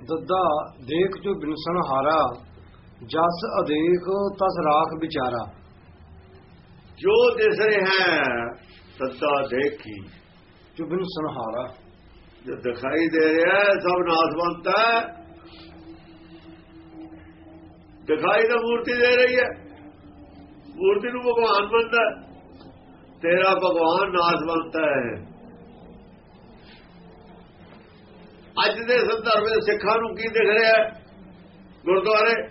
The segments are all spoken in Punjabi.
ਦੱਦਾ ਦੇਖ ਜੋ ਬਿਨਸਨ ਹਾਰਾ ਜਸ ਅਦੇਖ ਤਸ ਰਾਖ ਵਿਚਾਰਾ। ਜੋ ਦਿਸ ਰਿਹਾ ਹੈ ਸੱਤਾ ਦੇਖੀ। ਜੋ ਬਿਨਸਨ ਹਾਰਾ। ਜੋ ਦਿਖਾਈ ਦੇ ਰਿਹਾ ਸਭ ਨਾਸਵੰਤ ਹੈ। ਦਿਖਾਈ ਤਾਂ ਮੂਰਤੀ ਦੇ ਰਹੀ ਹੈ। ਮੂਰਤੀ ਨੂੰ ਭਗਵਾਨ ਮੰਨਦਾ। ਤੇਰਾ ਭਗਵਾਨ ਨਾਸਵੰਤ ਹੈ। ਅੱਜ ਦੇ ਸੰਦਰਭ ਵਿੱਚ ਸਿੱਖਾਂ ਨੂੰ ਕੀ ਦਿਖ ਰਿਹਾ ਹੈ? ਗੁਰਦੁਆਰੇ?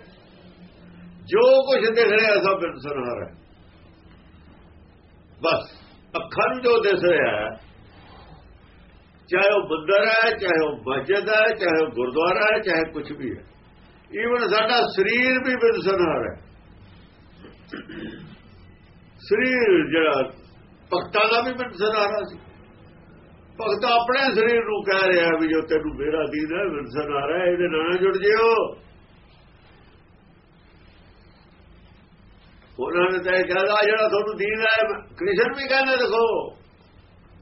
ਜੋ ਕੁਝ ਦਿਖ ਰਿਹਾ ਸਭ ਬਿਨਸਨਹਾਰ ਹੈ। ਬਸ, ਅੱਖਾਂ ਨੂੰ ਜੋ ਦਿਸ ਰਿਹਾ ਹੈ, ਚਾਹੇ ਉਹ ਮੰਦਰ ਹੈ, ਚਾਹੇ ਉਹ ਮਸਜਿਦ ਹੈ, ਚਾਹੇ ਉਹ ਗੁਰਦੁਆਰਾ ਹੈ, ਚਾਹੇ ਕੁਝ ਵੀ ਹੈ। ਈਵਨ ਸਾਡਾ ਸਰੀਰ ਵੀ ਬਿਨਸਨਹਾਰ ਹੈ। ਸਰੀਰ ਜਿਹੜਾ ਭਗਤਾਂ ਦਾ ਵੀ ਬਿਨਸਨਹਾਰ ਸੀ। ਭਗਤ ਆਪਣੇ ਸਰੀਰ ਨੂੰ ਕਹਿ ਰਿਹਾ ਵੀ ਜੋ ਤੈਨੂੰ ਮੇਰਾ ਦੀਨ ਹੈ ਵਿਰਸਰ ਆ ਰਿਹਾ, ਇਹਦੇ ਨਾਲ ਜੁੜ ਜਿਓ। ਉਹਨਾਂ ਨੇ ਤਾਂ ਇਹ ਕਹਿਦਾ ਜਿਹੜਾ ਤੁਹਾਨੂੰ ਦੀਨ ਹੈ ਕ੍ਰਿਸ਼ਨ ਵੀ ਕਹਿੰਦੇ, ਦੇਖੋ,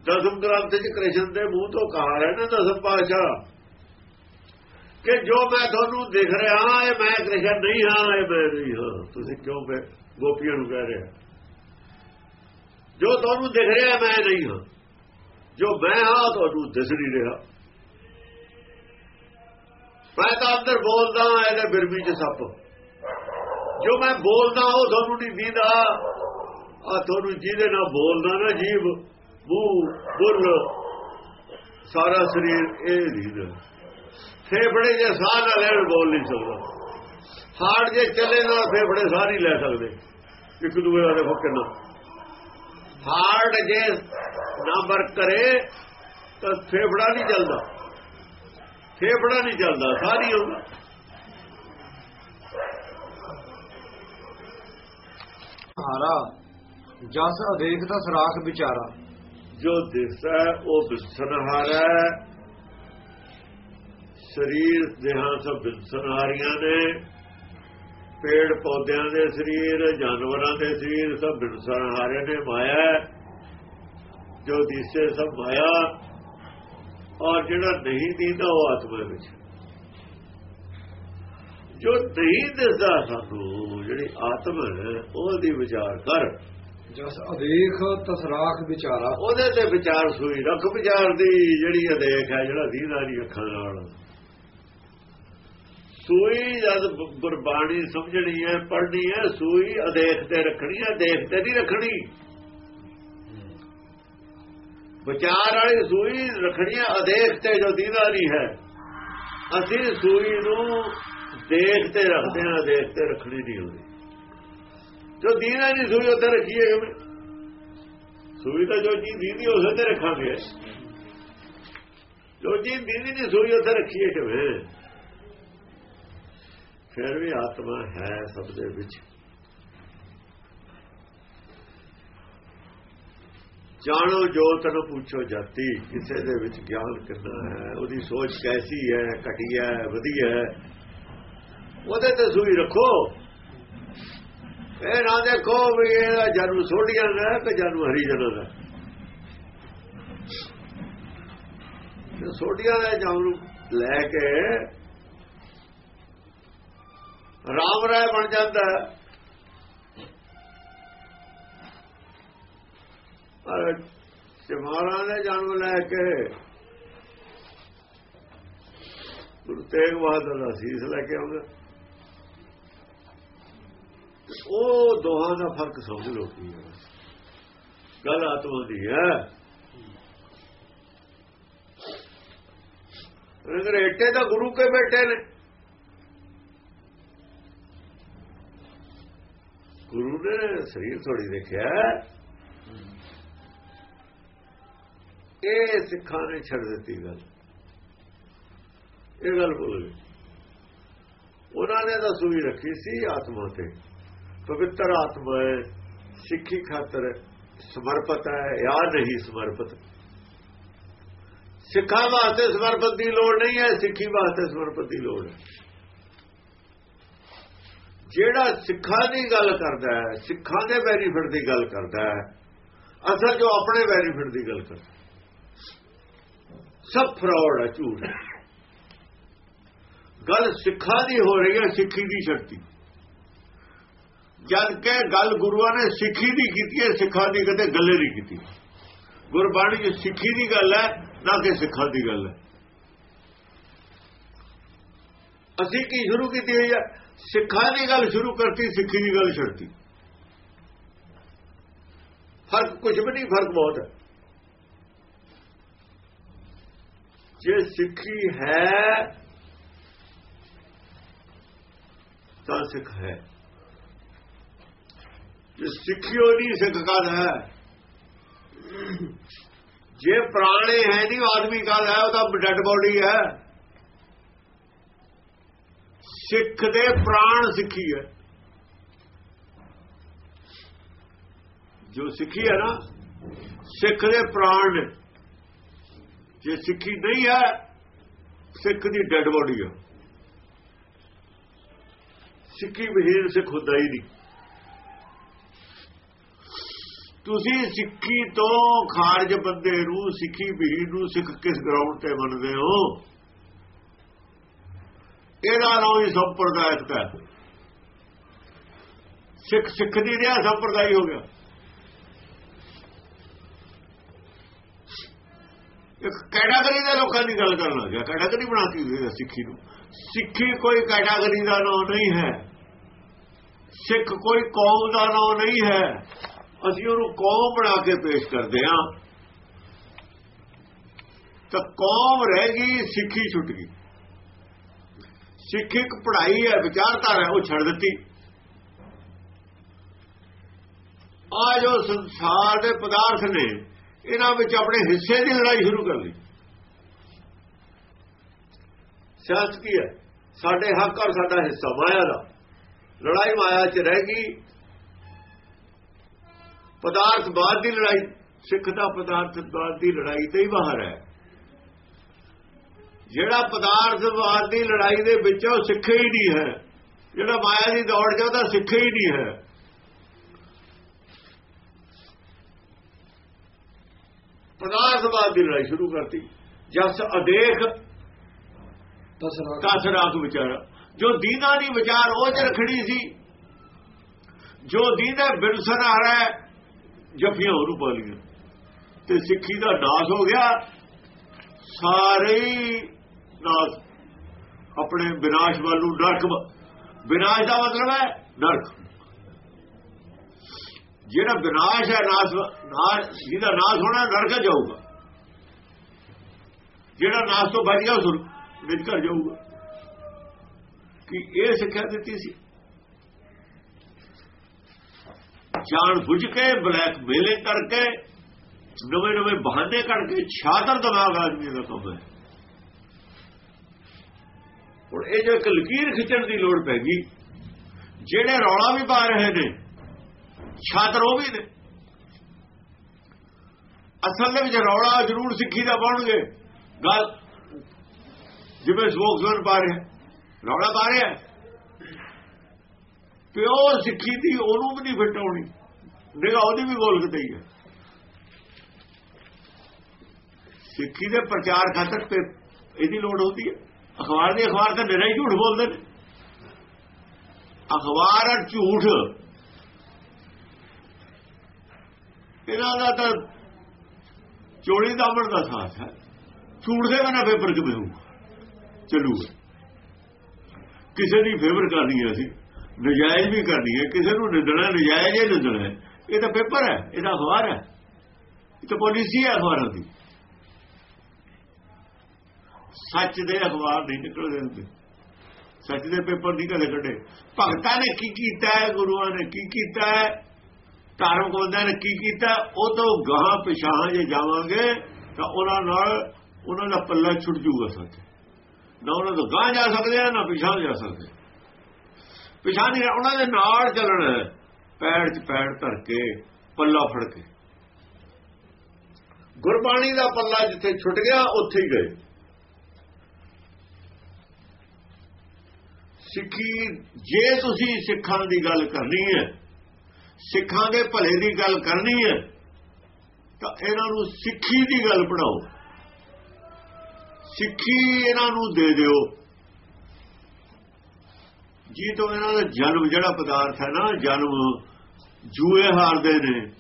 ਦਸਮ ਗ੍ਰੰਥ ਚ ਕ੍ਰਿਸ਼ਨ ਦੇ ਮੂੰਹ ਤੋਂ ਕਹਾ ਰਿਹਾ ਨਾ, ਦਸਮ ਪਾਸ਼ਾ ਕਿ ਜੋ ਮੈਂ ਤੁਹਾਨੂੰ ਦਿਖ ਰਿਹਾ, ਇਹ ਮੈਂ ਕ੍ਰਿਸ਼ਨ ਨਹੀਂ ਹਾਂ, ਇਹ ਮੈਂ ਨਹੀਂ ਹਾਂ। ਤੁਸੀਂ ਕਿਉਂ ਗੋਪੀਆਂ ਨੂੰ ਕਹਿ ਰਿਹਾ ਜੋ ਤੁਹਾਨੂੰ ਦਿਖ ਰਿਹਾ, ਮੈਂ ਨਹੀਂ ਹਾਂ। ਜੋ ਮੈਂ ਹਾਂ ਤੁਹਾਨੂੰ ਦਿਸ ਨਹੀਂ ਰਿਹਾ। ਮੈਂ ਤਾਂ ਅੰਦਰ ਬੋਲਦਾ ਇਹਦੇ ਬਿਰਮੀ ਚ ਸੱਪ। ਜੋ ਮੈਂ ਬੋਲਦਾ ਉਹ ਤੁਹਾਨੂੰ ਨਹੀਂ ਦੀਦਾ। ਆ ਤੁਹਾਨੂੰ ਜਿਹਦੇ ਨਾਲ ਬੋਲਦਾ ਨਾ ਜੀਵ, ਮੂੰਹ, ਬੁੱਲ, ਸਾਰਾ ਸਰੀਰ ਇਹ ਦੀਦਾ। ਫੇਫੜੇ ਜੇ ਸਾਹ ਨਾ ਲੈਣ ਬੋਲ ਨਹੀਂ ਸਕਦਾ। ਹਾਰਟ ਜੇ ਚੱਲੇ ਨਾ, ਫੇਫੜੇ ਸਾਹ ਨਹੀਂ ਲੈ ਸਕਦੇ। ਇੱਕ ਦੂਏ ਦਾ ਦੇਖੋ ਕਿੰਨਾ ਹਾਰਟ ਜੇ ਨਾ ਵਰਕ ਕਰੇ ਤਾਂ ਫੇਫੜਾ ਨਹੀਂ ਚੱਲਦਾ। ਫੇਫੜਾ ਨਹੀਂ ਚੱਲਦਾ ਨਹੀਂ ਹੁੰਦਾ ਹਾਰਾ ਜਸ ਅਦੇਖ ਤਸ ਰਾਖ ਵਿਚਾਰਾ। ਜੋ ਦਿਸਦਾ ਉਹ ਬਿਸਨਹਾਰ ਸਰੀਰ ਦੇਹਾਂ ਸਭ ਬਿਸਨਹਾਰੀਆਂ ਨੇ। ਪੇੜ ਪੌਦਿਆਂ ਦੇ ਸਰੀਰ ਜਾਨਵਰਾਂ ਦੇ ਸਰੀਰ ਸਭ ਬਿਸਨਹਾਰੇ ਨੇ ਮਾਇਆ। ਜੋ ਦਿਸੇ ਸਭ ਮਾਇਆ। ਔਰ ਜਿਹੜਾ ਨਹੀਂ ਦੀਦਾ ਉਹ ਆਤਮਾ ਵਿੱਚ। ਜੋ ਨਹੀਂ ਦਿਸਦਾ ਸਾਨੂੰ ਜਿਹੜੀ ਆਤਮਾ ਉਹਦੀ ਵਿਚਾਰ ਕਰ। ਜਸ ਅਦੇਖ ਤਸ ਰਾਖ ਵਿਚਾਰਾ। ਉਹਦੇ ਤੇ ਵਿਚਾਰ ਸੂਈ ਰੱਖ ਵਿਚਾਰ ਦੀ ਜਿਹੜੀ ਅਦੇਖ ਹੈ ਜਿਹੜਾ ਦੀਦਾ ਨਹੀਂ ਅੱਖਾਂ ਨਾਲ। ਸੂਈ ਜਦ ਗੁਰਬਾਣੀ ਸਮਝਣੀ ਹੈ, ਪੜ੍ਹਨੀ ਹੈ, ਸੂਈ ਅਦੇਖ ਤੇ ਰੱਖਣੀ ਹੈ ਦੇਖ ਤੇ ਨਹੀਂ ਰੱਖਣੀ। ਵਿਚਾਰ ਵਾਲੀ ਸੂਈ ਰੱਖਣੀ ਹੈ ਅਦੇਖ ਤੇ ਜੋ ਦੀਦਾ ਨਹੀਂ ਹੈ। ਅਸੀਂ ਸੂਈ ਨੂੰ ਦੇਖ ਤੇ ਰੱਖਦੇ ਹਾਂ ਦੇਖ ਤੇ ਰੱਖਣੀ ਨਹੀਂ ਹੁੰਦੀ। ਜੋ ਦੀਨਾ ਨਹੀਂ ਸੂਈ ਉੱਥੇ ਰੱਖੀਏ ਕਿਵੇਂ? ਸੂਈ ਤਾਂ ਜੋ ਚੀਜ਼ ਦੀਦੀ ਉਸੇ ਤੇ ਰੱਖਾਂਗੇ। ਜੋ ਚੀਜ਼ ਦੀਦੀ ਨਹੀਂ ਸੂਈ ਉੱਥੇ ਰੱਖੀਏ ਕਿਵੇਂ? ਫਿਰ ਵੀ ਆਤਮਾ ਹੈ ਸਭ ਦੇ ਵਿੱਚ। ਜਾਣੋ ਜੋਤ ਨੂੰ ਪੁੱਛੋ ਜਾਤੀ, ਕਿਸੇ ਦੇ ਵਿੱਚ ਗਿਆਨ ਕਿੰਨਾ ਹੈ, ਉਹਦੀ ਸੋਚ ਕੈਸੀ ਹੈ ਘਟੀਆ ਹੈ ਵਧੀਆ ਹੈ, ਉਹਦੇ ਤੇ ਸੂਈ ਰੱਖੋ। ਇਹ ਨਾ ਦੇਖੋ ਵੀ ਇਹਦਾ ਜਨਮ ਸੋਢੀਆਂ ਦਾ ਹੈ ਕਿ ਜਨਮ ਹਰੀਜਨਾਂ ਦਾ ਸੋਢੀਆਂ ਦਾ ਜਨਮ ਲੈ ਕੇ ਰਾਮ ਰਾਏ ਬਣ ਜਾਂਦਾ ਹੈ। ਪਰ ਸਿਮਾਰਾਂ ਦੇ ਜਨਮ ਲੈ ਕੇ ਗੁਰੂ ਤੇਗ ਬਹਾਦਰ ਦਾ ਸੀਸ ਲੈ ਕੇ ਆਉਂਦਾ। ਉਹ ਦੋਹਾਂ ਦਾ ਫ਼ਰਕ ਸਮਝ ਲੋ ਕੀ ਹੈ। ਗੱਲ ਆਤਮਾ ਦੀ ਹੈ। ਰੰਗਰੇਟੇ ਤਾਂ ਗੁਰੂ ਕੇ ਬੈਠੇ ਨੇ। ਗੁਰੂ ਸਰੀਰ ਥੋੜੀ ਦੇਖਿਆ। ਇਹ ਸਿੱਖਾਂ ਨੇ ਛੱਡ ਦਿੱਤੀ ਗੱਲ। ਇਹ ਗੱਲ ਭੁੱਲ ਗਏ। ਉਹਨਾਂ ਨੇ ਤਾਂ ਸੂਈ ਰੱਖੀ ਸੀ ਆਤਮਾ ਤੇ। ਪਵਿੱਤਰ ਆਤਮਾ ਹੈ, ਸਿੱਖੀ ਖਾਤਰ ਸਮਰਪਿਤ ਹੈ ਜਾਂ ਨਹੀਂ ਸਮਰਪਿਤ। ਸਿੱਖਾਂ ਵਾਸਤੇ ਸਮਰਪਿਤ ਦੀ ਲੋੜ ਨਹੀਂ ਹੈ, ਸਿੱਖੀ ਵਾਸਤੇ ਸਮਰਪਿਤ ਦੀ ਲੋੜ ਹੈ। ਜਿਹੜਾ ਸਿੱਖਾਂ ਦੀ ਗੱਲ ਕਰਦਾ ਹੈ, ਸਿੱਖਾਂ ਦੇ ਬੈਨੀਫਿਟ ਦੀ ਗੱਲ ਕਰਦਾ ਹੈ, ਅਸਲ ਜੋ ਆਪਣੇ ਬੈਨੀਫਿਟ ਦੀ ਗੱਲ ਕਰਦਾ ਸਭ ਫਰਾਡ ਹੈ, ਝੂਠ ਹੈ। ਗੱਲ ਸਿੱਖਾਂ ਦੀ ਹੋ ਰਹੀ ਹੈ, ਸਿੱਖੀ ਦੀ ਸ਼ਕਤੀ। ਜਦ ਕਿ ਗੱਲ ਗੁਰੂਆਂ ਨੇ ਸਿੱਖੀ ਦੀ ਕੀਤੀ ਹੈ, ਸਿੱਖਾਂ ਦੀ ਕਦੇ ਗੱਲੇ ਨਹੀਂ ਕੀਤੀ। ਗੁਰਬਾਣੀ ਚ ਸਿੱਖੀ ਦੀ ਗੱਲ ਹੈ, ਨਾ ਕਿ ਸਿੱਖਾਂ ਦੀ ਗੱਲ ਹੈ। ਅਸੀਂ ਕੀ ਸ਼ੁਰੂ ਕੀਤੀ ਹੋਈ ਹੈ? ਸਿੱਖਾਂ ਦੀ ਗੱਲ ਸ਼ੁਰੂ ਕਰਤੀ, ਸਿੱਖੀ ਦੀ ਗੱਲ ਛੱਡਤੀ। ਫ਼ਰਕ ਕੁਝ ਵੀ ਨਹੀਂ, ਫ਼ਰਕ ਬਹੁਤ ਹੈ। ਜੇ ਸਿੱਖੀ ਹੈ, ਤਾਂ ਸਿੱਖ ਹੈ। ਜੇ ਸਿੱਖਿਓ ਨਹੀਂ ਸਿੱਖ ਕਦ ਹੈ, ਜੇ ਪ੍ਰਾਣੇ ਹੈ ਨਹੀਂ ਆਦਮੀ ਕਦ ਹੈ ਉਹਦਾ ਡੈਡ ਬੋਡੀ ਹੈ। ਸਿੱਖ ਦੇ ਪ੍ਰਾਣ ਸਿੱਖੀ ਹੈ। ਜੋ ਸਿੱਖੀ ਹੈ ਨਾ, ਸਿੱਖ ਦੇ ਪ੍ਰਾਣ ਨੇ। ਜੇ ਸਿੱਖੀ ਨਹੀਂ ਹੈ, ਸਿੱਖ ਦੀ ਡੈਡ ਬੋਡੀ ਹੈ ਸਿੱਖੀ ਬਹੀਰ ਸਿੱਖ ਹੁੰਦਾ ਹੀ ਨਹੀਂ। ਤੁਸੀਂ ਸਿੱਖੀ ਤੋਂ ਖਾਰਜ ਬੰਦੇ ਨੂੰ, ਸਿੱਖੀ ਬਹੀਰ ਨੂੰ ਸਿੱਖ ਕਿਸ ਗਰਾਊਂਡ ਤੇ ਮੰਨਦੇ ਹੋ? ਇਹਦਾ ਨਾਮ ਹੀ ਸੰਪਰਦਾਇਕ ਹੈ ਸਿੱਖ ਸਿੱਖ ਦੀ ਰਿਹਾ ਸੰਪਰਦਾਇ ਹੋ ਗਿਆ। ਇੱਕ ਕੈਟਾਗਰੀ ਦੇ ਲੋਕਾਂ ਦੀ ਗੱਲ ਕਰਨ ਲੱਗਿਆ। ਕੈਟਾਗਰੀ ਬਣਾਤੀ ਹੋਈ ਸਿੱਖੀ ਨੂੰ। ਸਿੱਖੀ ਕੋਈ ਕੈਟਾਗਰੀ ਦਾ ਨਾਮ ਨਹੀਂ ਹੈ। ਸਿੱਖ ਕੋਈ ਕੌਮ ਦਾ ਨਾਮ ਨਹੀਂ ਹੈ। ਅਸੀਂ ਉਹਨੂੰ ਕੌਮ ਬਣਾ ਕੇ ਪੇਸ਼ ਕਰਦੇ ਹਾਂ। ਤਾਂ ਕੌਮ ਰਹਿ ਗਈ, ਸਿੱਖੀ ਛੁੱਟ ਗਈ। ਸਿੱਖਿਕ ਪੜ੍ਹਾਈ ਹੈ, ਵਿਚਾਰਧਾਰਾ ਉਹ ਛੱਡ ਦਿੱਤੀ। ਆ ਜੋ ਸੰਸਾਰ ਦੇ ਪਦਾਰਥ ਨੇ, ਇਹਨਾਂ ਵਿੱਚ ਆਪਣੇ ਹਿੱਸੇ ਦੀ ਲੜਾਈ ਸ਼ੁਰੂ ਕਰ ਲਈ। ਸਿਆਸਤ ਕੀ ਹੈ? ਸਾਡੇ ਹੱਕ ਔਰ ਸਾਡਾ ਹਿੱਸਾ, ਮਾਇਆ ਦਾ। ਲੜਾਈ ਮਾਇਆ 'ਚ ਰਹਿ ਗਈ। ਪਦਾਰਥਵਾਦ ਦੀ ਲੜਾਈ, ਸਿੱਖ ਦਾ ਪਦਾਰਥਵਾਦ ਦੀ ਲੜਾਈ ਤੇ ਹੀ ਬਾਹਰ ਹੈ। ਜਿਹੜਾ ਪਦਾਰਥਵਾਦ ਦੀ ਲੜਾਈ ਦੇ ਵਿੱਚ ਉਹ ਸਿੱਖੇ ਹੀ ਨਹੀਂ ਹੈ ਜਿਹੜਾ ਮਾਇਆ ਦੀ ਦੌੜ 'ਚ ਉਹਦਾ ਸਿੱਖੇ ਹੀ ਨਹੀਂ ਹੈ। ਪਦਾਰਥਵਾਦ ਦੀ ਲੜਾਈ ਸ਼ੁਰੂ ਕਰਤੀ। ਜਸ ਅਦੇਖ ਤਸਰਾ ਕਸ ਰਾਖ ਵਿਚਾਰਾ। ਜੋ ਦੀਨਾ ਦੀ ਵਿਚਾਰ ਉਹ ਚ ਰਖੜੀ ਸੀ। ਜੋ ਦੀਨਾ ਬਿਰਸਨ ਆ ਰਿਹਾ ਹੈ, ਜਫੀਆਂ ਉਹਨੂੰ ਪਾ ਲਈਆਂ ਤੇ ਸਿੱਖੀ ਦਾ ਨਾਸ ਹੋ ਗਿਆ। ਸਾਰੇ ਨਾਸ ਆਪਣੇ ਵਿਨਾਸ਼ ਵੱਲ ਨੂੰ ਨਰਕ ਵਿਨਾਸ਼ ਦਾ ਮਤਲਬ ਹੈ ਨਰਕ। ਜਿਹੜਾ ਵਿਨਾਸ਼ ਹੈ, ਨਾਸ ਵ- ਨਾਸ਼ ਜਿਹਦਾ ਨਾਸ ਹੋਣਾ ਨਰਕ ਜਾਊਗਾ। ਜਿਹੜਾ ਨਾਸ ਤੋਂ ਬਚ ਗਿਆ ਉਹ ਸੁਰ ਵਿੱਚ ਘਰ ਜਾਊਗਾ। ਕਿ ਇਹ ਸਿੱਖਿਆ ਦਿੱਤੀ ਸੀ। ਜਾਣ ਬੁੱਝ ਕੇ, ਬਲੈਕ ਮੇਲੇ ਕਰਕੇ ਨਵੇਂ ਨਵੇਂ ਬਹਾਨੇ ਕਰਕੇ, ਛਾਤਰ ਦਿਮਾਗ ਆਦਮੀ ਦਾ ਕੰਮ ਹੈ। ਹੁਣ ਇਹ ਜੋ ਇੱਕ ਲਕੀਰ ਖਿੱਚਣ ਦੀ ਲੋੜ ਪੈ ਗਈ, ਜਿਹੜੇ ਰੌਲਾ ਵੀ ਪਾ ਰਹੇ ਨੇ ਛਾਤਰ ਉਹ ਵੀ ਨੇ। ਅਸਲ ਦੇ ਵਿੱਚ ਰੌਲਾ ਜ਼ਰੂਰ ਸਿੱਖੀ ਦਾ ਪਾਉਣਗੇ। ਗੱਲ ਜਿਵੇਂ ਸਪੋਕਸਮੈਨ ਪਾ ਰਿਹਾ, ਰੌਲਾ ਪਾ ਰਿਹਾ। ਪਿਓ ਸਿੱਖੀ ਦੀ ਉਹਨੂੰ ਵੀ ਨਹੀਂ ਫਿਟਾਉਣੀ ਨਿਗਾ ਉਹਦੀ ਵੀ ਗੋਲ ਕਿਤੇ ਹੈ। ਸਿੱਖੀ ਦੇ ਪ੍ਰਚਾਰ ਖਾਤਰ ਤੇ ਇਹਦੀ ਲੋੜ ਹੁੰਦੀ ਹੈ। ਅਖਬਾਰ ਦੀ ਅਖਬਾਰ ਤਾਂ ਮੇਰਾ ਹੀ ਝੂਠ ਬੋਲਦੇ ਨੇ। ਅਖਬਾਰ ਔਰ ਝੂਠ। ਇਹਨਾਂ ਦਾ ਤਾਂ ਚੋੜੀ ਦਾਮਣ ਦਾ ਸਾਥ ਹੈ। ਝੂਠ ਦੇ ਬਿਨਾ ਪੇਪਰ ਕਿਵੇਂ ਹੋਊ ਚੱਲੂਗਾ। ਕਿਸੇ ਦੀ ਫੇਵਰ ਕਰਨੀ ਹੈ ਅਸੀਂ, ਨਜਾਇਜ਼ ਵੀ ਕਰਨੀ ਹੈ। ਕਿਸੇ ਨੂੰ ਨਿੰਦਣਾ ਨਜਾਇਜ਼ ਹੀ ਨਿੰਦਣਾ ਇਹ ਤਾਂ ਪੇਪਰ ਹੈ, ਇਹ ਤਾਂ ਅਖਬਾਰ ਹੈ। ਇਹ ਤਾਂ ਪਾਲਿਸੀ ਹੈ ਅਖਬਾਰਾਂ ਦੀ। ਸੱਚ ਦੇ ਅਖਬਾਰ ਨਹੀਂ ਨਿਕਲਦੇ ਹੁੰਦੇ। ਸੱਚ ਦੇ ਪੇਪਰ ਨਹੀਂ ਕਦੇ ਕੱਢੇ। ਭਗਤਾਂ ਨੇ ਕੀ ਕੀਤਾ ਹੈ? ਗੁਰੂਆਂ ਨੇ ਕੀ ਕੀਤਾ ਹੈ? ਧਾਰਮਿਕ ਬੰਦਿਆਂ ਨੇ ਕੀ ਕੀਤਾ? ਉਹ ਤੋਂ ਗਾਹਾਂ ਪਿਛਾਹਾਂ ਜੇ ਜਾਵਾਂਗੇ ਤਾਂ ਉਹਨਾਂ ਨਾਲ ਉਹਨਾਂ ਦਾ ਪੱਲਾ ਛੁੱਟ ਜੂਗਾ ਸੱਚ। ਨਾ ਉਹਨਾਂ ਤੋਂ ਗਾਂ ਜਾ ਸਕਦੇ ਆ ਨਾ ਪਿਛਾਂ ਜਾ ਸਕਦੇ। ਪਿਛਾਂ ਨਹੀਂ ਉਹਨਾਂ ਦੇ ਨਾਲ ਚੱਲਣਾ। ਹੈ, ਪੈਰ 'ਚ ਪੈਰ ਧਰ ਕੇ ਪੱਲਾ ਫੜ ਕੇ। ਗੁਰਬਾਣੀ ਦਾ ਪੱਲਾ ਜਿੱਥੇ ਛੁੱਟ ਗਿਆ ਉੱਥੇ ਹੀ ਗਏ। ਸਿੱਖੀ, ਜੇ ਤੁਸੀਂ ਸਿੱਖਾਂ ਦੀ ਗੱਲ ਕਰਨੀ ਹੈ, ਸਿੱਖਾਂ ਦੇ ਭਲੇ ਦੀ ਗੱਲ ਕਰਨੀ ਹੈ, ਤਾਂ ਇਹਨਾਂ ਨੂੰ ਸਿੱਖੀ ਦੀ ਗੱਲ ਪੜਾਓ ਸਿੱਖੀ ਇਹਨਾਂ ਨੂੰ ਦੇ ਦਿਓ। ਜੀ ਤੋਂ ਇਹਨਾਂ ਦਾ ਜਨਮ, ਜਿਹੜਾ ਪਦਾਰਥ ਹੈ ਨਾ, ਜਨਮ ਜੂਏ ਹਾਰਦੇ ਨੇ,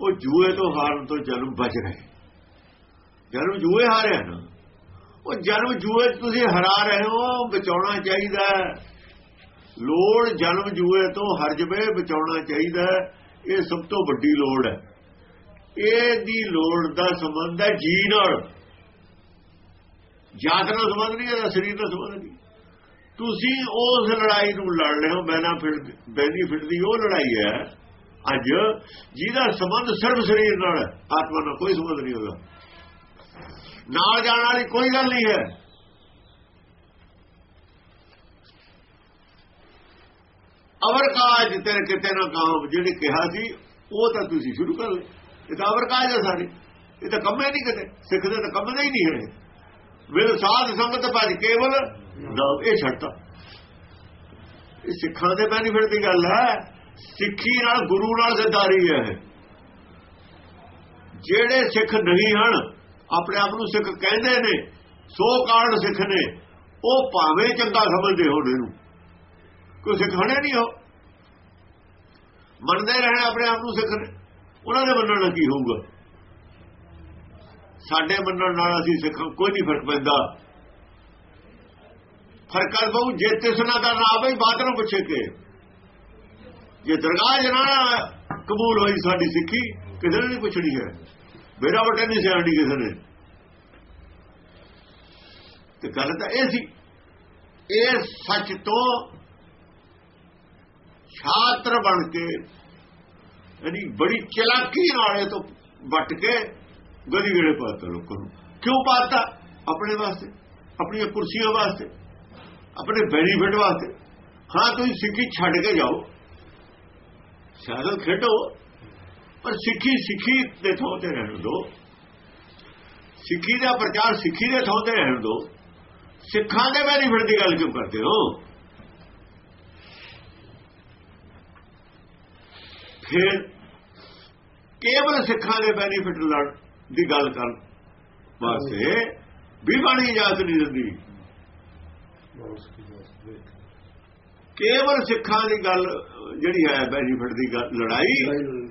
ਉਹ ਜੂਏ ਤੋਂ ਹਾਰਨ ਤੋਂ ਜਨਮ ਬਚ ਰਹੇ। ਜਨਮ ਜੂਏ ਹਾਰਿਆ ਨਾ। ਉਹ ਜਨਮ ਜੂਏ ਤੁਸੀਂ ਹਰਾ ਰਹੇ ਹੋ, ਬਚਾਉਣਾ ਚਾਹੀਦਾ ਲੋੜ ਜਨਮ ਜੂਏ ਤੋਂ ਹਰ ਜਵੇ ਬਚਾਉਣਾ ਚਾਹੀਦਾ ਇਹ ਸਭ ਤੋਂ ਵੱਡੀ ਲੋੜ ਹੈ। ਇਹਦੀ ਲੋੜ ਦਾ ਸੰਬੰਧ ਹੈ ਜੀ ਨਾਲ। ਜਾਤ ਨਾਲ ਸੰਬੰਧ ਨਹੀਂ, ਇਹਦਾ ਸਰੀਰ ਨਾਲ ਸੰਬੰਧ ਨਹੀਂ। ਤੁਸੀਂ ਉਸ ਲੜਾਈ ਨੂੰ ਲੜ ਰਹੇ ਹੋ ਬੈਨੀਫਿਟ ਬੈਨੀਫਿਟ ਦੀ ਉਹ ਲੜਾਈ ਹੈ। ਅੱਜ ਜਿਹਦਾ ਸੰਬੰਧ ਸਿਰਫ ਸਰੀਰ ਨਾਲ ਆਤਮਾ ਨਾਲ ਕੋਈ ਸੰਬੰਧ ਨਹੀਂ ਉਹਦਾ। ਨਾਲ ਜਾਣ ਵਾਲੀ ਕੋਈ ਗੱਲ ਨਹੀਂ ਹੈ। ਅਵਰ ਕਾਜ ਤੇਰੇ ਕਿਤੇ ਨਾ ਕਾਮ ਜਿਹੜੇ ਕਿਹਾ ਸੀ, ਉਹ ਤਾਂ ਤੁਸੀਂ ਸ਼ੁਰੂ ਕਰ ਲਏ ਇਹ ਤਾਂ ਅਵਰ ਕਾਜ ਹੈ ਸਾਰੇ ਇਹ ਤਾਂ ਕੰਮੇ ਨਹੀਂ ਕਿਤੇ। ਸਿੱਖ ਦੇ ਤਾਂ ਕੰਮਦੇ ਹੀ ਨਹੀਂ ਹੈ ਮੇਰੇ ਸਾਧ ਸੰਗਤ ਭਜ ਕੇਵਲ ਇਹ ਛੱਡਤਾ ਇਹ ਸਿੱਖਾਂ ਦੇ ਬੈਨੀਫਿਟ ਦੀ ਗੱਲ ਹੈ। ਸਿੱਖੀ ਨਾਲ ਗੁਰੂ ਨਾਲ ਗਦਾਰੀ ਹੈ। ਇਹ। ਜਿਹੜੇ ਸਿੱਖ ਨਹੀਂ ਹਨ ਆਪਣੇ ਆਪ ਨੂੰ ਸਿੱਖ ਕਹਿੰਦੇ ਨੇ, ਸੋ ਕਾਰਨ ਸਿੱਖ ਨੇ, ਉਹ ਭਾਵੇਂ ਚੰਗਾ ਸਮਝਦੇ ਹੋਣ ਇਹਨੂੰ। ਕੋਈ ਸਿੱਖ ਹਣੇ ਨਹੀਂ ਹੋ ਮੰਨਦੇ ਰਹਿਣ ਆਪਣੇ ਆਪ ਨੂੰ ਸਿੱਖ ਨੇ। ਉਹਨਾਂ ਦੇ ਮੰਨਣ ਨਾਲ ਕੀ ਹੋਊਗਾ? ਸਾਡੇ ਮੰਨਣ ਨਾਲ ਅਸੀਂ ਸਿੱਖ, ਕੋਈ ਨਹੀਂ ਫ਼ਰਕ ਪੈਂਦਾ। ਫ਼ਰਕ ਬਹੁ, ਜੇ ਤਿਸਨਾ ਦਾ ਨਾਮ ਹੀ ਬਾਤ ਨੂੰ ਪੁੱਛੇ ਕੇ ਜੇ ਦਰਗਾਹ ਜਨਾਣਾ ਕਬੂਲ ਹੋਈ ਸਾਡੀ ਸਿੱਖੀ ਕਿਸੇ ਨੇ ਨਹੀਂ ਪੁੱਛਣੀ ਹੈ? ਮੇਰਾ ਵਟੇ ਨਹੀਂ ਸਿਆਣੀ ਕਿਸੇ ਨੇ। ਤੇ ਗੱਲ ਤਾਂ ਇਹ ਸੀ, ਇਹ ਸੱਚ ਤੋਂ ਛਾਤਰ ਬਣ ਕੇ, ਯਾਨੀ ਬੜੀ ਚਲਾਕੀ ਨਾਲ ਤੋਂ ਵੱਟ ਕੇ ਗਲੀ ਗੇੜੇ ਪਾਤਾ ਲੋਕਾਂ ਨੂੰ। ਕਿਉਂ ਪਾਤਾ? ਆਪਣੇ ਵਾਸਤੇ, ਆਪਣੀਆਂ ਕੁਰਸੀਆਂ ਵਾਸਤੇ, ਆਪਣੇ ਬੈਨੀਫਿਟ ਵਾਸਤੇ। ਹਾਂ, ਤੁਸੀਂ ਸਿੱਖੀ ਛੱਡ ਕੇ ਜਾਓ। ਸਾਧਨ ਖੇਡੋ। ਪਰ ਸਿੱਖੀ ਸਿੱਖੀ ਦੇ ਥਾਂ ਤੇ ਰਹਿਣ ਦੋ। ਸਿੱਖੀ ਦਾ ਪ੍ਰਚਾਰ ਸਿੱਖੀ ਦੇ ਥਾਂ ਤੇ ਰਹਿਣ ਦੋ। ਸਿੱਖਾਂ ਦੇ ਬੈਨੀਫਿਟ ਦੀ ਗੱਲ ਕਿਉਂ ਕਰਦੇ ਹੋ? ਫਿਰ ਕੇਵਲ ਸਿੱਖਾਂ ਦੇ ਬੈਨੀਫਿਟ ਲੜ ਦੀ ਗੱਲ ਕਰਨ ਵਾਸਤੇ ਵੀ ਬਾਣੀ ਇਜਾਜ਼ਤ ਨਹੀਂ ਦਿੰਦੀ ਕੇਵਲ ਸਿੱਖਾਂ ਦੀ ਗੱਲ ਜਿਹੜੀ ਹੈ ਬੈਨੀਫਿਟ ਦੀ ਲੜਾਈ।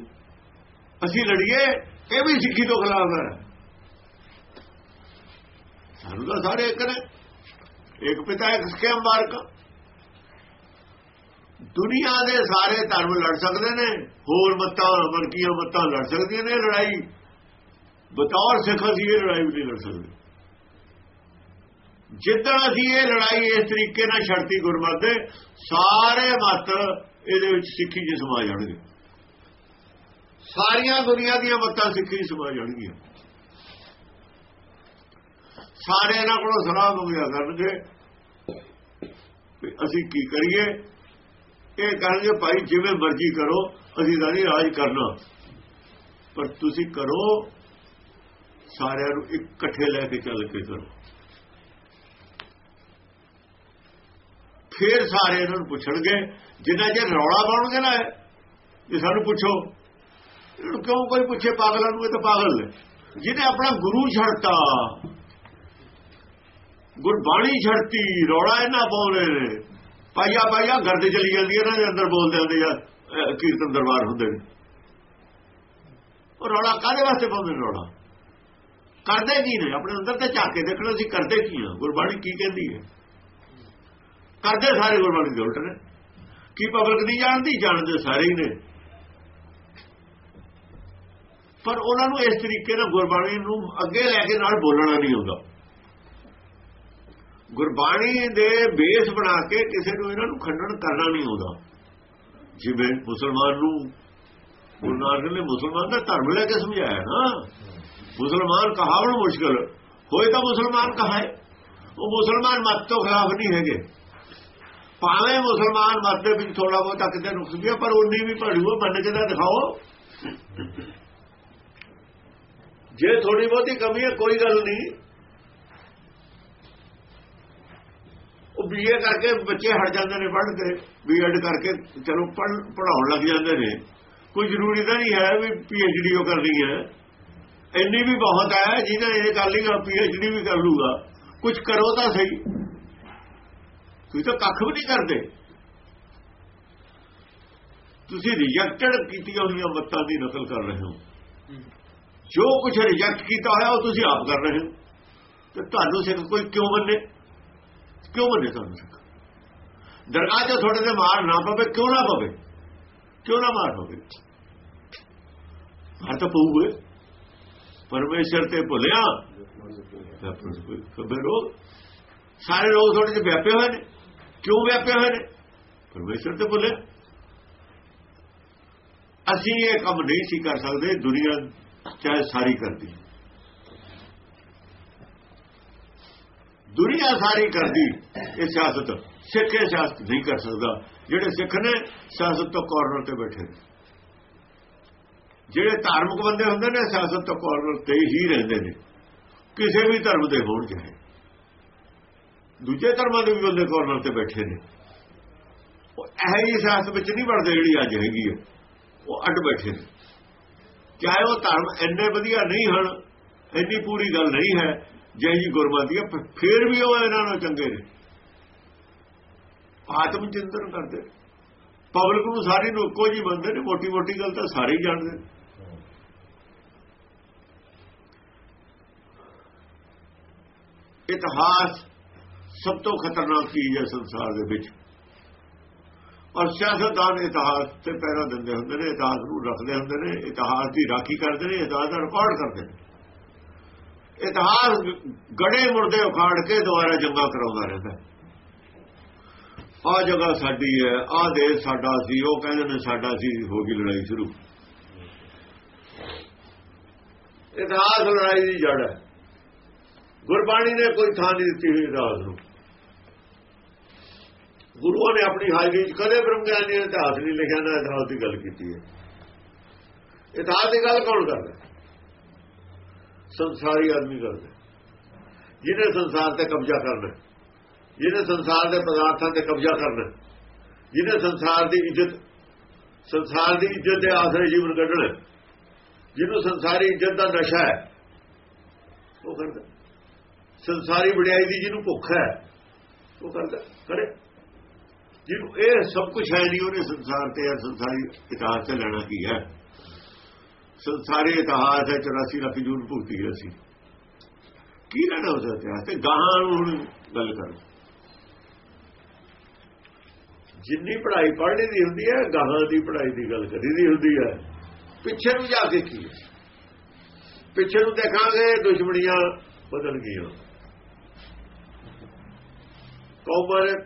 ਅਸੀਂ ਲੜੀਏ, ਇਹ ਵੀ ਸਿੱਖੀ ਤੋਂ ਖਿਲਾਫ ਹੈ। ਸਾਨੂੰ ਤਾਂ ਸਾਰੇ ਇੱਕ ਨੇ। ਇੱਕ ਪਿਤਾ, ਇੱਕ ਸਿੱਖਿਆ ਮਾਰਕ ਦੁਨੀਆ ਦੇ ਸਾਰੇ ਧਰਮ ਲੜ ਸਕਦੇ ਨੇ। ਹੋਰ ਮੱਤਾਂ ਮਰਕੀਆਂ ਮੱਤਾਂ ਲੜ ਸਕਦੀਆਂ ਨੇ ਲੜਾਈ। ਬਤੌਰ ਸਿੱਖ ਅਸੀਂ ਇਹ ਲੜਾਈ ਵੀ ਨਹੀਂ ਲੜ ਸਕਦੇ। ਜਿੱਦਾਂ ਅਸੀਂ ਇਹ ਲੜਾਈ ਇਸ ਤਰੀਕੇ ਨਾਲ ਛੜਤੀ ਗੁਰਮਤਿ, ਸਾਰੇ ਮਤ ਇਹਦੇ ਵਿੱਚ ਸਿੱਖੀ ਜਿਸਮ ਆ ਜਾਣਗੇ ਸਾਰੀਆਂ ਦੁਨੀਆ ਦੀਆਂ ਮੱਤਾਂ ਸਿੱਖੀ ਸਮਝ ਜਾਣਗੀਆਂ। ਸਾਰੇ ਇਹਨਾਂ ਕੋਲੋਂ ਸਲਾਹ ਮੰਗਿਆ ਕਰਨਗੇ ਵੀ ਅਸੀਂ ਕੀ ਕਰੀਏ। ਇਹ ਕਹਿਣਗੇ ਭਾਈ, ਜਿਵੇਂ ਮਰਜ਼ੀ ਕਰੋ, ਅਸੀਂ ਤਾਂ ਨਹੀਂ ਰਾਜ ਕਰਨਾ। ਪਰ ਤੁਸੀਂ ਕਰੋ, ਸਾਰਿਆਂ ਨੂੰ ਇਕੱਠੇ ਲੈ ਕੇ ਚੱਲ ਕੇ ਕਰੋ। ਫਿਰ ਸਾਰੇ ਇਹਨਾਂ ਨੂੰ ਪੁੱਛਣਗੇ, ਜਿੰਨਾ ਜੇ ਰੌਲਾ ਪਾਉਣਗੇ ਨਾ ਇਹ ਸਾਨੂੰ ਪੁੱਛੋ। ਇਹਨੂੰ ਕਿਉਂ ਕੋਈ ਪੁੱਛੇ ਪਾਗਲਾਂ ਨੂੰ, ਇਹ ਤਾਂ ਪਾਗਲ ਨੇ। ਜਿਹਨੇ ਆਪਣਾ ਗੁਰੂ ਛੱਡਤਾ, ਗੁਰਬਾਣੀ ਛੱਡਤੀ, ਰੌਲਾ ਇਹਨਾਂ ਪਾਉਂਦੇ ਨੇ। ਪਾਈਆ ਪਾਈਆ ਗਰਦ ਚਲੀ ਜਾਂਦੀ ਹੈ ਨਾ ਦੇ ਅੰਦਰ ਬੋਲਦੇ ਹੁੰਦੇ ਆ ਕੀਰਤਨ ਦਰਬਾਰ ਹੁੰਦੇ ਨੇ। ਉਹ ਰੌਲਾ ਕਾਦੇ ਵਾਸਤੇ ਪਾਉਂਦੇ ਨੇ ਰੌਲਾ? ਕਰਦੇ ਕੀ ਨੇ? ਆਪਣੇ ਅੰਦਰ ਤੇ ਝਾਕ ਕੇ ਦੇਖਣਾ ਸੀ ਕਰਦੇ ਕੀ ਆ? ਗੁਰਬਾਣੀ ਕੀ ਕਹਿੰਦੀ ਹੈ? ਕਰਦੇ ਸਾਰੇ ਗੁਰਬਾਣੀ ਦੇ ਉਲਟ ਨੇ। ਕੀ ਪਬਲਿਕ ਨਹੀਂ ਜਾਣਦੀ? ਜਾਣਦੇ ਸਾਰੇ ਹੀ ਨੇ। ਪਰ ਉਹਨਾਂ ਨੂੰ ਇਸ ਤਰੀਕੇ ਨਾਲ ਗੁਰਬਾਣੀ ਨੂੰ ਅੱਗੇ ਲੈ ਕੇ ਨਾਲ ਬੋਲਣਾ ਨਹੀਂ ਆਉਂਦਾ। ਗੁਰਬਾਣੀ ਦੇ ਬੇਸ ਬਣਾ ਕੇ ਕਿਸੇ ਨੂੰ ਇਹਨਾਂ ਨੂੰ ਖੰਡਨ ਕਰਨਾ ਨਹੀਂ ਆਉਂਦਾ। ਜਿਵੇਂ ਮੁਸਲਮਾਨ ਨੂੰ ਗੁਰੂ ਨਾਨਕ ਨੇ ਮੁਸਲਮਾਨ ਦਾ ਧਰਮ ਲੈ ਕੇ ਸਮਝਾਇਆ ਨਾ। ਮੁਸਲਮਾਨ ਕਹਾਵਣ ਮੁਸ਼ਕਲ, ਹੋਏ ਤਾਂ ਮੁਸਲਮਾਨ ਕਹਾਏ। ਉਹ ਮੁਸਲਮਾਨ ਮਤ ਤੋਂ ਖਿਲਾਫ ਨਹੀਂ ਹੈਗੇ। ਭਾਵੇਂ ਮੁਸਲਮਾਨ ਮਤ ਦੇ ਵਿੱਚ ਥੋੜਾ ਬਹੁਤਾ ਕਿਤੇ ਨੁਕਸ ਵੀ ਹੈ ਪਰ ਉਨੀ ਵੀ ਭੜੂਆ ਮੰਨ ਕੇ ਤਾਂ ਦਿਖਾਓ। ਜੇ ਥੋੜੀ ਬਹੁਤੀ ਕਮੀ ਹੈ, ਕੋਈ ਗੱਲ ਨਹੀਂ। ਉਹ ਬੀਏ ਕਰਕੇ ਬੱਚੇ ਹਟ ਜਾਂਦੇ ਨੇ ਪੜ੍ਹ ਕੇ ਬੀਐਡ ਕਰਕੇ, ਚਲੋ ਪੜਾਉਣ ਲੱਗ ਜਾਂਦੇ ਨੇ। ਕੋਈ ਜ਼ਰੂਰੀ ਤਾਂ ਨਹੀਂ ਹੈ ਵੀ ਪੀਐਚਡੀ ਉਹ ਕਰਨੀ ਹੈ। ਇੰਨੀ ਵੀ ਬਹੁਤ ਹੈ, ਜਿਹਨੇ ਇਹ ਕਰ ਲਈਗਾ ਪੀਐਚਡੀ ਵੀ ਕਰ ਲੂਗਾ ਕੁਝ ਕਰੋ ਤਾਂ ਸਹੀ। ਤੁਸੀਂ ਤਾਂ ਕੱਖ ਵੀ ਨਹੀਂ ਕਰਦੇ। ਤੁਸੀਂ ਰਿਜੈਕਟਡ ਕੀਤੀਆਂ ਹੋਈਆਂ ਮੱਤਾਂ ਦੀ ਨਕਲ ਕਰ ਰਹੇ ਹੋ। ਜੋ ਕੁਝ ਰਿਜੈਕਟ ਕੀਤਾ ਹੋਇਆ, ਉਹ ਤੁਸੀਂ ਆਪ ਕਰ ਰਹੇ ਹੋ। ਤੇ ਤੁਹਾਨੂੰ ਸਿੱਖ ਕੋਈ ਕਿਉਂ ਮੰਨੇ? ਕਿਉਂ ਮੰਨੇ ਤੁਹਾਨੂੰ ਸਿੱਖ? ਦਰਗਾਹ 'ਚ ਤੁਹਾਡੇ ਤੇ ਮਾਰ ਨਾ ਪਵੇ, ਕਿਉਂ ਨਾ ਪਵੇ? ਕਿਉਂ ਨਾ ਮਾਰ ਪਵੇ? ਮਾਰ ਤਾਂ ਪਊਗੇ। ਪਰਮੇਸ਼ਰ ਤੇ ਭੁੱਲਿਆ। ਖਬਰ ਸਾਰੇ ਲੋਕ ਤੁਹਾਡੇ ਤੇ ਵਿਆਪੇ ਹੋਏ ਨੇ। ਕਿਉਂ ਵਿਆਪੇ ਹੋਏ ਨੇ? ਪਰਮੇਸ਼ਰ ਤੇ ਭੁੱਲਿਆ। ਅਸੀਂ ਇਹ ਕੰਮ ਨਹੀਂ ਸੀ ਕਰ ਸਕਦੇ ਦੁਨੀਆ ਚਾਹੇ ਸਾਰੀ ਕਰਦੀ। ਦੁਨੀਆ ਸਾਰੀ ਕਰਦੀ, ਇਹ ਸਿਆਸਤ। ਸਿੱਖ ਇਹ ਸਿਆਸਤ ਨਹੀਂ ਕਰ ਸਕਦਾ। ਜਿਹੜੇ ਸਿੱਖ ਨੇ, ਸਿਆਸਤ ਤੋਂ ਕਾਰਨਰ ਤੇ ਬੈਠੇ ਨੇ। ਜਿਹੜੇ ਧਾਰਮਿਕ ਬੰਦੇ ਹੁੰਦੇ ਨੇ, ਸਿਆਸਤ ਤੋਂ ਕਾਰਨਰ ਤੇ ਹੀ ਰਹਿੰਦੇ ਨੇ। ਕਿਸੇ ਵੀ ਧਰਮ ਦੇ ਹੋਣ ਚਾਹੇ। ਦੂਜੇ ਧਰਮਾਂ ਦੇ ਵੀ ਬੰਦੇ ਕਾਰਨਰ ਤੇ ਬੈਠੇ ਨੇ। ਉਹ ਇਹ ਹੀ ਸਿਆਸਤ ਵਿੱਚ ਨਹੀਂ ਵੜਦੇ ਜਿਹੜੀ ਅੱਜ ਹੈਗੀ ਹੈ ਉਹ ਅੱਡ ਬੈਠੇ ਨੇ। ਚਾਹੇ ਉਹ ਧਰਮ ਇੰਨੇ ਵਧੀਆ ਨਹੀਂ ਹਨ, ਇੰਨੀ ਪੂਰੀ ਗੱਲ ਨਹੀਂ ਹੈ, ਜੇ ਜੀ ਗੁਰਮਤਿ ਹੈ ਫਿਰ ਵੀ ਉਹ ਇਹਨਾਂ ਨੂੰ ਚੰਗੇ ਨੇ। ਆਤਮ ਚਿੰਤਨ ਕਰਦੇ ਪਬਲਿਕ ਨੂੰ ਸਾਰੀ ਨੂੰ ਇੱਕੋ ਜੀ ਬੰਦੇ ਨੇ ਮੋਟੀ ਮੋਟੀ ਗੱਲ ਤਾਂ ਸਾਰੇ ਹੀ ਜਾਣਦੇ ਇਤਿਹਾਸ ਸਭ ਤੋਂ ਖਤਰਨਾਕ ਚੀਜ਼ ਹੈ ਸੰਸਾਰ ਦੇ ਵਿੱਚ। ਔਰ ਸਿਆਸਤਦਾਨ ਇਤਿਹਾਸ ਤੇ ਪੈਰਾ ਦਿੰਦੇ ਹੁੰਦੇ ਨੇ, ਇਤਿਹਾਸ ਨੂੰ ਰੱਖਦੇ ਹੁੰਦੇ ਨੇ, ਇਤਿਹਾਸ ਦੀ ਰਾਖੀ ਕਰਦੇ ਨੇ, ਇਤਿਹਾਸ ਦਾ ਰਿਕਾਰਡ ਕਰਦੇ ਨੇ। ਇਤਿਹਾਸ ਗੜੇ ਮੁਰਦੇ ਉਖਾੜ ਕੇ ਦੁਬਾਰਾ ਜੰਗਾ ਕਰਾਉਂਦਾ ਰਹਿੰਦਾ ਆ ਜਗ੍ਹਾ ਸਾਡੀ ਹੈ ਆ ਦੇਸ਼ ਸਾਡਾ ਸੀ, ਉਹ ਕਹਿੰਦੇ ਨੇ ਸਾਡਾ ਸੀ, ਹੋ ਗਈ ਲੜਾਈ ਸ਼ੁਰੂ। ਇਤਿਹਾਸ ਲੜਾਈ ਦੀ ਜੜ ਹੈ। ਗੁਰਬਾਣੀ ਨੇ ਕੋਈ ਥਾਂ ਨਹੀਂ ਦਿੱਤੀ ਹੋਈ ਇਤਿਹਾਸ ਨੂੰ। ਗੁਰੂਆਂ ਨੇ ਆਪਣੀ ਹਾਜ਼ਰੀ 'ਚ ਕਦੇ ਬ੍ਰਹਮ ਗਿਆਨੀ ਨੇ ਇਤਿਹਾਸ ਨਹੀਂ ਲਿਖਿਆ, ਨਾ ਇਤਿਹਾਸ ਦੀ ਗੱਲ ਕੀਤੀ ਹੈ। ਇਤਿਹਾਸ ਦੀ ਗੱਲ ਕੌਣ ਕਰਦਾ? ਸੰਸਾਰੀ ਆਦਮੀ ਕਰਦਾ। ਜਿਹਨੇ ਸੰਸਾਰ ਤੇ ਕਬਜ਼ਾ ਕਰਨਾ ਜਿਹਨੇ ਸੰਸਾਰ ਦੇ ਪਦਾਰਥਾਂ ਤੇ ਕਬਜ਼ਾ ਕਰਨਾ ਜਿਹਨੇ ਸੰਸਾਰ ਦੀ ਇੱਜ਼ਤ, ਸੰਸਾਰ ਦੀ ਇੱਜ਼ਤ ਦੇ ਆਸਰੇ ਜੀਵਨ ਕੱਢਣਾ ਜਿਹਨੂੰ ਸੰਸਾਰੀ ਇੱਜ਼ਤ ਦਾ ਨਸ਼ਾ ਹੈ, ਉਹ ਕਰਦਾ। ਸੰਸਾਰੀ ਵਡਿਆਈ ਦੀ ਜਿਹਨੂੰ ਭੁੱਖ ਹੈ, ਉਹ ਕਰਦਾ। ਕਰੇ। ਜਿਹਨੂੰ ਇਹ ਸਭ ਕੁਝ ਹੈ ਨਹੀਂ, ਉਹਨੇ ਸੰਸਾਰ ਤੇ ਸੰਸਾਰੀ ਇਤਿਹਾਸ ਤੇ ਲੈਣਾ ਕੀ ਹੈ? ਸੰਸਾਰੀ ਇਤਿਹਾਸ ਹੈ 84 ਲੱਖ ਜੂਨ ਭੁਗਤੀ ਹੈ ਅਸੀਂ ਕੀ ਲੈਣਾ ਉਸ ਇਤਿਹਾਸ? ਤੇ ਗਾਹਾਂ ਨੂੰ ਹੁਣ ਗੱਲ ਕਰੋ। ਜਿੰਨੀ ਪੜ੍ਹਾਈ ਪੜ੍ਹਨੀ ਦੀ ਹੁੰਦੀ ਹੈ, ਗਾਹਾਂ ਦੀ ਪੜ੍ਹਾਈ ਦੀ ਗੱਲ ਕਰੀ ਦੀ ਹੁੰਦੀ ਹੈ। ਪਿੱਛੇ ਨੂੰ ਜਾ ਕੇ ਕੀ ਹੈ? ਪਿੱਛੇ ਨੂੰ ਦੇਖਾਂਗੇ, ਦੁਸ਼ਮਣੀਆਂ ਬਦਲ ਗਈਆਂ। ਕੌਮਰ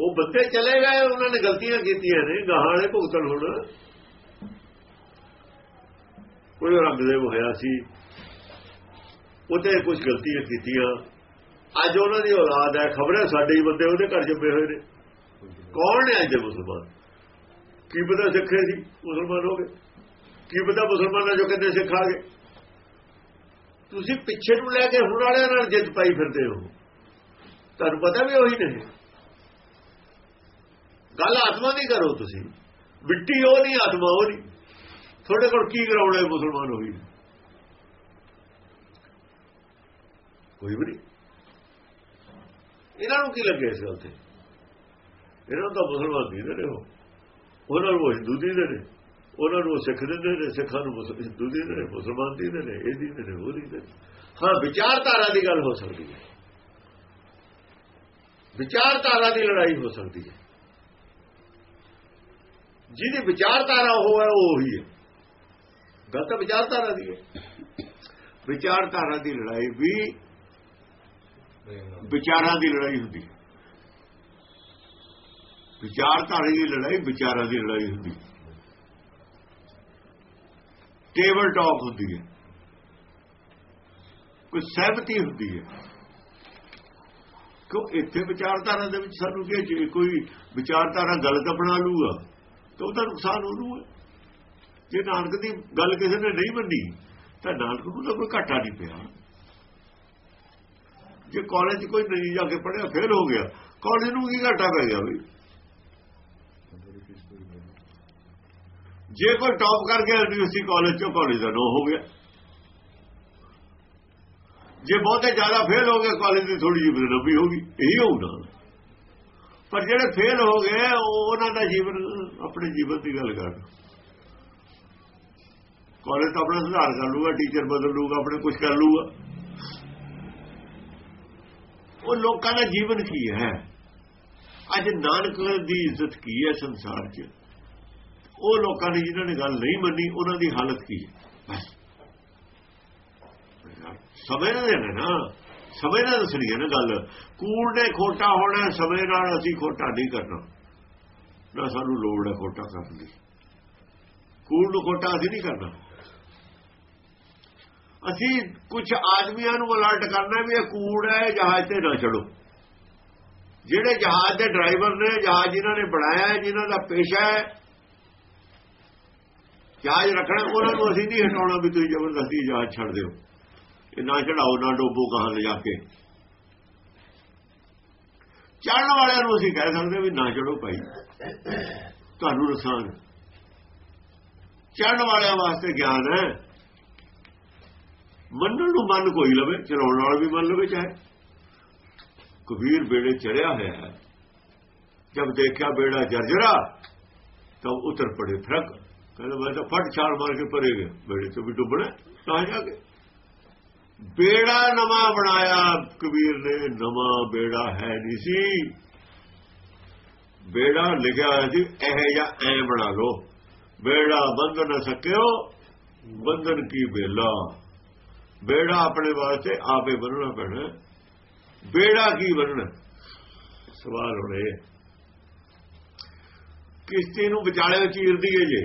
ਉਹ ਬੰਦੇ ਚਲੇ ਗਏ, ਉਹਨਾਂ ਨੇ ਗਲਤੀਆਂ ਕੀਤੀਆਂ ਨੇ, ਗਾਹਾਂ ਨੇ ਭੁਗਤਣ ਹੁਣ। ਕੋਈ ਰੰਗਦੇਵ ਹੋਇਆ ਸੀ। ਉਹਤੇ ਕੁਝ ਗਲਤੀਆਂ ਕੀਤੀਆਂ। ਅੱਜ ਉਹਨਾਂ ਦੀ ਔਲਾਦ ਹੈ, ਖਬਰ ਹੈ ਸਾਡੇ ਹੀ ਬੰਦੇ, ਉਹਦੇ ਘਰ ਜੰਮੇ ਹੋਏ ਨੇ। ਕੌਣ ਨੇ ਅੱਜ ਦੇ ਮੁਸਲਮਾਨ? ਕੀ ਪਤਾ ਸਿੱਖੇ ਸੀ, ਮੁਸਲਮਾਨ ਹੋ ਗਏ। ਕੀ ਪਤਾ ਮੁਸਲਮਾਨਾਂ ਜੋ ਕਹਿੰਦੇ ਸਿੱਖ ਆ ਗਏ। ਤੁਸੀਂ ਪਿੱਛੇ ਨੂੰ ਲੈ ਕੇ ਹੁਣ ਵਾਲਿਆਂ ਨਾਲ ਜਿੱਤ ਪਾਈ ਫਿਰਦੇ ਹੋ। ਤੁਹਾਨੂੰ ਪਤਾ ਵੀ ਉਹੀ ਨਹੀਂ ਗੱਲ ਆਤਮਾ ਦੀ ਕਰੋ ਤੁਸੀਂ। ਮਿੱਟੀ ਉਹ ਨਹੀਂ, ਆਤਮਾ ਉਹ ਨਹੀਂ। ਤੁਹਾਡੇ ਕੋਲ ਕੀ ਗਰਾਉਂਡ ਹੈ ਮੁਸਲਮਾਨ ਹੋਈ ਕੋਈ ਵੀ ਨਹੀਂ। ਇਹਨਾਂ ਨੂੰ ਕੀ ਲੱਗੇ ਇਸ ਗੱਲ ਤੇ? ਇਹਨਾਂ ਨੂੰ ਤਾਂ ਮੁਸਲਮਾਨ ਦੀ ਨੇ ਉਹ। ਉਹਨਾਂ ਨੂੰ ਹਿੰਦੂ ਦੀ ਨੇ ਉਹਨਾਂ ਨੂੰ ਸਿੱਖ ਦਿੰਦੇ ਨੇ ਸਿੱਖਾਂ ਨੂੰ ਹਿੰਦੂ ਦੀ ਨੇ ਮੁਸਲਮਾਨ ਦੀ ਨੇ ਇਹ ਦੀ ਨੇ ਉਹ ਦੀ ਨੇ ਹਾਂ, ਵਿਚਾਰਧਾਰਾ ਦੀ ਗੱਲ ਹੋ ਸਕਦੀ ਹੈ। ਵਿਚਾਰਧਾਰਾ ਦੀ ਲੜਾਈ ਹੋ ਸਕਦੀ ਹੈ। ਜਿਹਦੀ ਵਿਚਾਰਧਾਰਾ ਉਹ ਹੈ, ਉਹ ਹੀ ਹੈ। ਗੱਲ ਤਾਂ ਵਿਚਾਰਧਾਰਾ ਦੀ ਹੈ। ਵਿਚਾਰਧਾਰਾ ਦੀ ਲੜਾਈ ਵੀ ਵਿਚਾਰਾਂ ਦੀ ਲੜਾਈ ਹੁੰਦੀ ਹੈ। ਵਿਚਾਰਧਾਰਾ ਦੀ ਲੜਾਈ ਵਿਚਾਰਾਂ ਦੀ ਲੜਾਈ ਹੁੰਦੀ ਟੇਬਲ ਟਾਕ ਹੁੰਦੀ ਹੈ। ਕੋਈ ਸਹਿਮਤੀ ਹੁੰਦੀ ਹੈ। ਕਿਉਂ ਇੱਥੇ ਵਿਚਾਰਧਾਰਾ ਦੇ ਵਿੱਚ ਸਾਨੂੰ ਕੀ ਜੇ ਕੋਈ ਵਿਚਾਰਧਾਰਾ ਗਲਤ ਬਣਾ ਲੂਗਾ ਤਾਂ ਉਹਦਾ ਨੁਕਸਾਨ ਉਹਨੂੰ ਹੈ। ਜੇ ਨਾਨਕ ਦੀ ਗੱਲ ਕਿਸੇ ਨੇ ਨਹੀਂ ਮੰਨੀ, ਤਾਂ ਨਾਨਕ ਨੂੰ ਤਾਂ ਕੋਈ ਘਾਟਾ ਨਹੀਂ ਪਿਆ। ਜੇ ਕਾਲਜ ਕੋਈ ਨਹੀਂ ਜਾ ਕੇ ਪੜਿਆ ਫੇਲ ਹੋ ਗਿਆ। ਕਾਲਜ ਨੂੰ ਕੀ ਘਾਟਾ ਪੈ ਗਿਆ ਬਈ? ਜੇ ਕੋਈ ਟੌਪ ਕਰ ਗਿਆ ਯੂਨੀਵਰਸਿਟੀ ਕਾਲਜ ਚੋਂ ਕਾਲਜ ਦਾ ਨੋ ਹੋ ਗਿਆ। ਜੇ ਬਹੁਤੇ ਜ਼ਿਆਦਾ ਫੇਲ ਹੋ ਗਏ ਕਾਲਜ ਦੀ ਥੋੜੀ ਜਿਹੀ ਬਦਨਾਮੀ ਹੋ ਗਈ। ਇਹੀ ਹੋਊਗਾ ਪਰ ਜਿਹੜੇ ਫੇਲ ਹੋ ਗਏ ਉਹਨਾਂ ਦਾ ਜੀਵਨ ਆਪਣੇ ਜੀਵਨ ਦੀ ਗੱਲ ਕਰ। ਕਾਲਜ ਤਾਂ ਆਪਣਾ ਸੁਧਾਰ ਕਰ ਲੂਗਾ ਟੀਚਰ ਬਦਲ ਲੂਗਾ ਆਪਣੇ ਕੁਝ ਕਰ ਲੂਗਾ ਉਹ ਲੋਕਾਂ ਦਾ ਜੀਵਨ ਕੀ ਹੈ? ਅੱਜ ਨਾਨਕ ਦੀ ਇੱਜ਼ਤ ਕੀ ਹੈ ਸੰਸਾਰ 'ਚ? ਉਹ ਲੋਕਾਂ ਨੇ ਜਿਨ੍ਹਾਂ ਨੇ ਗੱਲ ਨਹੀਂ ਮੰਨੀ, ਉਹਨਾਂ ਦੀ ਹਾਲਤ ਕੀ ਹੈ? ਬਸ। ਸਮਝਦੇ ਨੇ ਨਾ। ਸਮੇਂ ਨਾਲ ਦੱਸਣੀ ਹੈ ਨਾ ਗੱਲ। ਕੂੜ ਨੇ ਖੋਟਾ ਹੋਣਾ, ਸਮੇਂ ਨਾਲ ਅਸੀਂ ਖੋਟਾ ਨਹੀਂ ਕਰਨਾ। ਨਾ ਸਾਨੂੰ ਲੋੜ ਹੈ ਖੋਟਾ ਕਰਨ ਦੀ। ਕੂੜ ਨੂੰ ਖੋਟਾ ਅਸੀਂ ਨਹੀਂ ਕਰਨਾ। ਅਸੀਂ ਕੁਝ ਆਦਮੀਆਂ ਨੂੰ ਅਲਰਟ ਕਰਨਾ ਵੀ ਇਹ ਕੂੜ ਹੈ ਜਹਾਜ਼ ਤੇ ਨਾ ਚੜੋ ਜਿਹੜੇ ਜਹਾਜ਼ ਦੇ ਡਰਾਈਵਰ ਨੇ, ਜਹਾਜ਼ ਜਿਨ੍ਹਾਂ ਨੇ ਬਣਾਇਆ ਹੈ, ਜਿਨ੍ਹਾਂ ਦਾ ਪੇਸ਼ਾ ਹੈ, ਜਹਾਜ਼ ਰੱਖਣਾ, ਉਹਨਾਂ ਨੂੰ ਅਸੀਂ ਨਹੀਂ ਹਟਾਉਣਾ ਵੀ ਤੁਸੀਂ ਜ਼ਬਰਦਸਤੀ ਜਹਾਜ਼ ਛੱਡ ਦਿਓ। ਇਹ ਨਾ ਚੜਾਓ ਨਾ ਡੋਬੋ ਕਹਾਂ ਲਿਜਾ ਕੇ। ਚੜਨ ਵਾਲਿਆਂ ਨੂੰ ਅਸੀਂ ਕਹਿ ਸਕਦੇ ਵੀ ਨਾ ਚੜੋ ਭਾਈ। ਤੁਹਾਨੂੰ ਨੁਕਸਾਨ ਚੜਨ ਵਾਲਿਆਂ ਵਾਸਤੇ ਗਿਆਨ ਹੈ। ਮੰਨਣ ਨੂੰ ਮਨ ਕੋਈ ਲਵੇ ਚਲਾਉਣ ਵਾਲਾ ਵੀ ਮੰਨ ਲਵੇ ਚਾਹੇ। ਕਬੀਰ ਬੇੜੇ ਚੜਿਆ ਹੋਇਆ ਹੈ। ਜਦ ਦੇਖਿਆ ਬੇੜਾ ਜਰਜਰਾ, ਤਾਂ ਉਤਰ ਪੜੇ ਫ਼ਰਕ ਕਹਿੰਦਾ, ਮੈਂ ਤਾਂ ਫਟ ਛਾਲ ਮਾਰ ਕੇ ਪਰੇ ਗਿਆ। ਬੇੜੇ ਤੋਂ ਵੀ ਡੁੱਬਣਾ, ਤਾਂ ਜਾ ਕੇ। ਬੇੜਾ ਨਵਾਂ ਬਣਾਇਆ। ਕਬੀਰ ਨੇ, ਨਵਾਂ ਬੇੜਾ ਹੈ ਨਹੀਂ ਸੀ। ਬੇੜਾ ਲਿਖਿਆ ਹੋਇਆ ਸੀ, ਇਹ ਜਾਂ ਐ ਬਣਾ ਲੋ ਬੇੜਾ ਬੰਧਨ ਸਕਿਓ, ਬੰਧਨ ਕੀ ਬੇਲਾ ਬੇੜਾ ਆਪਣੇ ਵਾਸਤੇ ਆਪੇ ਬੰਨਣਾ ਪੈਣਾ। ਬੇੜਾ ਕੀ ਬੰਨਣਾ? ਸਵਾਲ ਹੋਣੇ ਕਿਸ਼ਤੀ ਨੂੰ ਵਿਚਾਲੇ ਵਿੱਚ ਚੀਰਦੀ ਹੈ ਜੇ।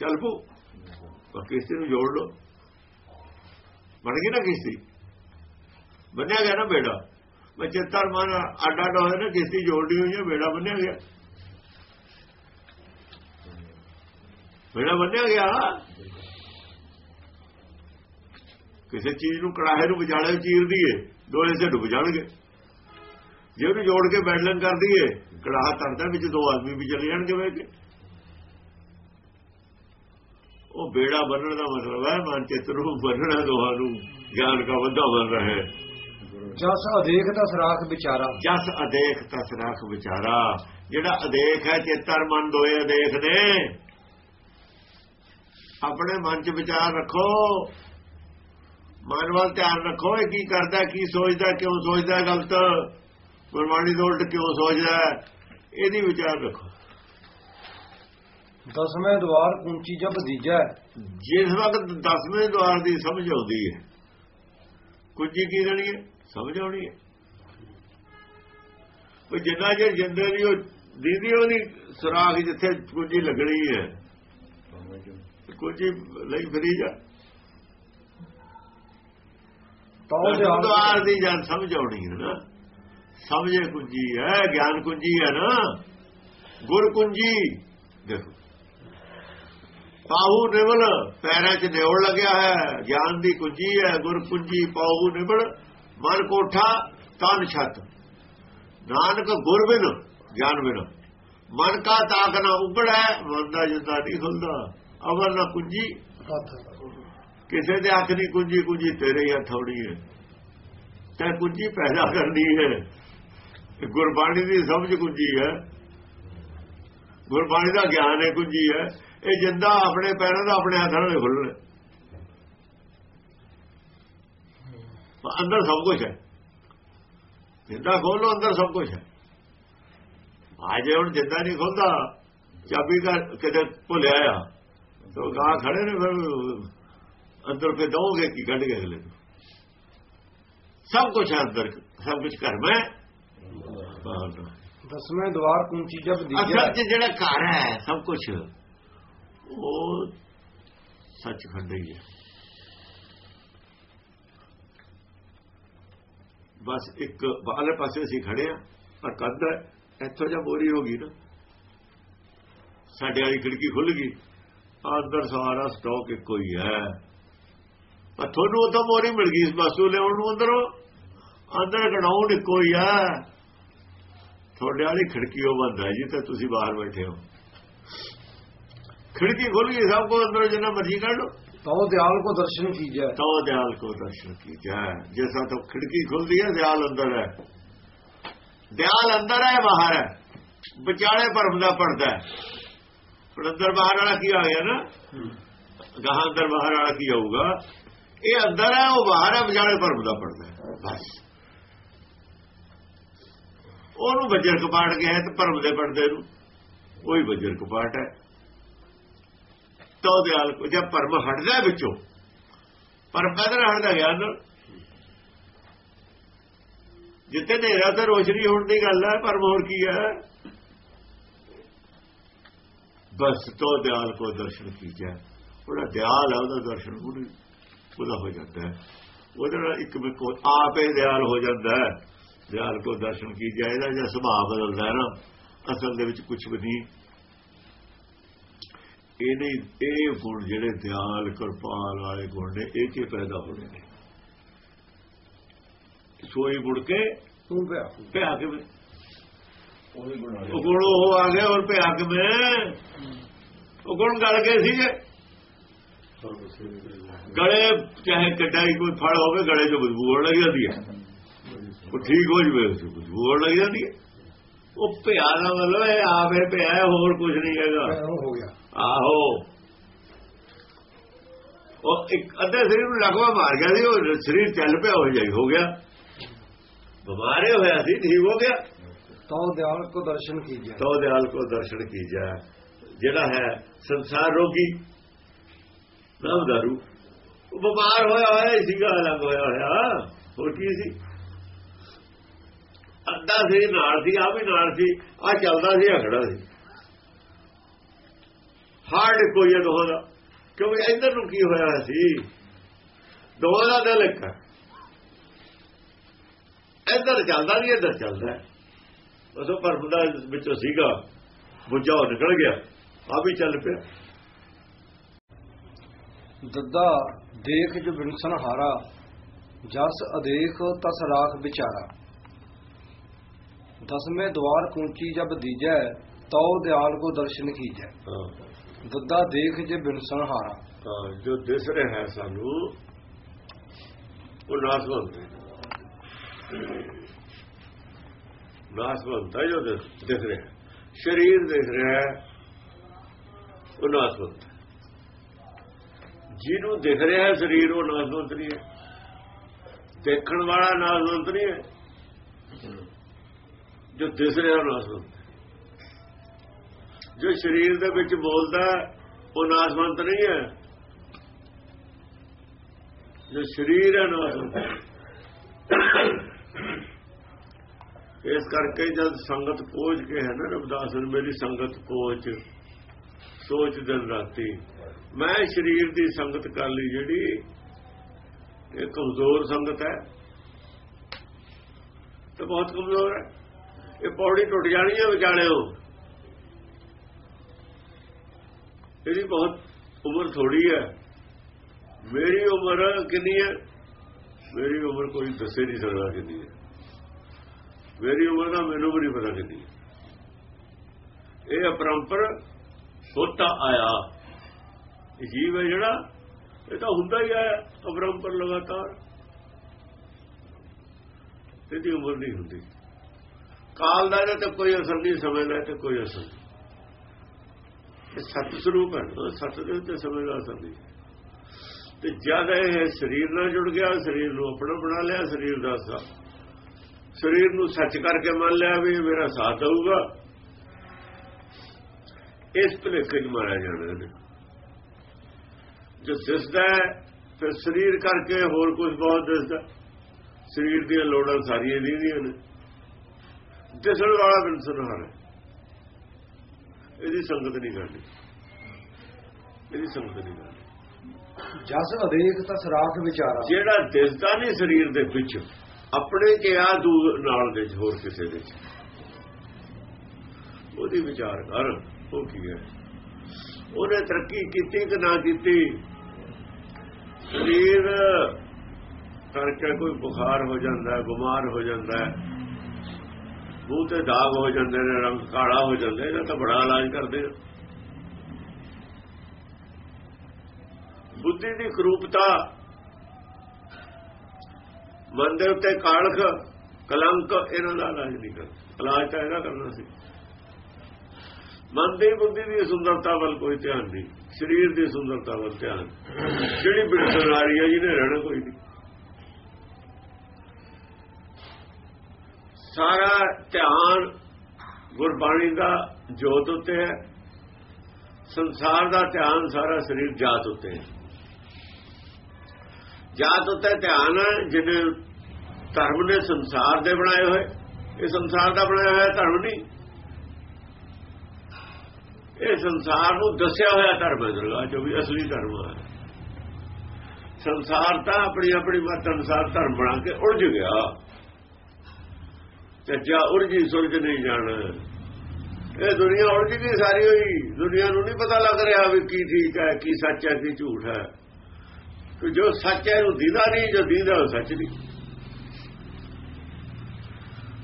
ਚੱਲ ਪੋ ਕਿਸ਼ਤੀ ਨੂੰ ਜੋੜ ਲੋ ਬਣ ਗਈ ਨਾ ਕਿਸ਼ਤੀ? ਬੰਨਿਆ ਗਿਆ ਨਾ ਬੇੜਾ ਮੈਂ ਚੇਤਰ ਮਨ ਅੱਡ ਅੱਡ ਹੋਏ ਨਾ, ਕਿਸ਼ਤੀ ਜੋੜਦੀ ਹੋਈ ਹੈ ਬੇੜਾ ਬੰਨਿਆ ਗਿਆ। ਬੇੜਾ ਬੰਨਿਆ ਗਿਆ। ਕਿਸੇ ਚੀਜ਼ ਨੂੰ ਕੜਾਹੇ ਨੂੰ ਵਿਚਾਲੇ ਚੀਰਦੀ ਦਈਏ ਦੋਲੇ ਸੇ ਡੁੱਬ ਜਾਣਗੇ ਜੇ ਉਹਨੂੰ ਜੋੜ ਕੇ ਬੈਡਲਨ ਕਰਦੀ ਦਈਏ, ਕੜਾਹ ਤਰਦਾ ਵਿੱਚ ਦੋ ਆਦਮੀ ਵੀ ਚਲੇ ਜਾਣਗੇ ਵੇਖ ਕੇ। ਉਹ ਬੇੜਾ ਬੰਨਣ ਦਾ ਮਤਲਬ ਹੈ, ਮਨ ਚਿੱਤ ਨੂੰ ਬੰਨਣਾ, ਦੋਹਾਂ ਨੂੰ, ਗਿਆਨ ਦਾ ਵੱਧਾ ਬਣ ਰਹੇ ਜਸ ਅਦੇਖ ਦਾ ਸਰਾਖ ਵਿਚਾਰਾ। ਜਸ ਅਦੇਖ ਤਸਰਾਖ ਵਿਚਾਰਾ। ਜਿਹੜਾ ਅਦੇਖ ਹੈ ਚੇਤਰ ਮਨ ਦੋਏ ਅਦੇਖ ਨੇ। ਆਪਣੇ ਮਨ 'ਚ ਵਿਚਾਰ ਰੱਖੋ। ਮਨ ਵੱਲ ਧਿਆਨ ਰੱਖੋ ਇਹ ਕੀ ਕਰਦਾ ਕੀ ਸੋਚਦਾ ਕਿਉਂ ਸੋਚਦਾ ਗਲਤ? ਗੁਰਬਾਣੀ ਤੋਂ ਉਲਟ ਕਿਉਂ ਸੋਚਦਾ? ਇਹਦੀ ਵਿਚਾਰ ਰੱਖੋ। ਦਸਵੇਂ ਦਵਾਰ ਕੁੰਚੀ ਜਬ ਦੀਜੈ। ਜਿਸ ਵਕਤ 10ਵੇਂ ਦਵਾਰ ਦੀ ਸਮਝ ਆਉਂਦੀ ਹੈ ਕੁੰਜੀ ਕੀ ਹੈ? ਸਮਝ ਆਉਣੀ ਹੈ? ਉਹ ਜਿੰਨਾ ਜੇ ਜਿੰਦੇ ਦੀ ਉਹ ਦੀਦੀ ਉਹਦੀ ਸੁਰਾਖ ਜਿੱਥੇ ਕੁੰਜੀ ਲੱਗਣੀ ਹੈ ਕੁੰਜੀ ਲਈ ਫਰੀ ਜਾ। ਤਾਂ ਦਸਵੇਂ ਦਵਾਰ ਦੀ ਜਨ ਸਮਝ ਆਉਣੀ ਹੈ ਨਾ। ਸਮਝੇ ਕੁੰਜੀ ਹੈ ਗਿਆਨ ਕੁੰਜੀ ਹੈ ਨਾ। ਗੁਰ ਕੁੰਜੀ ਦੇਖੋ। ਪਾਹੂ ਨਿਵਲ ਪੈਰਾਂ 'ਚ ਨਿਉਲ ਲੱਗਿਆ ਹੈ ਗਿਆਨ ਦੀ ਕੁੰਜੀ ਹੈ ਗੁਰ ਕੁੰਜੀ ਪਾਹੂ ਨਿਵਲ। ਮਨ ਕੋਠਾ ਤਨ ਛਤ। ਨਾਨਕ ਗੁਰ ਬਿਨ ਗਿਆਨ ਬਿਨ। ਮਨ ਕਾ ਤਾਕ ਨਾ ਉਗੜਾ ਮਨ ਦਾ ਜਿੰਦਾ ਨਹੀਂ ਖੁੱਲਦਾ। ਅਵਰ ਨਾ ਕੁੰਜੀ। ਕਿਸੇ ਦੇ ਹੱਥ ਦੀ ਕੁੰਜੀ ਕੁੰਜੀ ਤੇਰੇ ਹੀ ਹੱਥ ਹੋਣੀ ਹੈ। ਤੇ ਕੁੰਜੀ ਪੈਦਾ ਕਰਨੀ ਹੈ। ਗੁਰਬਾਣੀ ਦੀ ਸਮਝ ਕੁੰਜੀ ਹੈ। ਗੁਰਬਾਣੀ ਦਾ ਗਿਆਨ ਹੈ ਕੁੰਜੀ ਹੈ। ਇਹ ਜਿੰਦਾ ਆਪਣੇ ਪੈਰਾਂ ਦਾ ਆਪਣੇ ਹੱਥਾਂ ਨਾਲ ਖੁੱਲਣਾ ਅੰਦਰ ਸਭ ਕੁਝ ਹੈ। ਜਿੰਦਾ ਖੋਲੋ ਅੰਦਰ ਸਭ ਕੁਝ ਹੈ। ਆਜੇ ਹੁਣ ਜਿੰਦਾ ਨਹੀਂ ਖੁੱਲਦਾ ਚਾਬੀ ਦਾ ਕਿਤੇ ਭੁੱਲਿਆ ਆ। ਤੋ ਗਾ ਖੜੇ ਨੇ ਫਿਰ ਅੰਦਰ ਕੇ ਦੋਗੇ ਕੀ ਕੱਢ ਕੇ ਅਗਲੇ ਸਭ ਕੁਝ ਹੈ ਅੰਦਰ ਸਭ ਕੁਝ ਘਰ ਮੈਂ। ਬਾਹਰ ਦਸਵੇਂ ਦਵਾਰ ਕੁੰਚੀ ਜਬ ਦੀਜੈ ਅਸਲ 'ਚ ਜਿਹੜਾ ਘਰ ਹੈ ਸਭ ਕੁਝ ਉਹ ਸੱਚਖੰਡ ਹੀ ਹੈ। ਬਸ ਇੱਕ ਬਾਹਲੇ ਪਾਸੇ ਅਸੀਂ ਖੜੇ ਆ, ਪਰ ਕੰਧ ਹੈ ਇੱਥੋਂ ਜਾਂ ਬੋਰੀ ਹੋ ਗਈ ਨਾ। ਸਾਡੇ ਵਾਲੀ ਖਿੜਕੀ ਖੁੱਲ ਗਈ। ਅੰਦਰ ਸਾਰਾ ਸਟਾਕ ਇੱਕੋ ਹੀ ਹੈ। ਪਰ ਤੁਹਾਨੂੰ ਉਹ ਤਾਂ ਮੋਰੀ ਮਿਲ ਗਈ, ਇਸ ਵਸਤੂ ਲਿਆਉਣ ਨੂੰ ਅੰਦਰੋਂ। ਅੰਦਰ ਗਣਾਉਣ ਇੱਕੋ ਹੀ ਹੈ। ਤੁਹਾਡੇ ਵਾਲੀ ਖਿੜਕੀ ਉਹ ਬੰਦ ਹੈ ਜੀ ਤੇ ਤੁਸੀਂ ਬਾਹਰ ਬੈਠੇ ਹੋ। ਖਿੜਕੀ ਖੁੱਲ ਗਈ, ਸਭ ਕੋ ਅੰਦਰੋਂ ਜਿੰਨਾ ਮਰਜ਼ੀ ਕੱਢ ਲੋ ਤਉ ਦਿਆਲ ਕੋ ਦਰਸ਼ਨ ਕੀਜੈ। ਤੋ ਦਿਆਲ ਕੋ ਦਰਸ਼ਨ ਕੀ ਜਾਏ ਜੈਸਾ ਤਾਂ ਖਿੜਕੀ ਖੁੱਲਦੀ ਹੈ ਦਿਆਲ ਅੰਦਰ ਹੈ। ਦਿਆਲ ਅੰਦਰ ਹੈ ਬਾਹਰ ਹੈ। ਵਿਚਾਲੇ ਭਰਮ ਦਾ ਪਰਦਾ ਹੈ। ਹੁਣ ਅੰਦਰ ਬਾਹਰ ਵਾਲਾ ਕੀ ਆ ਗਿਆ ਨਾ? ਗਾਹਾਂ ਅੰਦਰ ਬਾਹਰ ਵਾਲਾ ਕੀ ਆਊਗਾ? ਇਹ ਅੰਦਰ ਹੈ ਉਹ ਬਾਹਰ ਹੈ ਵਿਚਾਲੇ ਭਰਮ ਦਾ ਪਰਦਾ ਬਸ। ਉਹਨੂੰ ਵਜਰ ਕਪਾਟ ਗਿਆ ਤੇ ਭਰਮ ਦੇ ਪਰਦੇ ਨੂੰ। ਉਹੀ ਵਜਰ ਕਪਾਟ ਹੈ। ਤੋ ਦਿਆਲ ਕੋ ਜਦ ਭਰਮ ਹਟਦਾ ਵਿੱਚੋਂ, ਭਰਮ ਕਦਰ ਹਟਦਾ ਗਿਆਨ ਨਾਲ ਜਿੱਥੇ ਹਨੇਰਾ ਤੇ ਰੋਸ਼ਨੀ ਹੋਣ ਦੀ ਗੱਲ ਹੈ, ਭਰਮ ਹੋਰ ਕੀ ਹੈ? ਬਸ ਤੋ ਦਿਆਲ ਕੋ ਦਰਸ਼ਨ ਕੀਜੈ। ਉਹਦਾ ਦਿਆਲ ਹੈ, ਉਹਦਾ ਦਰਸ਼ਨ ਉਹਨੂੰ ਉਹਦਾ ਹੋ ਜਾਂਦਾ ਹੈ। ਉਹਦੇ ਨਾਲ ਇੱਕ ਕੋ ਆਪੇ ਦਿਆਲ ਹੋ ਜਾਂਦਾ ਹੈ। ਦਿਆਲ ਕੋ ਦਰਸ਼ਨ ਕੀਜੈ, ਇਹਦਾ ਜਿਹੜਾ ਸੁਭਾਅ ਬਦਲਦਾ ਨਾ, ਅਸਲ ਦੇ ਵਿੱਚ ਕੁਝ ਵੀ ਨਹੀਂ। ਇਹ ਨਹੀਂ ਇਹ ਗੁਣ ਜਿਹੜੇ ਦਿਆਲ ਕਿਰਪਾਲ ਵਾਲੇ ਗੁਣ ਨੇ ਇਹ ਕੇ ਪੈਦਾ ਹੋਣੇ ਨੇ? ਸੋਈ ਮੁੜ ਕੇ ਤੂੰ ਪਿਆ ਪਿਆ ਕੇ ਵੀ- ਉਹੀ ਗੁਣ ਉਹ ਗੁਣ ਉਹ ਆ ਗਿਆ ਔਰ ਪਿਆ ਕੇ ਮੈਂ ਉਹ ਗੁਣ ਗਲ ਗਏ ਸੀਗੇ। ਗਲੇ ਚਾਹੇ ਕਟਾਈ ਕੋਈ ਫਲ ਹੋਵੇ ਗਲੇ 'ਚ ਬਦਬੂ ਆਉਣ ਲੱਗ ਜਾਂਦੀ ਹੈ। ਉਹ ਠੀਕ ਹੋ ਜਵੇ ਉਸ ਬਦਬੂ ਆਉਣ ਲੱਗ ਜਾਂਦੀ ਹੈ। ਉਹ ਪਿਆ ਦਾ ਮਤਲਬ ਇਹ ਆਪੇ ਪਿਆ ਹੈ, ਹੋਰ ਕੁਝ ਨਹੀਂ ਹੈਗਾ। ਉਹ ਹੋ ਗਿਆ। ਆਹੋ। ਉਹ ਇੱਕ ਅੱਧੇ ਸਰੀਰ ਨੂੰ ਲਗਵਾ ਮਾਰ ਗਿਆ ਸੀ ਉਹ ਸਰੀਰ ਚੱਲ ਪਿਆ ਹੋ ਜਾਈ ਹੋ ਗਿਆ। ਬਿਮਾਰੇ ਹੋਇਆ ਸੀ ਠੀਕ ਹੋ ਗਿਆ। ਤਉ ਦਿਆਲ ਕੋ ਦਰਸ਼ਨ ਕੀਜੈ ਤੋ ਦਿਆਲ ਕੋ ਦਰਸ਼ਨ ਕੀਜੈ ਜਿਹੜਾ ਹੈ ਸੰਸਾਰ ਰੋਗੀ ਨਾਮ ਦਾਰੂ ਉਹ ਬਿਮਾਰ ਹੋਇਆ ਹੋਇਆ ਸੀਗਾ ਅਲੱਗ ਹੋਇਆ ਹੋਇਆ। ਹੋਰ ਕੀ ਸੀ? ਅੱਧਾ ਸੀ ਨਾਲ ਸੀ ਆ ਵੀ ਨਾਲ ਸੀ ਆ ਚੱਲਦਾ ਸੀ ਆ ਖੜਾ ਸੀ। ਹਾਰਡ ਕੋਈ ਇਹ ਦੋਹਾਂ ਦਾ। ਕਿਉਂਕਿ ਇੱਧਰ ਨੂੰ ਕੀ ਹੋਇਆ ਸੀ? ਦੋਹਾਂ ਦਾ ਦਿਲ ਇੱਕ ਹੈ। ਇੱਧਰ ਚੱਲਦਾ ਨਹੀਂ ਇੱਧਰ ਚੱਲਦਾ ਹੈ। ਉਦੋਂ ਭਰਮ ਦਾ ਵਿੱਚੋਂ ਸੀਗਾ ਬੁੱਝਾ ਉਹ ਨਿਕਲ ਗਿਆ। ਆ ਵੀ ਚੱਲ ਪਿਆ। ਦੱਦਾ ਦੇਖ ਜੋ ਬਿਨਸਨ ਹਾਰਾ ਜਸ ਅਦੇਖ ਤਸ ਰਾਖ ਵਿਚਾਰਾ। ਦਸਵੇਂ ਦਵਾਰ ਕੂੰਚੀ ਜਬ ਦੀਜੈ ਤਉ ਦਿਆਲ ਕੋ ਦਰਸ਼ਨ ਕੀਜੈ। ਹਾਂ। ਦੱਦਾ ਦੇਖ ਜੇ ਬਿਨਸਨ ਹਾਰਾ ਤਾਂ ਜੋ ਦਿਸ ਰਿਹਾ ਹੈ ਸਾਨੂੰ, ਉਹ ਨਾਸਵੰਤ ਹੈ ਨਾਸਵੰਤ ਹੈ ਜੋ ਦਿਸ ਰਿਹਾ। ਸਰੀਰ ਦਿਸ ਰਿਹਾ ਉਹ ਨਾਸਵੰਤ ਹੈ ਜਿਹਨੂੰ ਦਿਖ ਰਿਹਾ ਸਰੀਰ, ਉਹ ਨਾਸਵੰਤ ਨਹੀਂ ਹੈ। ਦੇਖਣ ਵਾਲਾ ਨਾਸਵੰਤ ਨਹੀਂ ਹੈ। ਜੋ ਦਿਸ ਰਿਹਾ ਉਹ ਨਾਸਵੰਤ ਹੈ। ਜੋ ਸਰੀਰ ਦੇ ਵਿੱਚ ਬੋਲਦਾ ਉਹ ਨਾਸਵੰਤ ਨਹੀਂ ਹੈ। ਜੋ ਸਰੀਰ ਹੈ, ਨਾਸਵੰਤ ਇਸ ਕਰਕੇ ਜਦ ਸੰਗਤ ਕੋਜ ਕੇ ਹੈ ਨਾ ਰਬਦਾਸ ਨੇ, ਮੇਰੀ ਸੰਗਤ ਕੋਚ ਸੋਚ ਦਿਨ ਰਾਤੀ, ਮੈਂ ਸਰੀਰ ਦੀ ਸੰਗਤ ਕਰ ਲਈ ਜਿਹੜੀ ਇਹ ਕਮਜ਼ੋਰ ਸੰਗਤ ਹੈ। ਤੇ ਬਹੁਤ ਕਮਜ਼ੋਰ ਹੈ। ਇਹ ਪੌੜੀ ਟੁੱਟ ਜਾਣੀ ਹੈ ਵਿਚਾਲਿਓ ਇਹਦੀ ਬਹੁਤ ਉਮਰ ਥੋੜੀ ਹੈ। ਮੇਰੀ ਉਮਰ ਕਿੰਨੀ ਹੈ? ਮੇਰੀ ਉਮਰ ਕੋਈ ਦੱਸੇ ਨਹੀਂ ਸਕਦਾ ਕਿੰਨੀ ਹੈ। ਮੇਰੀ ਉਮਰ ਦਾ ਮੈਨੂੰ ਵੀ ਨਹੀਂ ਪਤਾ ਕਿੰਨੀ ਹੈ। ਇਹ ਅਪਰੰਪਰ ਸੋਤਾ ਆਇਆ। ਇਹ ਜੀਵ ਹੈ ਜਿਹੜਾ, ਇਹ ਤਾਂ ਹੁੰਦਾ ਹੀ ਆਇਆ ਅਪਰੰਪਰ ਲਗਾਤਾਰ। ਇਹਦੀ ਉਮਰ ਨਹੀਂ ਹੁੰਦੀ। ਕਾਲ ਦਾ ਇਹਦੇ ਤੇ ਕੋਈ ਅਸਰ ਨਹੀਂ, ਸਮੇਂ ਦਾ ਤੇ ਕੋਈ ਅਸਰ ਨਹੀਂ। ਇਹ ਸਤ ਸਰੂਪ ਹੈ ਨਾ, ਸਤ ਦੇ ਉੱਤੇ ਸਮੇਂ ਦਾ ਤੇ ਜਦ ਇਹ ਸਰੀਰ ਨਾਲ ਜੁੜ ਗਿਆ ਸਰੀਰ ਨੂੰ ਆਪਣਾ ਬਣਾ ਲਿਆ ਸਰੀਰ ਦਾ ਸਾ ਸਰੀਰ ਨੂੰ ਸੱਚ ਕਰਕੇ ਮੰਨ ਲਿਆ ਵੀ ਮੇਰਾ ਸਾਥ ਆਊਗਾ। ਇਸ ਭਲੇਖੇ ਚ ਮਾਰਿਆ ਜਾਣਾ ਨੇ ਜੋ ਦਿਸਦਾ ਹੈ, ਫਿਰ ਸਰੀਰ ਕਰਕੇ ਹੋਰ ਕੁਝ ਬਹੁਤ ਦਿਸਦਾ। ਸਰੀਰ ਦੀਆਂ ਲੋੜਾਂ ਸਾਰੀਆਂ ਦੀਆਂ ਨੇ। ਦਿਸਣ ਵਾਲਾ ਬਿਨਸਨ ਹੈ। ਇਹਦੀ ਸੰਗਤ ਨਹੀਂ ਕਰਨੀ ਇਹਦੀ ਸੰਗਤ ਨਹੀਂ ਕਰਨੀ ਜਸ ਅਦੇਖ ਤਸ ਰਾਖ ਵਿਚਾਰਾ। ਜਿਹੜਾ ਦਿਸਦਾ ਨਹੀਂ ਸਰੀਰ ਦੇ ਵਿੱਚ ਆਪਣੇ ਕਿ ਆ ਦੂਰ ਨਾਲ ਦੇ ਹੋਰ ਕਿਸੇ ਦੇ। ਉਹਦੀ ਵਿਚਾਰ ਕਰ ਉਹ ਕੀ ਹੈ? ਉਹਨੇ ਤਰੱਕੀ ਕੀਤੀ ਕਿ ਨਾ ਕੀਤੀ? ਸਰੀਰ ਕਰਕੇ ਕੋਈ ਬੁਖਾਰ ਹੋ ਜਾਂਦਾ ਹੈ ਬਿਮਾਰ ਹੋ ਜਾਂਦਾ ਹੈ। ਮੂੰਹ ਤੇ ਦਾਗ ਹੋ ਜਾਂਦੇ ਨੇ, ਰੰਗ ਕਾਲਾ ਹੋ ਜਾਂਦਾ ਇਹਦਾ ਤਾਂ ਬੜਾ ਇਲਾਜ ਕਰਦੇ ਆ। ਬੁੱਧੀ ਦੀ ਕਰੂਪਤਾ ਮਨ ਦੇ ਉੱਤੇ ਕਾਲਖ, ਕਲੰਕ, ਇਹਨਾਂ ਦਾ ਇਲਾਜ ਨਹੀਂ ਕਰਦਾ ਇਲਾਜ ਤਾਂ ਇਹਦਾ ਕਰਨਾ ਸੀ। ਮਨ ਦੀ ਬੁੱਧੀ ਦੀ ਸੁੰਦਰਤਾ ਵੱਲ ਕੋਈ ਧਿਆਨ ਨਹੀਂ। ਸਰੀਰ ਦੀ ਸੁੰਦਰਤਾ ਵੱਲ ਧਿਆਨ। ਜਿਹੜੀ ਬਿਲਕੁਲ ਆ ਰਹੀ ਹੈ ਜਿਹਨੇ ਰਹਿਣਾ ਕੋਈ ਨਹੀਂ। ਸਾਰਾ ਧਿਆਨ ਗੁਰਬਾਣੀ ਦਾ ਜੋਤ ਉੱਤੇ ਹੈ। ਸੰਸਾਰ ਦਾ ਧਿਆਨ ਸਾਰਾ ਸਰੀਰ ਜਾਤ ਉੱਤੇ ਹੈ। ਜਾਤ ਉੱਤੇ ਧਿਆਨ ਜਿਹਨੇ ਧਰਮ ਨੇ ਸੰਸਾਰ ਦੇ ਬਣਾਏ ਹੋਏ। ਇਹ ਸੰਸਾਰ ਦਾ ਬਣਾਇਆ ਹੋਇਆ ਧਰਮ ਨਹੀਂ। ਇਹ ਸੰਸਾਰ ਨੂੰ ਦੱਸਿਆ ਹੋਇਆ ਧਰਮ ਹੈ ਦੁਰਗਾ ਜੋ ਵੀ ਅਸਲੀ ਧਰਮ ਹੈ। ਸੰਸਾਰ ਤਾਂ ਆਪਣੀ ਆਪਣੀ ਮਤ ਅਨੁਸਾਰ ਧਰਮ ਬਣਾ ਕੇ ਉਲਝ ਗਿਆ। ਚੱਜਾ ਉਲਝੀ ਸੁਲਝ ਨਹੀਂ ਜਾਣ। ਇਹ ਦੁਨੀਆ ਉਲਝ ਗਈ ਸਾਰੀ ਹੋਈ। ਦੁਨੀਆ ਨੂੰ ਨਹੀਂ ਪਤਾ ਲੱਗ ਰਿਹਾ ਵੀ ਕੀ ਠੀਕ ਹੈ, ਕੀ ਸੱਚ ਹੈ, ਕੀ ਝੂਠ ਹੈ। ਕਿ ਜੋ ਸੱਚ ਹੈ ਉਹ ਦੀਦਾ ਨਹੀਂ, ਜੋ ਦੀਦਾ ਉਹ ਸੱਚ ਨਹੀਂ।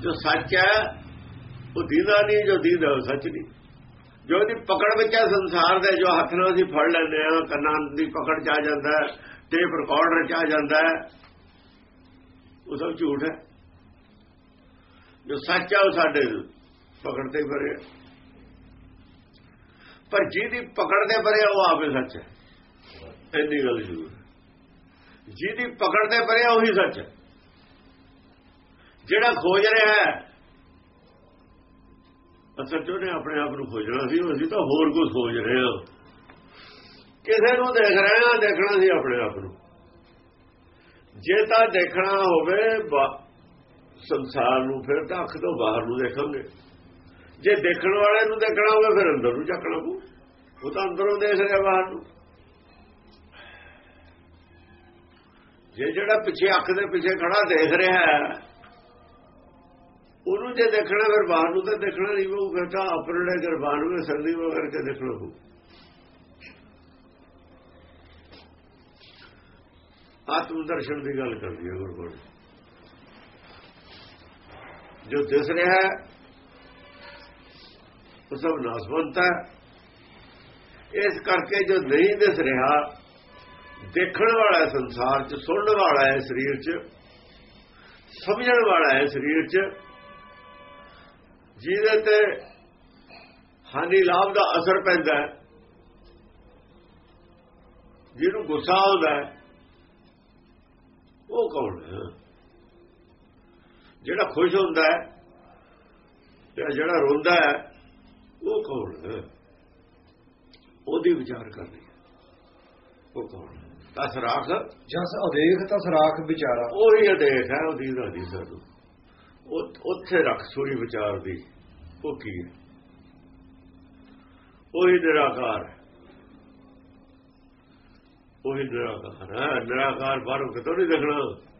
ਜੋ ਸੱਚ ਹੈ, ਉਹ ਦੀਦਾ ਨਹੀਂ, ਜੋ ਦੀਦਾ ਉਹ ਸੱਚ ਨਹੀਂ। ਜੋ ਦੀ ਪਕੜ ਵਿੱਚ ਹੈ, ਸੰਸਾਰ ਦੇ ਜੋ ਹੱਥ ਨਾਲ ਅਸੀਂ ਫੜ ਲੈਂਦੇ ਆ ਕੰਨਾਂ ਦੀ ਪਕੜ ਚ ਆ ਜਾਂਦਾ ਹੈ, ਟੇਪ ਰਿਕਾਰਡਰ ਚ ਆ ਜਾਂਦਾ ਉਹ ਸਭ ਝੂਠ ਹੈ। ਜੋ ਸੱਚ ਹੈ ਉਹ ਸਾਡੇ ਪਕੜ ਤੇ ਭਰੇ ਪਰ ਜਿਹਦੀ ਪਕੜ ਤੇ ਭਰੇ ਉਹ ਆਪੇ ਸੱਚ ਹੈ ਇੰਨੀ ਗੱਲ ਜ਼ਰੂਰ ਜਿਹਦੀ ਪਕੜ ਤੇ ਭਰੇ ਉਹੀ ਸੱਚ ਹੈ ਜਿਹੜਾ ਖੋਜ ਰਿਹਾ ਹੈ ਅਸਲ ਚੋਂ ਨੇ ਆਪਣੇ ਆਪ ਨੂੰ ਖੋਜਣਾ ਸੀ, ਅਸੀਂ ਤਾਂ ਹੋਰ ਕੁਝ ਖੋਜ ਰਹੇ ਹਾਂ। ਕਿਸੇ ਨੂੰ ਦੇਖ ਰਹੇ ਹਾਂ, ਦੇਖਣਾ ਸੀ ਆਪਣੇ ਆਪ ਨੂੰ। ਜੇ ਤਾਂ ਦੇਖਣਾ ਹੋਵੇ ਸੰਸਾਰ ਨੂੰ ਫਿਰ ਤਾਂ ਅੱਖ ਤੋਂ ਬਾਹਰ ਨੂੰ ਦੇਖਾਂਗੇ। ਜੇ ਦੇਖਣ ਵਾਲੇ ਨੂੰ ਦੇਖਣਾ ਹੋਵੇ ਫਿਰ ਅੰਦਰ ਨੂੰ ਚੱਕਣਾ ਪਊ। ਉਹ ਤਾਂ ਅੰਦਰੋਂ ਦੇਖ ਰਿਹਾ ਬਾਹਰ ਨੂੰ। ਜੇ ਜਿਹੜਾ ਪਿੱਛੇ ਅੱਖ ਦੇ ਪਿੱਛੇ ਖੜਾ ਦੇਖ ਰਿਹਾ ਹੈ, ਉਹਨੂੰ ਜੇ ਦੇਖਣਾ, ਫਿਰ ਬਾਹਰ ਨੂੰ ਤਾਂ ਦੇਖਣਾ ਨਹੀਂ ਉਹ ਤਾਂ ਆਪਣੇ ਗਰਬਾਨ ਵਿੱਚ ਸਰਦੀ ਵਗਰ ਕੇ ਦੇਖਣਾ ਪਊ। ਆਤਮ ਦਰਸ਼ਨ ਦੀ ਗੱਲ ਕਰਦੀ ਹੈ ਗੁਰਬਾਣੀ। ਜੋ ਦਿਸ ਰਿਹਾ ਹੈ, ਉਹ ਸਭ ਨਾਸਵੰਤ ਹੈ। ਇਸ ਕਰਕੇ ਜੋ ਨਹੀਂ ਦਿਸ ਰਿਹਾ, ਦੇਖਣ ਵਾਲਾ ਸੰਸਾਰ 'ਚ, ਸੁਣਨ ਵਾਲਾ ਹੈ ਸਰੀਰ 'ਚ, ਸਮਝਣ ਵਾਲਾ ਹੈ ਸਰੀਰ 'ਚ। ਜਿਹਦੇ ਤੇ ਹਾਨੀ ਲਾਭ ਦਾ ਅਸਰ ਪੈਂਦਾ ਹੈ। ਜਿਹਨੂੰ ਗੁੱਸਾ ਆਉਂਦਾ ਉਹ ਕੌਣ ਹੈ? ਜਿਹੜਾ ਖੁਸ਼ ਹੁੰਦਾ ਹੈ ਤੇ ਜਿਹੜਾ ਰੋਂਦਾ ਹੈ ਉਹ ਕੌਣ ਹੈ? ਉਹਦੀ ਵਿਚਾਰ ਕਰਨੀ ਉਹ ਕੌਣ ਤਸ ਰਾਖ। ਜਸ ਅਦੇਖ ਤਸ ਰਾਖ ਵਿਚਾਰਾ। ਉਹੀ ਅਦੇਖ ਹੈ ਉਹਦੀ ਰਾਦੀ ਸਾਨੂੰ। ਉੱਥੇ ਰੱਖ ਸੋਈ ਵਿਚਾਰ ਦੀ। ਉਹ ਕੀ ਹੈ? ਉਹੀ ਨਿਰਾਕਾਰ ਉਹੀ ਨਿਰਾਕਾਰ ਹੈ। ਨਿਰਾਕਾਰ ਬਾਹਰੋਂ ਕਿਤੋਂ ਨਹੀਂ ਦੇਖਣਾ।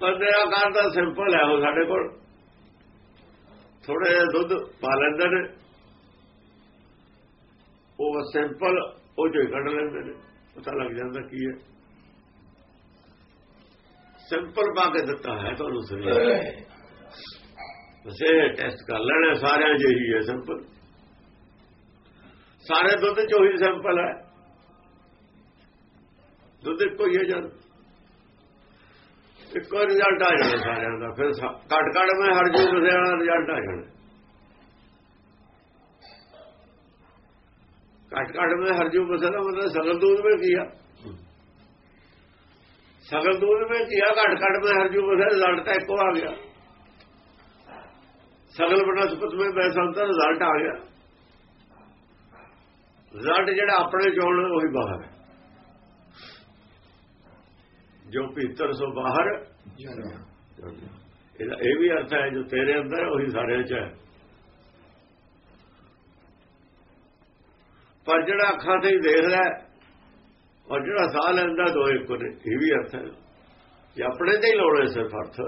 ਪਰ ਨਿਰਾਕਾਰ ਦਾ ਸਿੰਪਲ ਹੈ ਉਹ ਸਾਡੇ ਕੋਲ। ਥੋੜੇ ਜਿਹਾ ਦੁੱਧ ਪਾ ਲੈਂਦੇ ਨੇ। ਉਹ ਸਿੰਪਲ ਉਹ ਜੋ ਕੱਢ ਲੈਂਦੇ ਨੇ। ਪਤਾ ਲੱਗ ਜਾਂਦਾ ਕੀ ਹੈ। ਸਿੰਪਲ ਪਾ ਕੇ ਦਿੱਤਾ ਹੈ ਤੁਹਾਨੂੰ ਸਰੀਰ ਉਸੇ ਟੈਸਟ ਕਰ ਲੈਣਾ ਸਾਰਿਆਂ ਜਿਹੀ ਹੈ ਸਿੰਪਲ ਸਾਰੇ ਦੁੱਧ ਚੋਂ ਹੀ ਸਿੰਪਲ ਹੈ। ਦੁੱਧ ਇੱਕੋ ਹੀ ਹੈ ਜਦ। ਇੱਕੋ ਰਿਜ਼ਲਟ ਆ ਜਾਣਾ ਸਾਰਿਆਂ ਦਾ। ਫਿਰ ਘਟ ਘਟ ਮੈਂ ਹਰ ਜੂ ਬਸਿਆ ਰਿਜ਼ਲਟ ਆ ਜਾਣਾ। ਘਟ ਘਟ ਮੈਂ ਹਰ ਜੂ ਬਸਿਆ ਦਾ ਮਤਲਬ ਸਗਲ ਦੂਧ ਵਿੱਚ ਕੀਆ ਸਗਲ ਦੂਧ ਵਿੱਚ ਕੀਆ ਘਟ ਘਟ ਮੈਂ ਹਰ ਜੂ ਬਸਿਆ ਰਿਜ਼ਲਟ ਤਾਂ ਇੱਕੋ ਆ ਗਿਆ। ਸਗਲ ਬਨਸਪਤ ਵਿੱਚ ਵੈਸਾ ਤਾਂ ਰਿਜ਼ਲਟ ਆ ਗਿਆ। ਰਿਜ਼ਲਟ ਜਿਹੜਾ ਆਪਣੇ ਚੋਣ ਉਹੀ ਬਾਹਰ ਹੈ ਜੋ ਭੀਤਰ ਸੋ ਬਾਹਰ। ਇਹਦਾ ਇਹ ਵੀ ਅਰਥ ਹੈ, ਜੋ ਤੇਰੇ ਅੰਦਰ ਉਹੀ ਸਾਡੇ 'ਚ ਹੈ। ਪਰ ਜਿਹੜਾ ਅੱਖਾਂ ਤੇ ਹੀ ਦੇਖਦਾ ਔਰ ਜਿਹੜਾ ਸਾਹ ਲੈਂਦਾ ਦੋ ਇੱਕ ਨੇ ਇਹ ਵੀ ਅਰਥ ਹੈ। ਇਹ ਆਪਣੇ ਤੇ ਹੀ ਲਾਉਣਾ ਸਿਰਫ ਅਰਥ।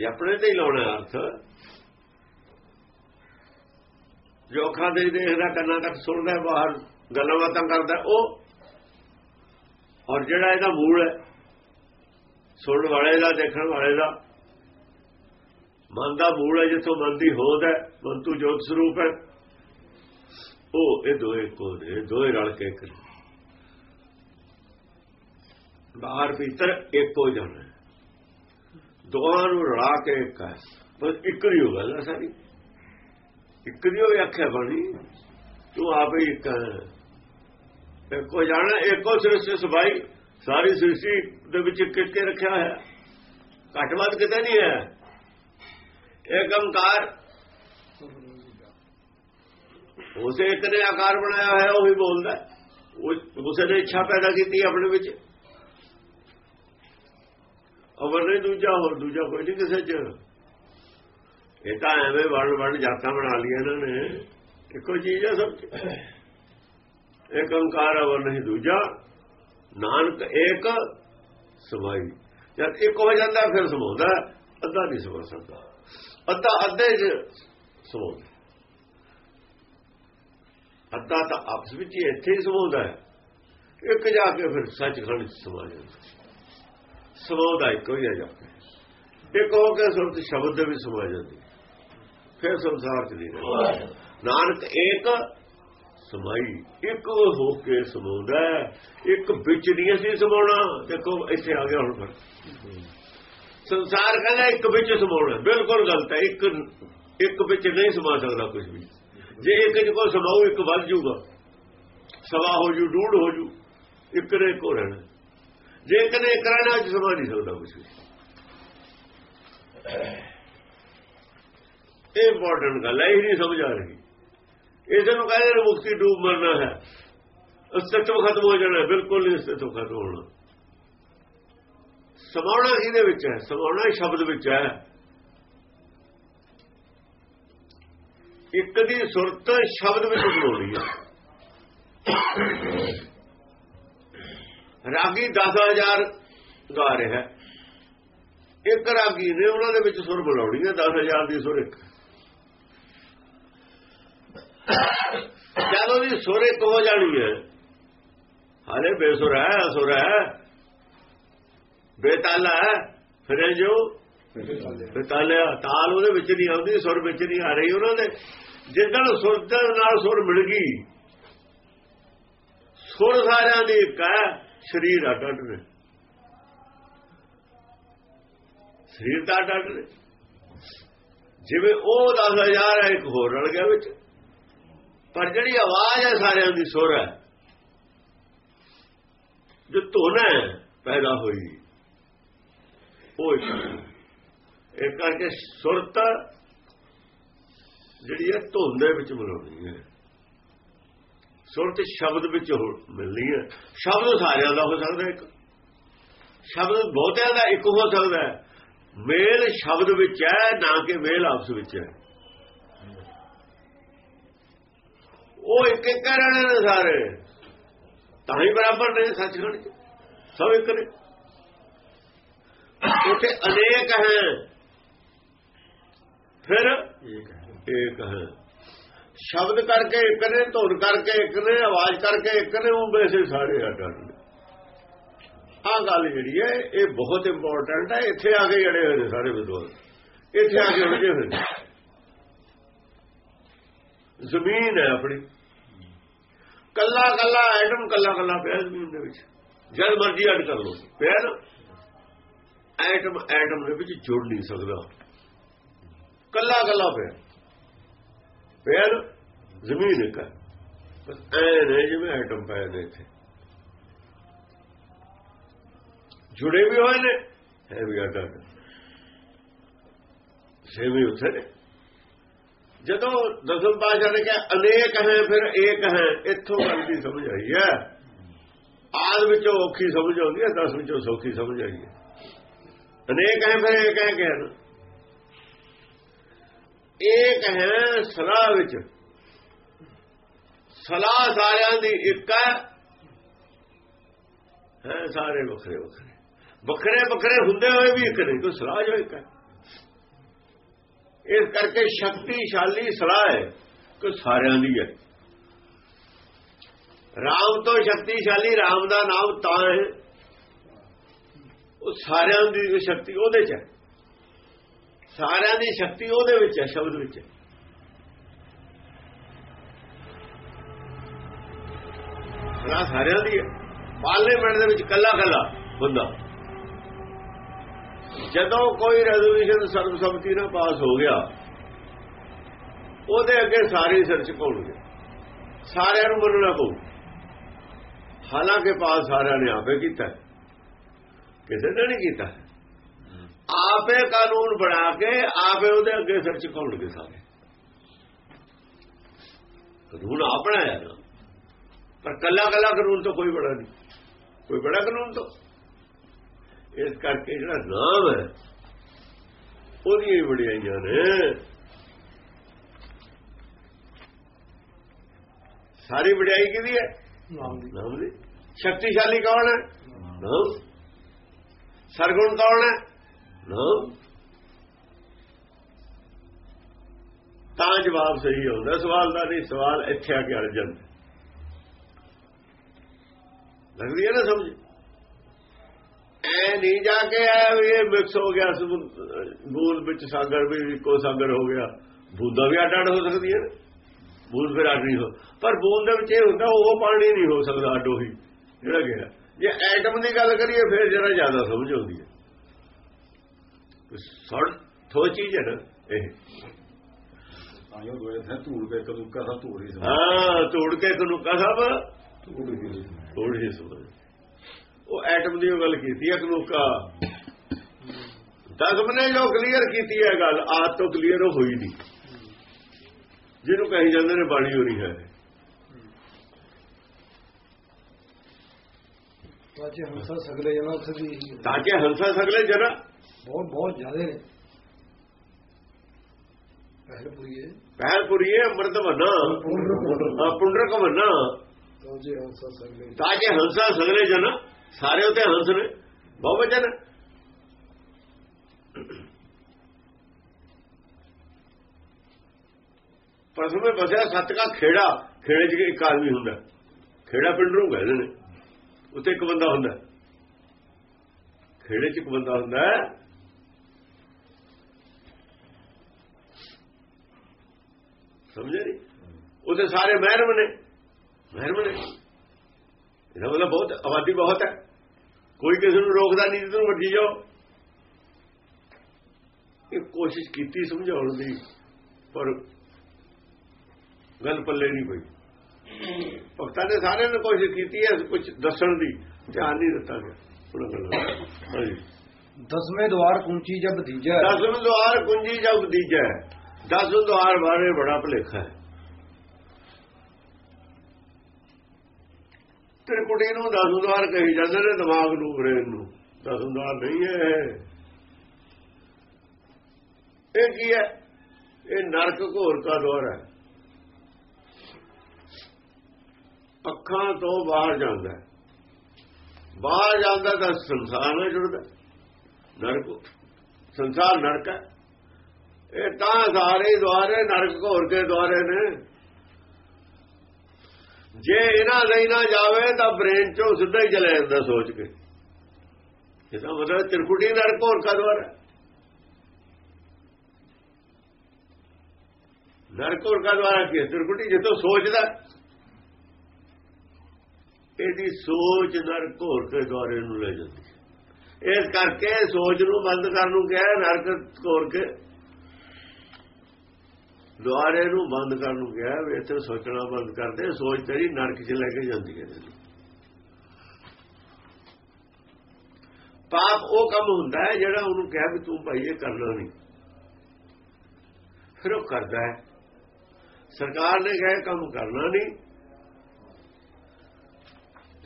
ਇਹ ਆਪਣੇ ਤੇ ਹੀ ਲਾਉਣਾ ਅਰਥ। ਜੋ ਅੱਖਾਂ ਦੇ ਦੇਖਦਾ ਕੰਨਾਂ ਤੱਕ ਸੁਣਦਾ ਬਾਹਰ ਗੱਲਾਂ ਬਾਤਾਂ ਕਰਦਾ ਉਹ ਔਰ ਜਿਹੜਾ ਇਹਦਾ ਮੂਲ ਹੈ, ਸੁਣਨ ਵਾਲੇ ਦਾ, ਦੇਖਣ ਵਾਲੇ ਦਾ, ਮਨ ਦਾ ਮੂਲ ਹੈ, ਜਿੱਥੋਂ ਮਨ ਦੀ ਹੋਦ ਹੈ, ਮਨ ਤੂੰ ਜੋਤ ਸਰੂਪ ਹੈ। ਉਹ, ਇਹ ਦੋਏ ਕੋ ਨੇ ਦੋਏ ਰਲ ਕੇ ਇੱਕ ਬਾਹਰ ਭੀਤਰ ਇੱਕੋ ਜਾਣਾ ਦੋਹਾਂ ਨੂੰ ਰਲਾ ਕੇ ਇੱਕ ਹੈ। ਬਸ ਇੱਕ ਦੀ ਹੋ ਗੱਲ ਹੈ ਸਾਰੀ। ਇੱਕ ਦੀ ਹੋਈ ਅੱਖੇ ਬਣੀ, ਤੂੰ ਆਪ ਹੀ ਇੱਕ ਹੈ। ਇੱਕੋ ਜਾਣਾ ਇੱਕੋ ਸ੍ਰਿਸ਼ਟੀ ਸਬਾਈ ਸਾਰੀ ਸ੍ਰਿਸ਼ਟੀ ਦੇ ਵਿੱਚ ਕਿੱਥੇ ਰੱਖਿਆ ਹੋਇਆ। ਘੱਟ ਵੱਧ ਕਿਤੇ ਨਹੀਂ ਹੈ। ਇੱਕ ਅੰਕਾਰ ਉਸੇ ਇੱਕ ਨੇ ਆਕਾਰ ਬਣਾਇਆ ਹੋਇਆ, ਉਹ ਹੀ। ਬੋਲਦਾ ਉਸੇ ਨੇ ਇੱਛਾ ਪੈਦਾ ਕੀਤੀ ਆਪਣੇ ਵਿੱਚ। ਅਵਰ ਨਹੀਂ ਦੂਜਾ, ਹੋਰ ਦੂਜਾ ਕੋਈ ਨਹੀਂ ਕਿਸੇ ਚ। ਇਹ ਤਾਂ ਐਵੇਂ ਵੜ ਵੜ ਜਾਤਾਂ ਬਣਾ ਲਈਆਂ ਇਹਨਾਂ ਨੇ। ਇੱਕੋ ਚੀਜ਼ ਹੈ ਸਭ ਇੱਕ ਓੰਕਾਰ ਅਵਰ ਨਹੀਂ ਦੂਜਾ ਨਾਨਕ ਏਕ ਸਮਾਈ। ਜਦ ਇੱਕ ਹੋ ਜਾਂਦਾ ਫਿਰ ਸਮਾਉਂਦਾ ਅੱਧਾ ਨਹੀਂ ਸਮਾ ਸਕਦਾ। ਅੱਧਾ ਅੱਧੇ ਚ ਸਮਾਉਂਦਾ ਅੱਧਾ ਤਾਂ ਆਪਸ ਵਿੱਚ ਹੀ ਇੱਥੇ ਹੀ ਸਮਾਉਂਦਾ ਹੈ। ਇੱਕ ਜਾ ਕੇ ਫਿਰ ਸੱਚਖੰਡ ਸਮਾ ਜਾਂਦਾ ਸਮਾਉਂਦਾ ਇੱਕੋ ਹੀ ਆ ਜਾ ਕੇ। ਇੱਕ ਹੋ ਕੇ ਸੁਰਤ ਸ਼ਬਦ ਦੇ ਵਿੱਚ ਸਮਾ ਜਾਂਦੀ ਫਿਰ ਸੰਸਾਰ ਚ ਨਹੀਂ ਰਹਿੰਦਾ। ਨਾਨਕ ਏਕ ਸਮਾਈ। ਇੱਕ ਹੋ ਕੇ ਸਮਾਉਂਦਾ ਇੱਕ ਵਿੱਚ ਨਹੀਂ ਅਸੀਂ ਸਮਾਉਣਾ। ਦੇਖੋ, ਇੱਥੇ ਆ ਗਿਆ ਹੁਣ ਫਿਰ। ਸੰਸਾਰ ਕਹਿੰਦਾ ਇੱਕ ਵਿੱਚ ਸਮਾਉਣਾ। ਬਿਲਕੁਲ ਗਲਤ ਹੈ। ਇੱਕ ਇੱਕ ਵਿੱਚ ਨਹੀਂ ਸਮਾ ਸਕਦਾ ਕੁਝ ਵੀ। ਜੇ ਇੱਕ ਚ ਕੋ ਸਮਾਉ ਇੱਕ ਵੱਧ ਜੂਗਾ। ਸਵਾ ਹੋ ਜੂ, ਡੂਢ ਹੋ ਜੂ। ਇੱਕ ਨੇ ਕੋ ਰਹਿਣਾ। ਜੇ ਇੱਕ ਨੇ ਇੱਕ ਰਹਿਣਾ ਚ ਸਮਾ ਨਹੀਂ ਸਕਦਾ ਕੁਝ ਵੀ। ਇਹ ਇੰਪੋਰਟੈਂਟ ਗੱਲ ਹੈ। ਇਹ ਨਹੀਂ ਸਮਝ ਆ ਰਹੀ। ਇਸੇ ਨੂੰ ਕਹਿੰਦੇ ਨੇ ਮੁਕਤੀ ਡੂਬ ਮਰਨਾ ਹੈ। ਅਸਤਿਤਵ ਖਤਮ ਹੋ ਜਾਣਾ ਬਿਲਕੁਲ ਨਹੀਂ ਅਸਤਿਤਵ ਖਤਮ ਹੋਣਾ। ਸਮਾਉਣਾ ਇਹਦੇ ਵਿੱਚ ਹੈ? ਸਮਾਉਣਾ ਸ਼ਬਦ ਵਿੱਚ ਹੈ। ਇੱਕ ਦੀ ਸੁਰਤ ਸ਼ਬਦ ਵਿੱਚ ਬਣਾਉਣੀ ਹੈ। ਰਾਗੀ 10000 ਗਾ ਰਿਹਾ ਇੱਕ ਰਾਗੀ ਨੇ ਉਹਨਾਂ ਦੇ ਵਿੱਚ ਸੁਰ ਬਣਾਉਣੀ ਹੈ। 10000 ਦੀ ਸੁਰ ਇੱਕ। ਜਦੋਂ ਉਹਦੀ ਸੁਰ ਇੱਕ ਹੋ ਜਾਣੀ ਹੈ, ਹਾਲੇ ਬੇਸੁਰ ਹੈ, ਅਸੁਰ ਹੈ। ਬੇਤਾਲਾ ਹੈ, ਫਿਰ ਜੋ ਬੇਤਾਲਿਆ ਤਾਲ ਉਹਦੇ ਵਿੱਚ ਨਹੀਂ ਆਉਂਦੀ, ਸੁਰ ਵਿੱਚ ਨਹੀਂ ਆ ਰਹੀ ਉਹਨਾਂ ਦੇ। ਜਿੱਦਣ ਸੁਰ ਦੇ ਨਾਲ ਸੁਰ ਮਿਲ ਗਈ, ਸੁਰ ਸਾਰਿਆਂ ਦੀ ਇੱਕ ਹੈ, ਸਰੀਰ ਅਟੱਟ ਨੇ। ਸਰੀਰ ਦਾ ਅਟੱਟ ਨੇ। ਜਿਵੇਂ ਉਹ 10000 ਹੈ, ਇੱਕ ਹੋਰ ਰਲ ਗਿਆ ਵਿੱਚ। ਪਰ ਜਿਹੜੀ ਆਵਾਜ਼ ਹੈ ਸਾਰਿਆਂ ਦੀ ਸੁਰ ਹੈ, ਜੋ ਧੁਨ ਹੈ ਪੈਦਾ ਹੋਈ, ਉਹ ਇੱਕ ਇਹ ਕਰਕੇ ਸੁਰਤ ਜਿਹੜੀ ਹੈ ਧੁਨ ਦੇ ਵਿੱਚ ਮਿਲਾਉਣੀ ਹੈ। ਸੁਰਤ ਸ਼ਬਦ ਵਿੱਚ ਮਿਲਣੀ ਹੈ। ਸ਼ਬਦ ਸਾਰਿਆਂ ਦਾ ਹੋ ਸਕਦਾ ਇੱਕ। ਸ਼ਬਦ ਬਹੁਤਿਆਂ ਦਾ ਇੱਕ ਹੋ ਸਕਦਾ ਮੇਲ ਸ਼ਬਦ ਵਿੱਚ ਹੈ, ਨਾ ਕਿ ਮੇਲ ਆਪਸ ਵਿੱਚ ਹੈ। ਉਹ ਇੱਕ ਇੱਕ ਰਹਿਣੇ ਨੇ ਸਾਰੇ। ਤਾਂ ਹੀ ਬਰਾਬਰ ਨੇ ਸੱਚਖੰਡ ਚ। ਸਭ ਇੱਕ ਨੇ। ਉੱਥੇ ਅਨੇਕ ਹੈ। ਫਿਰ ਇੱਕ ਹੈ। ਸ਼ਬਦ ਕਰਕੇ ਇੱਕ ਨੇ ਧੁਨ ਕਰਕੇ ਇੱਕ ਨੇ ਆਵਾਜ਼ ਕਰਕੇ ਇੱਕ ਨੇ ਉਹ ਵੈਸੇ ਸਾਰੇ ਅੱਡ ਅੱਡ ਆਹ ਗੱਲ ਜਿਹੜੀ ਹੈ ਇਹ ਬਹੁਤ ਇੰਪੋਰਟੈਂਟ ਹੈ। ਇੱਥੇ ਆ ਕੇ ਜੜੇ ਹੋਏ ਨੇ ਸਾਰੇ ਵਿਦਵਾਨ। ਇੱਥੇ ਆ ਕੇ ਉਲਝੇ ਹੋਏ ਨੇ। ਜ਼ਮੀਨ ਹੈ ਆਪਣੀ। ਕੱਲਾ ਕੱਲਾ ਐਟਮ ਕੱਲਾ ਕੱਲਾ ਪਿਆ ਜ਼ਮੀਨ ਦੇ ਵਿੱਚ। ਜਦ ਮਰਜ਼ੀ ਅੱਡ ਕਰ ਲਓ। ਪਿਆ ਨਾ ਐਟਮ ਐਟਮ ਦੇ ਵਿੱਚ ਜੁੜ ਨਹੀਂ ਸਕਦਾ। ਕੱਲਾ ਕੱਲਾ ਪਿਆ। ਪਿਆ ਜ਼ਮੀਨ ਇੱਕ ਬਸ ਐ ਨੇ ਜਿਵੇਂ ਐਟਮ ਪਏ ਨੇ ਇੱਥੇ। ਜੁੜੇ ਵੀ ਹੋਏ ਨੇ ਹੈ ਵੀ ਆਟਾ ਸੇਵੀ ਉੱਥੇ ਨੇ। ਜਦੋਂ ਦਸਮ ਪਾਸ਼ਾ ਨੇ ਕਿਹਾ, ਅਨੇਕ ਹੈ, ਫਿਰ ਏਕ ਹੈ, ਇੱਥੋਂ ਗੱਲ ਦੀ ਸਮਝ ਆਈ ਹੈ। ਆਦ ਵਿੱਚੋਂ ਔਖੀ ਸਮਝ ਆਉਂਦੀ ਹੈ, ਦਸ ਵਿੱਚੋਂ ਸੌਖੀ ਸਮਝ ਆਈ ਹੈ। ਅਨੇਕ ਹੈ, ਫਿਰ ਏਕ ਹੈ ਕਹਿਣ ਏਕ ਹੈ ਸਲਾਹ ਵਿੱਚ। ਸਲਾਹ ਸਾਰਿਆਂ ਦੀ ਇੱਕ ਹੈ। ਹੈ, ਸਾਰੇ ਵੱਖਰੇ ਵੱਖਰੇ ਵੱਖਰੇ ਵੱਖਰੇ ਹੁੰਦੇ ਹੋਏ ਵੀ ਇੱਕ ਨਹੀਂ, ਕੋਈ ਸਲਾਹ ਜੋ ਇੱਕ ਹੈ। ਇਸ ਕਰਕੇ ਸ਼ਕਤੀਸ਼ਾਲੀ ਸਲਾਹ ਹੈ ਕਿ ਸਾਰਿਆਂ ਦੀ ਹੈ। ਰਾਮ ਤੋਂ ਸ਼ਕਤੀਸ਼ਾਲੀ, ਰਾਮ ਦਾ ਨਾਮ ਤਾਂ ਹੈ। ਉਹ ਸਾਰਿਆਂ ਦੀ ਸ਼ਕਤੀ ਉਹਦੇ ਚ ਹੈ। ਸਾਰਿਆਂ ਦੀ ਸ਼ਕਤੀ ਉਹਦੇ ਵਿੱਚ ਹੈ, ਸ਼ਬਦ ਵਿੱਚ। ਹੈ ਸਲਾਹ ਸਾਰਿਆਂ ਦੀ ਹੈ। ਪਾਰਲੀਮੈਂਟ ਦੇ ਵਿੱਚ ਕੱਲਾ ਕੱਲਾ ਬੰਦਾ। ਜਦੋਂ ਕੋਈ ਰੈਜ਼ੋਲੂਸ਼ਨ ਸਰਬਸੰਮਤੀ ਨਾਲ ਪਾਸ ਹੋ ਗਿਆ, ਉਹਦੇ ਅੱਗੇ ਸਾਰੇ ਸਿਰ ਝੁਕਾਉਣਗੇ। ਸਾਰਿਆਂ ਨੂੰ ਮੰਨਣਾ ਪਊ। ਹਾਲਾਂਕਿ ਪਾਸ ਸਾਰਿਆਂ ਨੇ ਆਪੇ ਕੀਤਾ। ਕਿਸੇ ਨੇ ਨਹੀਂ ਕੀਤਾ। ਆਪੇ ਕਾਨੂੰਨ ਬਣਾ ਕੇ, ਆਪੇ ਉਹਦੇ ਅੱਗੇ ਸਿਰ ਝੁਕਾਉਣਗੇ ਸਾਰੇ। ਕਾਨੂੰਨ ਆਪਣਾ ਹੈ ਪਰ ਕੱਲਾ ਕੱਲਾ ਕਾਨੂੰਨ ਤੋਂ ਕੋਈ ਬੜਾ ਨਹੀਂ। ਕੋਈ ਬੜਾ ਕਾਨੂੰਨ ਤੋਂ। ਇਸ ਕਰਕੇ ਜਿਹੜਾ ਨਾਮ ਹੈ ਉਹਦੀਆਂ ਹੀ ਵਡਿਆਈਆਂ ਨੇ। ਸਾਰੀ ਵਡਿਆਈ ਕਿਹਦੀ ਹੈ? ਨਾਮ ਦੀ। ਨਾਮ ਦੀ। ਸ਼ਕਤੀਸ਼ਾਲੀ ਕੌਣ ਹੈ? ਨਾਮ। ਸਰਗੁਣ ਕੌਣ ਹੈ? ਨਾਮ। ਤਾਂ ਜਵਾਬ ਸਹੀ ਹੁੰਦਾ ਸਵਾਲ ਦਾ ਨਹੀਂ ਸਵਾਲ ਇੱਥੇ ਆ ਕੇ ਅੜ ਜਾਂਦਾ। ਲੱਗਦੀ ਹੈ ਨਾ ਸਮਝ? ਐ ਨਹੀਂ ਜਾ ਕੇ ਆਇਆ ਵੀ ਇਹ ਮਿਕਸ ਹੋ ਗਿਆ ਬੂਲ ਵਿੱਚ ਸਾਗਰ ਵੀ ਇੱਕੋ ਸਾਗਰ ਹੋ ਗਿਆ। ਬੂੰਦਾਂ ਵੀ ਅੱਡ ਅੱਡ ਹੋ ਸਕਦੀਆਂ ਨੇ। ਬੂੰਦ ਫਿਰ ਅੱਡ ਨਹੀਂ ਹੋ ਪਰ ਬੂੰਦ ਦੇ ਵਿੱਚ ਇਹ ਹੁੰਦਾ ਉਹ ਪਾਣੀ ਨਹੀਂ ਹੋ ਸਕਦਾ ਅੱਡ ਉਹੀ ਜਿਹੜਾ ਗਿਆ ਜੇ ਐਟਮ ਦੀ ਗੱਲ ਕਰੀਏ ਫਿਰ ਜਰਾ ਜ਼ਿਆਦਾ ਸਮਝ ਆਉਂਦੀ ਹੈ। ਸੜ ਥੋ ਚੀਜ਼ ਹੈ ਨਾ ਇਹ। ਆਇਓ ਦੋਏ ਥੇ ਧੂੜ ਕੇ ਕਦੂਕਾ ਦਾ ਧੂੜ ਹੀ ਸਮਝ ਹਾਂ ਤੋੜ ਕੇ ਕਨੂਕਾ ਸਾਹਿਬ ਧੂੜ ਹੀ ਸਮਝ ਉਹ ਐਟਮ ਦੀ ਗੱਲ ਕੀਤੀ ਹੈ ਕਨੂਕਾ ਦਸਮ ਨੇ ਜੋ ਕਲੀਅਰ ਕੀਤੀ ਹੈ ਗੱਲ ਆਜ ਤੋਂ ਕਲੀਅਰ ਹੋਈ ਨਹੀਂ। ਜਿਹਨੂੰ ਕਹੀ ਜਾਂਦੇ ਨੇ ਬਾਣੀ ਹੋਣੀ ਹੈ। ਤਾਂ ਜੇ ਹੰਸਾ ਸਗਲੇ ਜਨਾ ਉੱਥੇ ਵੀ। ਤਾਂ ਕਿ ਹੰਸਾ ਸਗਲੇ ਜਨਾ ਬਹੁਤ ਬਹੁਤ ਜ਼ਿਆਦੇ ਨੇ। ਪਹਿਲ ਪੁਰੀਏ। ਪਹਿਲ ਪੁਰੀਏ ਅੰਮ੍ਰਿਤ ਵੰਨਾ ਪੁੰਡਰਕ ਵੰਨਾ ਤਾਂ ਜੇ ਹੰਸਾ ਸਗਲੇ ਤਾਂ ਕਿ ਹੰਸਾ ਸਗਲੇ ਜਨਾ ਸਾਰੇ ਉਤੇ ਹੰਸ ਨੇ ਬਹੁਵਚਨ ਹੈ। ਪਸ਼ੂ ਵਿੱਚ ਬਸਿਆ, ਸੱਤ ਦਾ ਖੇੜਾ, ਖੇੜੇ 'ਚ ਇੱਕ ਆਦਮੀ ਹੁੰਦਾ। ਖੇੜਾ ਪਿੰਡ ਨੂੰ ਕਹਿੰਦੇ ਨੇ ਉੱਤੇ ਇੱਕ ਬੰਦਾ ਹੁੰਦਾ। ਖੇੜੇ 'ਚ ਇੱਕ ਬੰਦਾ ਹੁੰਦਾ। ਸਮਝਿਆ ਸਮਝੇ ਨਹੀਂ ਉਹਦੇ ਸਾਰੇ ਮਹਿਰਮ ਨੇ ਮਹਿਰਮ ਨੇ। ਇਹਦਾ ਮਤਲਬ ਬਹੁਤ ਆਬਾਦੀ ਬਹੁਤ ਹੈ। ਕੋਈ ਕਿਸੇ ਨੂੰ ਰੋਕਦਾ ਨਹੀਂ ਜਿੱਦੋਂ ਵੱਡੀ ਜਾਓ। ਇਹ ਕੋਸ਼ਿਸ਼ ਕੀਤੀ ਸਮਝਾਉਣ ਦੀ ਪਰ ਗੱਲ ਪੱਲੇ ਨਹੀਂ ਪਈ। ਭਗਤਾਂ ਨੇ ਸਾਰਿਆਂ ਨੇ ਕੋਸ਼ਿਸ਼ ਕੀਤੀ ਹੈ ਕੁਝ ਦੱਸਣ ਦੀ ਧਿਆਨ ਨਹੀਂ ਦਿੱਤਾ ਗਿਆ। ਉਹਨਾਂ ਗੱਲਾਂ। ਹਾਂਜੀ। ਦਸਵੇਂ ਦਵਾਰ ਕੁੰਚੀ ਜਬ ਦੀਜਾ। ਦਸਵੇਂ ਦੁਆਰ ਕੁੰਜੀ ਜਬ ਦੀਜੈ। ਦਸਵੇਂ ਦੁਆਰ ਬਾਰੇ ਬੜਾ ਭਲੇਖਾ ਹੈ। ਤੇ ਨੂੰ ਦਸਵੇਂ ਕਹੀ ਜਾਂਦੇ ਨੇ, ਦਿਮਾਗ ਨੂੰ, ਬ੍ਰੇਨ ਨੂੰ। ਦਸਵੇਂ ਨਹੀਂ ਹੈ ਇਹ। ਕੀ ਹੈ? ਇਹ ਨਰਕ ਘੋਰ ਦਾ ਦੌਰ ਹੈ। ਅੱਖਾਂ ਤੋਂ ਬਾਹਰ ਜਾਂਦਾ ਬਾਹਰ ਜਾਂਦਾ ਤਾਂ ਸੰਸਾਰ ਨਾਲ ਜੁੜਦਾ ਨਰਕ, ਸੰਸਾਰ ਨਰਕ ਹੈ। ਇਹ ਤਾਂ ਸਾਰੇ ਦੁਆਰੇ ਨਰਕ ਘੋਰ ਕੇ ਦੁਆਰੇ ਨੇ। ਜੇ ਇਹਨਾਂ ਲਈ ਨਾ ਜਾਵੇ ਤਾਂ ਬ੍ਰੇਨ ਚੋਂ ਸਿੱਧਾ ਹੀ ਚਲੇ ਜਾਂਦਾ ਸੋਚ ਕੇ। ਇਹਦਾ ਮਤਲਬ ਤਿਰਕੁਟੀ ਨਰਕ ਘੋਰ ਕਾ ਦੁਆਰ ਹੈ। ਨਰਕ ਘੋਰ ਕਾ ਕੀ ਹੈ? ਤਿਰਕੁਟੀ ਜਿੱਥੋਂ ਸੋਚਦਾ ਇਹਦੀ ਸੋਚ ਨਰਕ ਹੋਰ ਕੇ ਦੁਆਰੇ ਨੂੰ ਲੈ ਜਾਂਦੀ ਇਸ ਕਰਕੇ ਸੋਚ ਨੂੰ ਬੰਦ ਕਰਨ ਨੂੰ ਕਿਹਾ ਨਰਕ ਘੋਰ ਕੇ ਦੁਆਰੇ ਨੂੰ ਬੰਦ ਕਰਨ ਨੂੰ ਕਿਹਾ ਵੀ ਇੱਥੇ ਸੋਚਣਾ ਬੰਦ ਕਰਦੇ ਸੋਚ ਤੇਰੀ ਨਰਕ 'ਚ ਲੈ ਕੇ ਜਾਂਦੀ ਹੈ ਤੈਨੂੰ ਪਾਪ ਉਹ ਕੰਮ ਹੁੰਦਾ ਹੈ ਜਿਹੜਾ ਉਹਨੂੰ ਕਿਹਾ ਵੀ ਤੂੰ ਭਾਈ ਇਹ ਕਰਨਾ ਨਹੀਂ। ਫਿਰ ਉਹ ਕਰਦਾ ਹੈ। ਸਰਕਾਰ ਨੇ ਕਿਹਾ ਕੰਮ ਕਰਨਾ ਨਹੀਂ।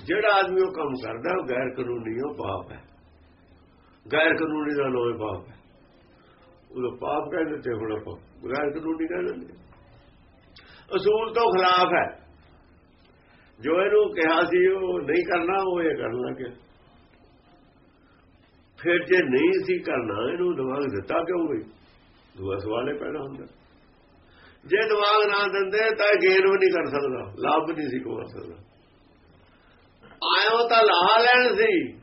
ਜਿਹੜਾ ਆਦਮੀ ਉਹ ਕੰਮ ਕਰਦਾ, ਉਹ ਗੈਰ ਕਾਨੂੰਨੀ, ਉਹ ਪਾਪ ਹੈ। ਗੈਰ ਕਾਨੂੰਨੀ ਦਾ ਲੋਏ ਪਾਪ ਹੈ। ਉਹ ਪਾਪ ਕਹਿੰਦੇ ਤੇ ਹੁਣ ਆਪਾਂ। ਗੈਰ ਕਾਨੂੰਨੀ ਦਿੰਦੇ ਅਸੂਲ ਤੋਂ ਖਿਲਾਫ ਹੈ। ਜੋ ਇਹਨੂੰ ਕਿਹਾ ਸੀ, ਉਹ ਨਹੀਂ ਕਰਨਾ, ਉਹ ਇਹ ਕਰਨ ਲੱਗਿਆ ਫਿਰ ਜੇ ਨਹੀਂ ਸੀ ਕਰਨਾ, ਇਹਨੂੰ ਦਿਮਾਗ ਦਿੱਤਾ ਕਿਉਂ ਗਈ ਦੂਆ ਸਵਾਲ ਇਹ ਪੈਦਾ ਹੁੰਦਾ। ਜੇ ਦਿਮਾਗ ਨਾ ਦਿੰਦੇ, ਤਾਂ ਗੇਰ ਵੀ ਨਹੀਂ ਕਰ ਸਕਦਾ, ਲਾਭ ਵੀ ਨਹੀਂ ਸੀ ਕਮਾ ਸਕਦਾ। ਆਇਓ ਤਾਂ ਲਾਹ ਲੈਣ ਸੀ।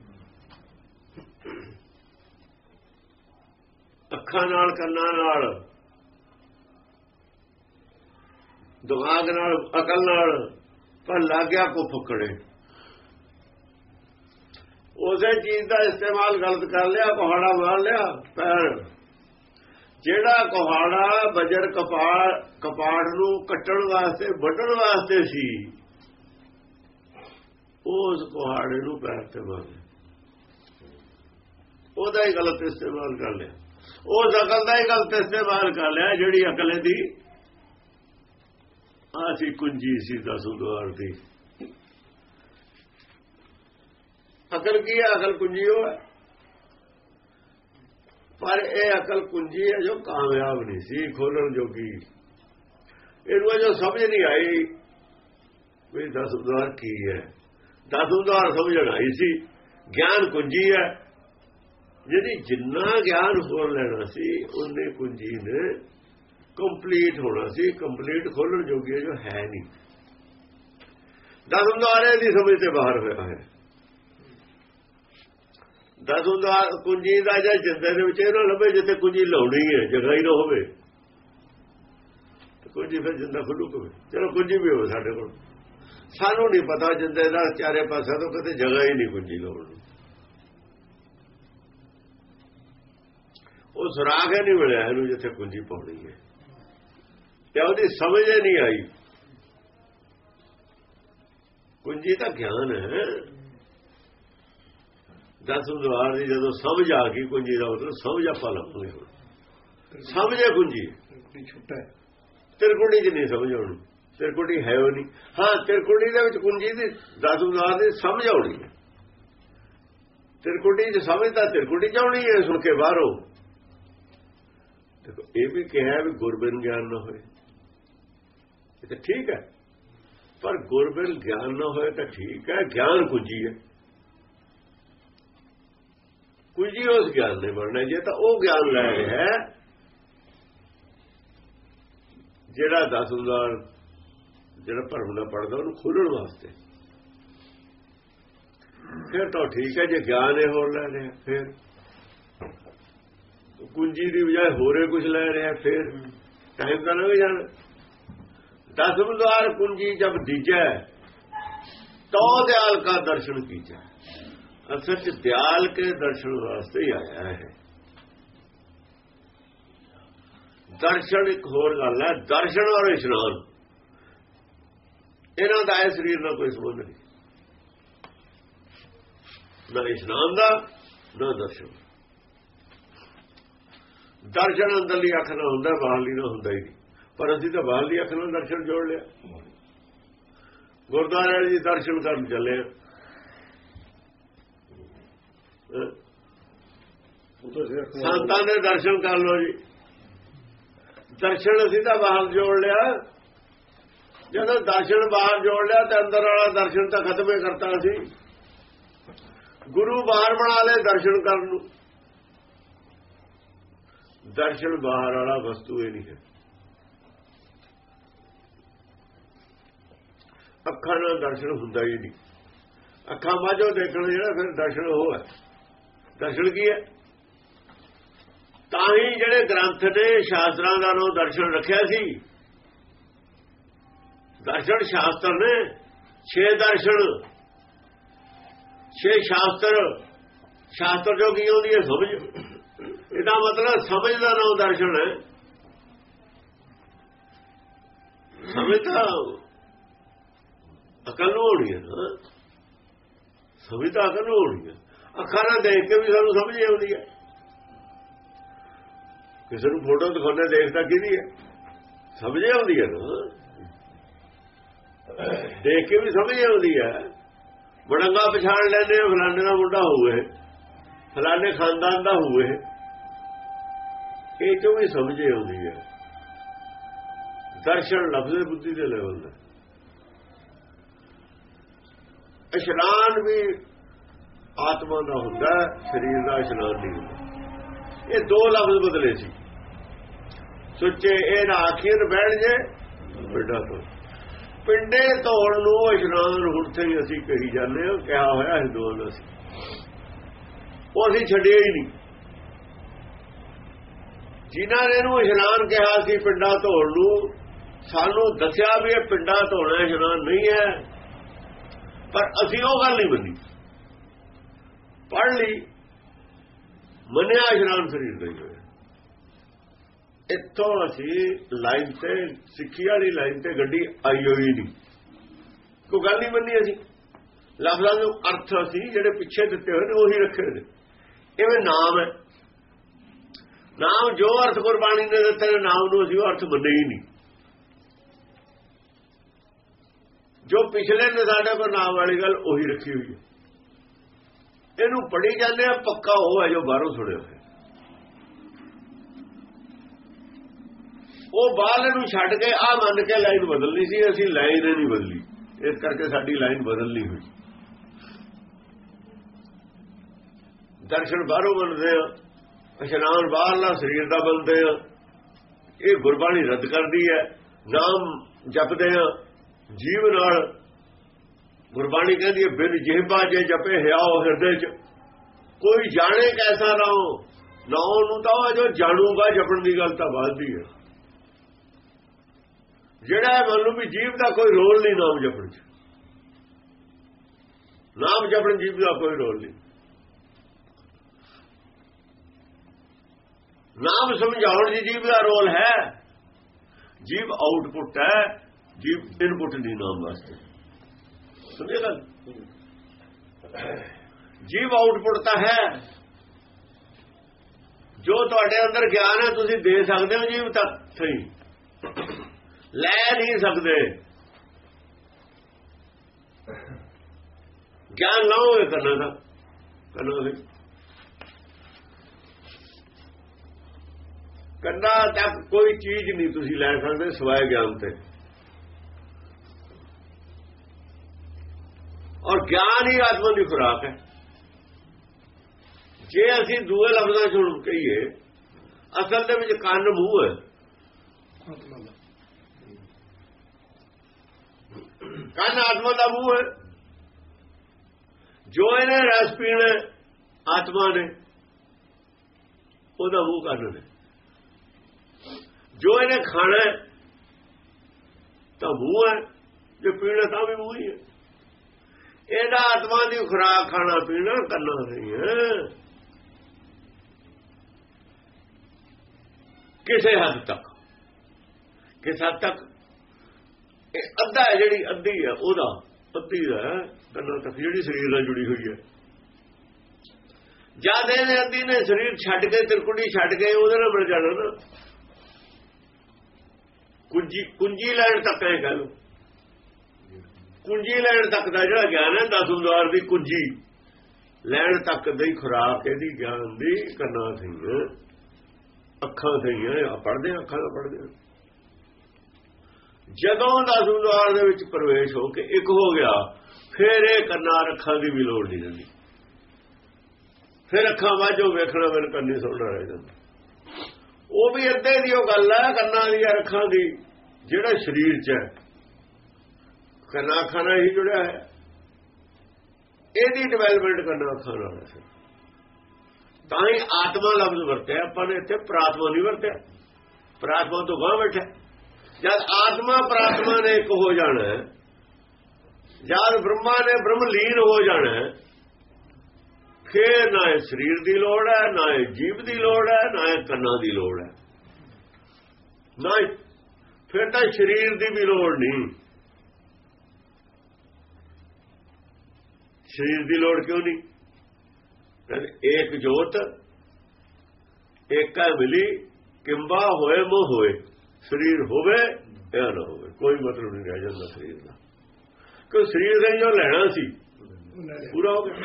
ਅੱਖਾਂ ਨਾਲ ਕੰਨਾਂ ਨਾਲ ਦਿਮਾਗ ਨਾਲ, ਅਕਲ ਨਾਲ, ਪਰ ਲੱਗਿਆ ਕੋ ਫੁਕੜੇ। ਉਸੇ ਚੀਜ਼ ਦਾ ਇਸਤੇਮਾਲ ਗਲਤ ਕਰ ਲਿਆ, ਕੁਹਾੜਾ ਮਾਰ ਲਿਆ, ਪੈਰ ਜਿਹੜਾ ਕੁਹਾੜਾ ਬਜਰ ਕਪਾੜ ਕਪਾੜ ਨੂੰ ਕੱਟਣ ਵਾਸਤੇ, ਵੱਢਣ ਵਾਸਤੇ ਸੀ, ਉਸ ਕੁਹਾੜੇ ਨੂੰ ਪੈਰ ਤੇ ਮਾਰ ਲਿਆ। ਉਹਦਾ ਹੀ ਗਲਤ ਇਸਤੇਮਾਲ ਕਰ ਲਿਆ। ਉਹ ਅਕਲ ਦਾ ਹੀ ਗਲਤ ਇਸਤੇਮਾਲ ਕਰ ਲਿਆ, ਜਿਹੜੀ ਅਕਲ ਦੀ ਅਸੀਂ ਕੁੰਜੀ ਸੀ ਦਸ ਉਦਾਰ ਦੀ। ਅਕਲ ਕੀ ਹੈ? ਅਕਲ ਕੁੰਜੀ ਹੋ ਹੈ। ਪਰ ਇਹ ਅਕਲ ਕੁੰਜੀ ਹੈ ਜੋ ਕਾਮਯਾਬ ਨਹੀਂ ਸੀ, ਖੋਲਣ ਜੋਗੀ। ਇਹਨੂੰ ਜੋ ਸਮਝ ਨਹੀਂ ਆਈ ਵੀ ਦਸ ਦਸੂਦਾਰ ਕੀ ਹੈ। ਦਸ ਦਸੂਦਾਰ ਸਮਝਣ ਆਈ ਸੀ। ਗਿਆਨ ਕੁੰਜੀ ਹੈ। ਜਿਹੜੀ ਜਿੰਨਾ ਗਿਆਨ ਹੋਰ ਲੈਣਾ ਸੀ, ਉਹਨੇ ਕੁੰਜੀ ਨੇ ਕੰਪਲੀਟ ਹੋਣਾ ਸੀ ਕੰਪਲੀਟ ਖੋਲਣ ਜੋਗੀ ਜੋ ਹੈ ਨਹੀਂ। ਦਸੂਦਾਰੇ ਦੀ ਸਮਝ ਤੇ ਬਾਹਰ ਹੋਇਆ ਹੈ। ਦਸੂਦਾਰ ਕੁੰਜੀ ਦਾ ਜਾਂ ਜਿੰਦੇ ਦੇ ਵਿੱਚ ਇਹਨਾਂ ਲੱਭੇ, ਜਿੱਥੇ ਕੁੰਜੀ ਲਾਉਣੀ ਹੈ, ਜਗ੍ਹਾ ਹੀ ਨਾ ਹੋਵੇ। ਤੇ ਕੁੰਜੀ ਫਿਰ ਜਿੰਦਾ ਖੁੱਲੂ ਕਵੇ ਚਲੋ ਕੁੰਜੀ ਵੀ ਹੋਵੇ ਸਾਡੇ ਕੋਲ। ਸਾਨੂੰ ਨਹੀਂ ਪਤਾ ਜਿੰਦੇ ਦਾ, ਚਾਰੇ ਪਾਸੇ ਤੋਂ ਕਿਤੇ ਜਗ੍ਹਾ ਹੀ ਨਹੀਂ ਕੁੰਜੀ ਲਾਉਣ ਨੂੰ ਉਹ ਸੁਰਾਗ ਹੀ ਨਹੀਂ ਮਿਲਿਆ ਇਹਨੂੰ ਜਿੱਥੇ ਕੁੰਜੀ ਪਾਉਣੀ ਹੈ। ਤੇ ਉਹਦੀ ਸਮਝ ਹੀ ਨਹੀਂ ਆਈ। ਕੁੰਜੀ ਤਾਂ ਗਿਆਨ ਹੈ। ਦਸ ਉਦਵਾਰ ਦੀ ਜਦੋਂ ਸਮਝ ਆ ਗਈ ਕੁੰਜੀ ਦਾ ਮਤਲਬ ਸਮਝ ਆਪਾਂ ਲਾਉਂਗੇ ਹੁਣ ਸਮਝੇ ਕੁੰਜੀ। ਛੁੱਟਾ ਤਿਰਕੁੜੀ ਚ ਨਹੀਂ ਸਮਝ ਆਉਣੀ। ਤਿਰਕੁੜੀ ਹੈ ਉਹ ਨਹੀਂ। ਹਾਂ ਤਿਰਕੁੜੀ ਦੇ ਵਿੱਚ ਕੁੰਜੀ ਦੀ ਦਸ ਉਦਵਾਰ ਦੀ ਸਮਝ ਆਉਣੀ ਹੈ। ਤਿਰਕੁੜੀ ਚ ਸਮਝਦਾ ਤਿਰਕੁੜੀ ਚ ਆਉਣੀ ਹੈ ਸੁਣ ਕੇ ਬਾਹਰੋਂ। ਦੇਖੋ ਇਹ ਵੀ ਕਿਹਾ ਵੀ ਗੁਰਬਿਨ ਗਿਆਨ ਨਾ ਹੋਏ। ਤਾਂ ਠੀਕ ਹੈ। ਪਰ ਗੁਰਬਿਨ ਗਿਆਨ ਨਾ ਹੋਏ ਤਾਂ ਠੀਕ ਹੈ ਗਿਆਨ ਕੁੰਜੀ ਹੈ। ਕੁੰਜੀ ਉਸ ਗਿਆਨ ਨੇ ਬਣਨਾ ਜੇ ਤਾਂ ਉਹ ਗਿਆਨ ਲੈ ਰਿਹਾ ਹੈ ਜਿਹੜਾ ਦਸੂਦਾਰ ਜਿਹੜਾ ਭਰਮ ਦਾ ਪੜਦਾ ਉਹਨੂੰ ਖੋਲਣ ਵਾਸਤੇ। ਫਿਰ ਤਾਂ ਠੀਕ ਹੈ ਜੇ ਗਿਆਨ ਇਹ ਹੋਰ ਲੈ ਰਿਹਾ ਫਿਰ ਕੁੰਜੀ ਦੀ ਬਜਾਏ ਹੋਰੇ ਕੁਝ ਲੈ ਰਿਹਾ ਫਿਰ ਟਾਈਮ ਤਾਂ ਨਾ ਵੀ ਜਾਣ। ਦਸਮ ਦਵਾਰ ਕੁੰਜੀ ਜਬ ਦੀਜੈ, ਤੋ ਦਿਆਲ ਦਾ ਦਰਸ਼ਨ ਕੀਜੈ। ਅਸਲ ਚ ਦਿਆਲ ਕੇ ਦਰਸ਼ਨ ਵਾਸਤੇ ਹੀ ਆਇਆ ਹੈ। ਦਰਸ਼ਨ ਇੱਕ ਹੋਰ ਗੱਲ ਹੈ, ਦਰਸ਼ਨ ਔਰ ਇਸ਼ਨਾਨ। ਇਹਨਾਂ ਦਾ ਇਹ ਸਰੀਰ ਨਾਲ ਕੋਈ ਸੰਬੰਧ ਨਹੀਂ। ਨਾ ਇਸ਼ਨਾਨ ਦਾ, ਨਾ ਦਰਸ਼ਨ। ਦਰਸ਼ਨ ਅੰਦਰਲੀ ਅੱਖ ਨਾਲ ਹੁੰਦਾ, ਬਾਹਰਲੀ ਨਾਲ ਹੁੰਦਾ ਹੀ ਨਹੀਂ। ਪਰ ਅਸੀਂ ਤਾਂ ਬਾਹਰਲੀ ਅੱਖ ਨਾਲ ਦਰਸ਼ਨ ਜੋੜ ਲਿਆ। ਗੁਰਦੁਆਰੇ ਜੀ ਦਰਸ਼ਨ ਕਰਨ ਚੱਲੇ ਸੰਤਾਂ ਦੇ ਦਰਸ਼ਨ ਕਰ ਲੋ ਜੀ। ਦਰਸ਼ਨ ਅਸੀਂ ਤਾਂ ਬਾਹਰ ਜੋੜ ਲਿਆ। ਜਦੋਂ ਦਰਸ਼ਨ ਬਾਹਰ ਜੋੜ ਲਿਆ ਤੇ ਅੰਦਰ ਵਾਲਾ ਦਰਸ਼ਨ ਤਾਂ ਖਤਮ ਹੀ ਕਰਤਾ ਸੀ। ਗੁਰੂ ਬਾਹਰ ਬਣਾ ਲਏ ਦਰਸ਼ਨ ਕਰਨ ਨੂੰ। ਦਰਸ਼ਨ ਬਾਹਰ ਵਾਲਾ ਵਸਤੂ ਇਹ ਨਹੀਂ ਹੈ। ਅੱਖਾਂ ਨਾਲ ਦਰਸ਼ਨ ਹੁੰਦਾ ਹੀ ਨਹੀਂ। ਅੱਖਾਂ ਮਾਝੋ ਦੇਖਣ ਜਿਹੜਾ ਫਿਰ ਦਰਸ਼ਨ ਉਹ ਹੈ। ਦਰਸ਼ਨ ਕੀ ਹੈ? ਤਾਂ ਹੀ ਜਿਹੜੇ ਗ੍ਰੰਥ ਨੇ ਸ਼ਾਸਤਰਾਂ ਦਾ ਨਾਮ ਦਰਸ਼ਨ ਰੱਖਿਆ ਸੀ। ਦਰਸ਼ਨ ਸ਼ਾਸਤਰ ਨੇ, ਛੇ ਦਰਸ਼ਨ। ਛੇ ਸ਼ਾਸਤਰ। ਸ਼ਾਸਤਰ ਜੋ ਕੀ ਹੁੰਦੀ ਹੈ? ਸਮਝ। ਇਹਦਾ ਮਤਲਬ ਸਮਝ ਦਾ ਨਾਮ ਦਰਸ਼ਨ ਹੈ। ਸਮਝ ਤਾਂ ਅਕਲ ਨੂੰ ਹੋਣੀ ਹੈ ਨਾ। ਸਮਝ ਤਾਂ ਅਕਲ ਨੂੰ ਹੋਣੀ ਹੈ। ਅੱਖਾਂ ਨਾਲ ਦੇਖ ਕੇ ਵੀ ਸਾਨੂੰ ਸਮਝ ਆਉਂਦੀ ਹੈ। ਕਿਸੇ ਨੂੰ ਫੋਟੋ ਦਿਖਾਉਂਦੇ ਦੇਖਦਾ ਕਿਹਦੀ ਹੈ? ਸਮਝ ਆਉਂਦੀ ਹੈ ਨਾ। ਦੇਖ ਕੇ ਵੀ ਸਮਝ ਆਉਂਦੀ ਹੈ। ਬੜੰਗਾ ਪਛਾਣ ਲੈਂਦੇ ਹੋ ਫਲਾਣੇ ਦਾ ਮੁੰਡਾ ਹੋਵੇ, ਫਲਾਣੇ ਖਾਨਦਾਨ ਦਾ ਹੋਵੇ, ਇਹ ਤੋਂ ਵੀ ਸਮਝ ਆਉਂਦੀ ਹੈ। ਦਰਸ਼ਨ ਲਫ਼ਜ਼ ਬੁੱਧੀ ਦੇ ਲੈਵਲ ਦਾ ਇਸ਼ਨਾਨ ਵੀ ਆਤਮਾ ਦਾ ਹੁੰਦਾ ਸਰੀਰ ਦਾ ਇਸ਼ਨਾਨ ਨਹੀਂ ਹੁੰਦਾ। ਇਹ ਦੋ ਲਫ਼ਜ਼ ਬਦਲੇ ਸੀ। ਸੁੱਚੇ ਇਹ ਨਾ ਆਖੀਰ ਬੈਠ ਜੇ, ਪਿੰਡਾ ਤੋਂ। ਪਿੰਡੇ ਧੋਣ ਨੂੰ ਇਸ਼ਨਾਨ ਹੁਣ ਤੇ ਅਸੀਂ ਕਹੀ ਜਾਂਦੇ ਹਾਂ, ਕਿਹਾ ਹੋਇਆ ਹਿੰਦੂਆਂ ਦਾ ਸੀ। ਉਹ ਅਸੀਂ ਛੱਡਿਆ ਹੀ ਨਹੀਂ। ਜਿਨ੍ਹਾਂ ਨੇ ਇਹਨੂੰ ਇਸ਼ਨਾਨ ਕਿਹਾ ਸੀ ਪਿੰਡਾ ਧੋਣ ਨੂੰ, ਸਾਨੂੰ ਦੱਸਿਆ ਵੀ ਇਹ ਪਿੰਡਾ ਧੋਣਾ ਇਸ਼ਨਾਨ ਨਹੀਂ ਹੈ। ਪਰ ਅਸੀਂ ਉਹ ਗੱਲ ਨਹੀਂ ਮੰਨੀ। ਪੜ ਲਈ, ਮੰਨਿਆ ਇਸ਼ਨਾਨ ਸਰੀਰ ਦਾ ਹੀ ਹੋਇਆ। ਇੱਥੋਂ ਅਸੀਂ ਲਾਈਨ ਤੇ, ਸਿੱਖੀ ਵਾਲੀ ਲਾਈਨ ਤੇ ਗੱਡੀ ਆਈ ਹੋਈ ਨਹੀਂ। ਕੋਈ ਗੱਲ ਨਹੀਂ ਮੰਨੀ ਅਸੀਂ। ਲਫ਼ਜ਼ਾਂ ਨੂੰ ਅਰਥ ਅਸੀਂ ਜਿਹੜੇ ਪਿੱਛੇ ਦਿੱਤੇ ਹੋਏ ਨੇ, ਉਹੀ ਰੱਖੇ ਨੇ। ਇਵੇਂ ਨਾਮ ਹੈ। ਨਾਮ ਜੋ ਅਰਥ ਗੁਰਬਾਣੀ ਨੇ ਦਿੱਤੇ ਨੇ, ਨਾਮ ਨੂੰ ਅਸੀਂ ਉਹ ਅਰਥ ਮੰਨੇ ਹੀ ਨਹੀਂ। ਜੋ ਪਿਛਲੇ ਨੇ ਸਾਡੇ ਕੋਲ ਨਾਮ ਵਾਲੀ ਗੱਲ ਉਹੀ ਰੱਖੀ ਹੋਈ ਹੈ। ਇਹਨੂੰ ਪੜੀ ਜਾਂਦੇ ਆ, ਪੱਕਾ ਉਹ ਹੈ ਜੋ ਬਾਹਰੋਂ ਸੁਣਿਆ ਹੋਇਆ। ਉਹ ਬਾਹਰਲੇ ਨੂੰ ਛੱਡ ਕੇ ਆ ਮੰਨ ਕੇ ਲਾਈਨ ਬਦਲਣੀ ਸੀ, ਅਸੀਂ ਲਾਈਨ ਨਹੀਂ ਬਦਲੀ। ਇਸ ਕਰਕੇ ਸਾਡੀ ਲਾਈਨ ਬਦਲਣੀ ਹੋਈ। ਦਰਸ਼ਨ ਬਾਹਰੋਂ ਬਣਦੇ ਆ, ਇਸ਼ਨਾਨ ਬਾਹਰਲਾ ਸਰੀਰ ਦਾ ਬਣਦੇ ਆ। ਇਹ ਗੁਰਬਾਣੀ ਰੱਦ ਕਰਦੀ ਹੈ, ਨਾਮ ਜਪਦੇ ਆ। ਜੀਵ ਨਾਲ ਗੁਰਬਾਣੀ ਕਹਿੰਦੀ ਹੈ, ਬਿਨ ਜਿਹਬਾ ਜੇ ਜਪੇ ਹਿਆਓ ਹਿਰਦੇ ਚ। ਕੋਈ ਜਾਣੇ ਕੈਸਾ ਨਾਉ ਨਾਉ ਨੂੰ ਤਾਂ ਉਹ ਜੋ ਜਾਣੂਗਾ, ਜਪਣ ਦੀ ਗੱਲ ਤਾਂ ਬਾਅਦ ਦੀ ਹੈ। ਜਿਹੜਾ ਮੰਨ ਲਓ ਵੀ ਜੀਵ ਦਾ ਕੋਈ ਰੋਲ ਨਹੀਂ ਨਾਮ ਜਪਣ ਚ। ਨਾਮ ਜਪਣ ਜੀਵ ਦਾ ਕੋਈ ਰੋਲ ਨਹੀਂ। ਨਾਮ ਸਮਝਾਉਣ ਦੀ ਜੀਵ ਦਾ ਰੋਲ ਹੈ। ਜੀਵ ਆਊਟਪੁੱਟ ਹੈ। ਜੀਵ ਇਨਪੁਟ ਨਹੀਂ ਨਾਮ ਵਾਸਤੇ। ਸਮਝੇ ਗੱਲ? ਜੀਵ ਆਊਟਪੁਟ ਤਾਂ ਹੈ। ਜੋ ਤੁਹਾਡੇ ਅੰਦਰ ਗਿਆਨ ਹੈ, ਤੁਸੀਂ ਦੇ ਸਕਦੇ ਹੋ ਜੀਵ ਤੱਕ। ਸਹੀ। ਲੈ ਨਹੀਂ ਸਕਦੇ। ਗਿਆਨ ਨਾ ਹੋਵੇ ਕਰਨਾ ਦਾ ਕਰਨਾ ਹੈ ਕੰਨਾ ਤੱਕ ਕੋਈ ਚੀਜ਼ ਨਹੀਂ ਤੁਸੀਂ ਲੈ ਸਕਦੇ ਸਵਾਏ ਗਿਆਨ ਤੇ। ਔਰ ਗਿਆਨ ਹੀ ਆਤਮਾ ਦੀ ਖੁਰਾਕ ਹੈ। ਜੇ ਅਸੀਂ ਦੂਏ ਲਫ਼ਜ਼ਾਂ ਚ ਕਹੀਏ ਅਸਲ ਦੇ ਵਿੱਚ ਕੰਨ ਮੂੰਹ ਹੈ। ਕੰਨ ਆਤਮਾ ਦਾ ਮੂੰਹ ਹੈ। ਜੋ ਇਹਨੇ ਰਸ ਪੀਣਾ ਆਤਮਾ ਨੇ ਉਹਦਾ ਮੂੰਹ ਕੰਨ ਨੇ। ਜੋ ਇਹਨੇ ਖਾਣਾ ਤਾਂ ਮੂੰਹ ਹੈ। ਜੇ ਪੀਣਾ ਤਾਂ ਵੀ ਮੂੰਹ ਹੀ ਹੈ। ਇਹਦਾ ਆਤਮਾ ਦੀ ਖੁਰਾਕ ਖਾਣਾ ਪੀਣਾ ਕਰਨਾ ਨਹੀਂ ਹੈ ਕਿਸੇ ਹੱਦ ਤੱਕ, ਕਿਸ ਹੱਦ ਤੱਕ, ਇਹ ਅੱਧਾ ਜਿਹੜੀ ਅੱਧੀ ਹੈ, ਉਹਦਾ ਅੱਧੀ ਦਾ ਕੰਨਾਂ ਤੱਕ, ਜਿਹੜੀ ਸਰੀਰ ਨਾਲ ਜੁੜੀ ਹੋਈ ਹੈ। ਜਦ ਇਹਨੇ ਅੱਧੀ ਨੇ ਸਰੀਰ ਛੱਡ ਕੇ ਤਿਰਕੁੜੀ ਛੱਡ ਕੇ, ਉਹਦੇ ਨਾਲ ਮਿਲ ਜਾਣਾ ਨਾ। ਕੁੰਜੀ ਕੁੰਜੀ ਲੈਣ ਤੱਕ ਹੈ ਕਹ ਲੋ ਕੁੰਜੀ ਲੈਣ ਤੱਕ ਦਾ ਜਿਹੜਾ ਗਿਆਨ ਹੈ ਦਸੂਦਾਰ ਦੀ ਕੁੰਜੀ। ਲੈਣ ਤੱਕ ਦੀ ਖੁਰਾਕ ਇਹਦੀ ਗਿਆਨ ਦੀ ਕੰਨਾਂ ਸੀ ਅੱਖਾਂ ਸਹੀਆਂ ਪੜਦੇ ਅੱਖਾਂ ਦਾ ਪੜਦੇ ਜਦੋਂ ਦਸੂਦਾਰ ਦੇ ਵਿੱਚ ਪ੍ਰਵੇਸ਼ ਹੋ ਕੇ ਇੱਕ ਹੋ ਗਿਆ, ਫਿਰ ਇਹ ਕੰਨਾਂ ਅੱਖਾਂ ਦੀ ਵੀ ਲੋੜ ਨਹੀਂ ਰਹਿੰਦੀ। ਫਿਰ ਅੱਖਾਂ ਵਾਜੋ ਵੇਖਣਾ ਮੈਨੂੰ ਕੰਨੀ ਸੁਣਨਾ ਰਹਿ ਜਾਂਦਾ। ਉਹ ਵੀ ਅੱਧੇ ਦੀ ਉਹ ਗੱਲ ਹੈ, ਕੰਨਾਂ ਦੀ ਅੱਖਾਂ ਦੀ, ਜਿਹੜਾ ਸਰੀਰ 'ਚ ਹੈ ਕਰਨਾ ਖਾਣਾ ਹੀ ਜੁੜਿਆ ਹੈ। ਇਹਦੀ ਡਿਵੈਲਪਮੈਂਟ ਕਰਨਾ ਖਾਣਾ ਨਾਲ ਹੈ। ਤਾਂ ਹੀ ਆਤਮਾ ਲਫ਼ਜ਼ ਵਰਤਿਆ, ਆਪਾਂ ਨੇ ਇੱਥੇ ਪ੍ਰਾਤਮਾ ਨਹੀਂ ਵਰਤਿਆ। ਪ੍ਰਾਤਮਾ ਤੋਂ ਗਾਂ ਬੈਠਾ ਜਦ ਆਤਮਾ ਪ੍ਰਾਤਮਾ ਨੇ ਇੱਕ ਹੋ ਜਾਣਾ ਜਦ ਬ੍ਰਹਮਾ ਨੇ ਬ੍ਰਹਮ ਲੀਨ ਹੋ ਜਾਣਾ ਫੇਰ ਨਾ ਇਹ ਸਰੀਰ ਦੀ ਲੋੜ ਹੈ, ਨਾ ਇਹ ਜੀਵ ਦੀ ਲੋੜ ਹੈ, ਨਾ ਇਹ ਕੰਨਾਂ ਦੀ ਲੋੜ ਹੈ। ਨਾ ਫਿਰ ਤਾਂ ਸਰੀਰ ਦੀ ਵੀ ਲੋੜ ਨਹੀਂ। ਸਰੀਰ ਦੀ ਲੋੜ ਕਿਉਂ ਨਹੀਂ? ਕਹਿੰਦੇ ਏਕ ਜੋਤ, ਏਕਾ ਮਿਲੀ, ਕਿੰਬਾ ਹੋਏ ਮੋ ਹੋਏ। ਸਰੀਰ ਹੋਵੇ ਜਾਂ ਨਾ ਹੋਵੇ, ਕੋਈ ਮਤਲਬ ਨਹੀਂ ਰਹਿ ਜਾਂਦਾ ਸਰੀਰ ਦਾ। ਕਿਉਂ ਸਰੀਰ ਦਾ ਜੋ ਲੈਣਾ ਸੀ, ਪੂਰਾ ਹੋ ਗਿਆ।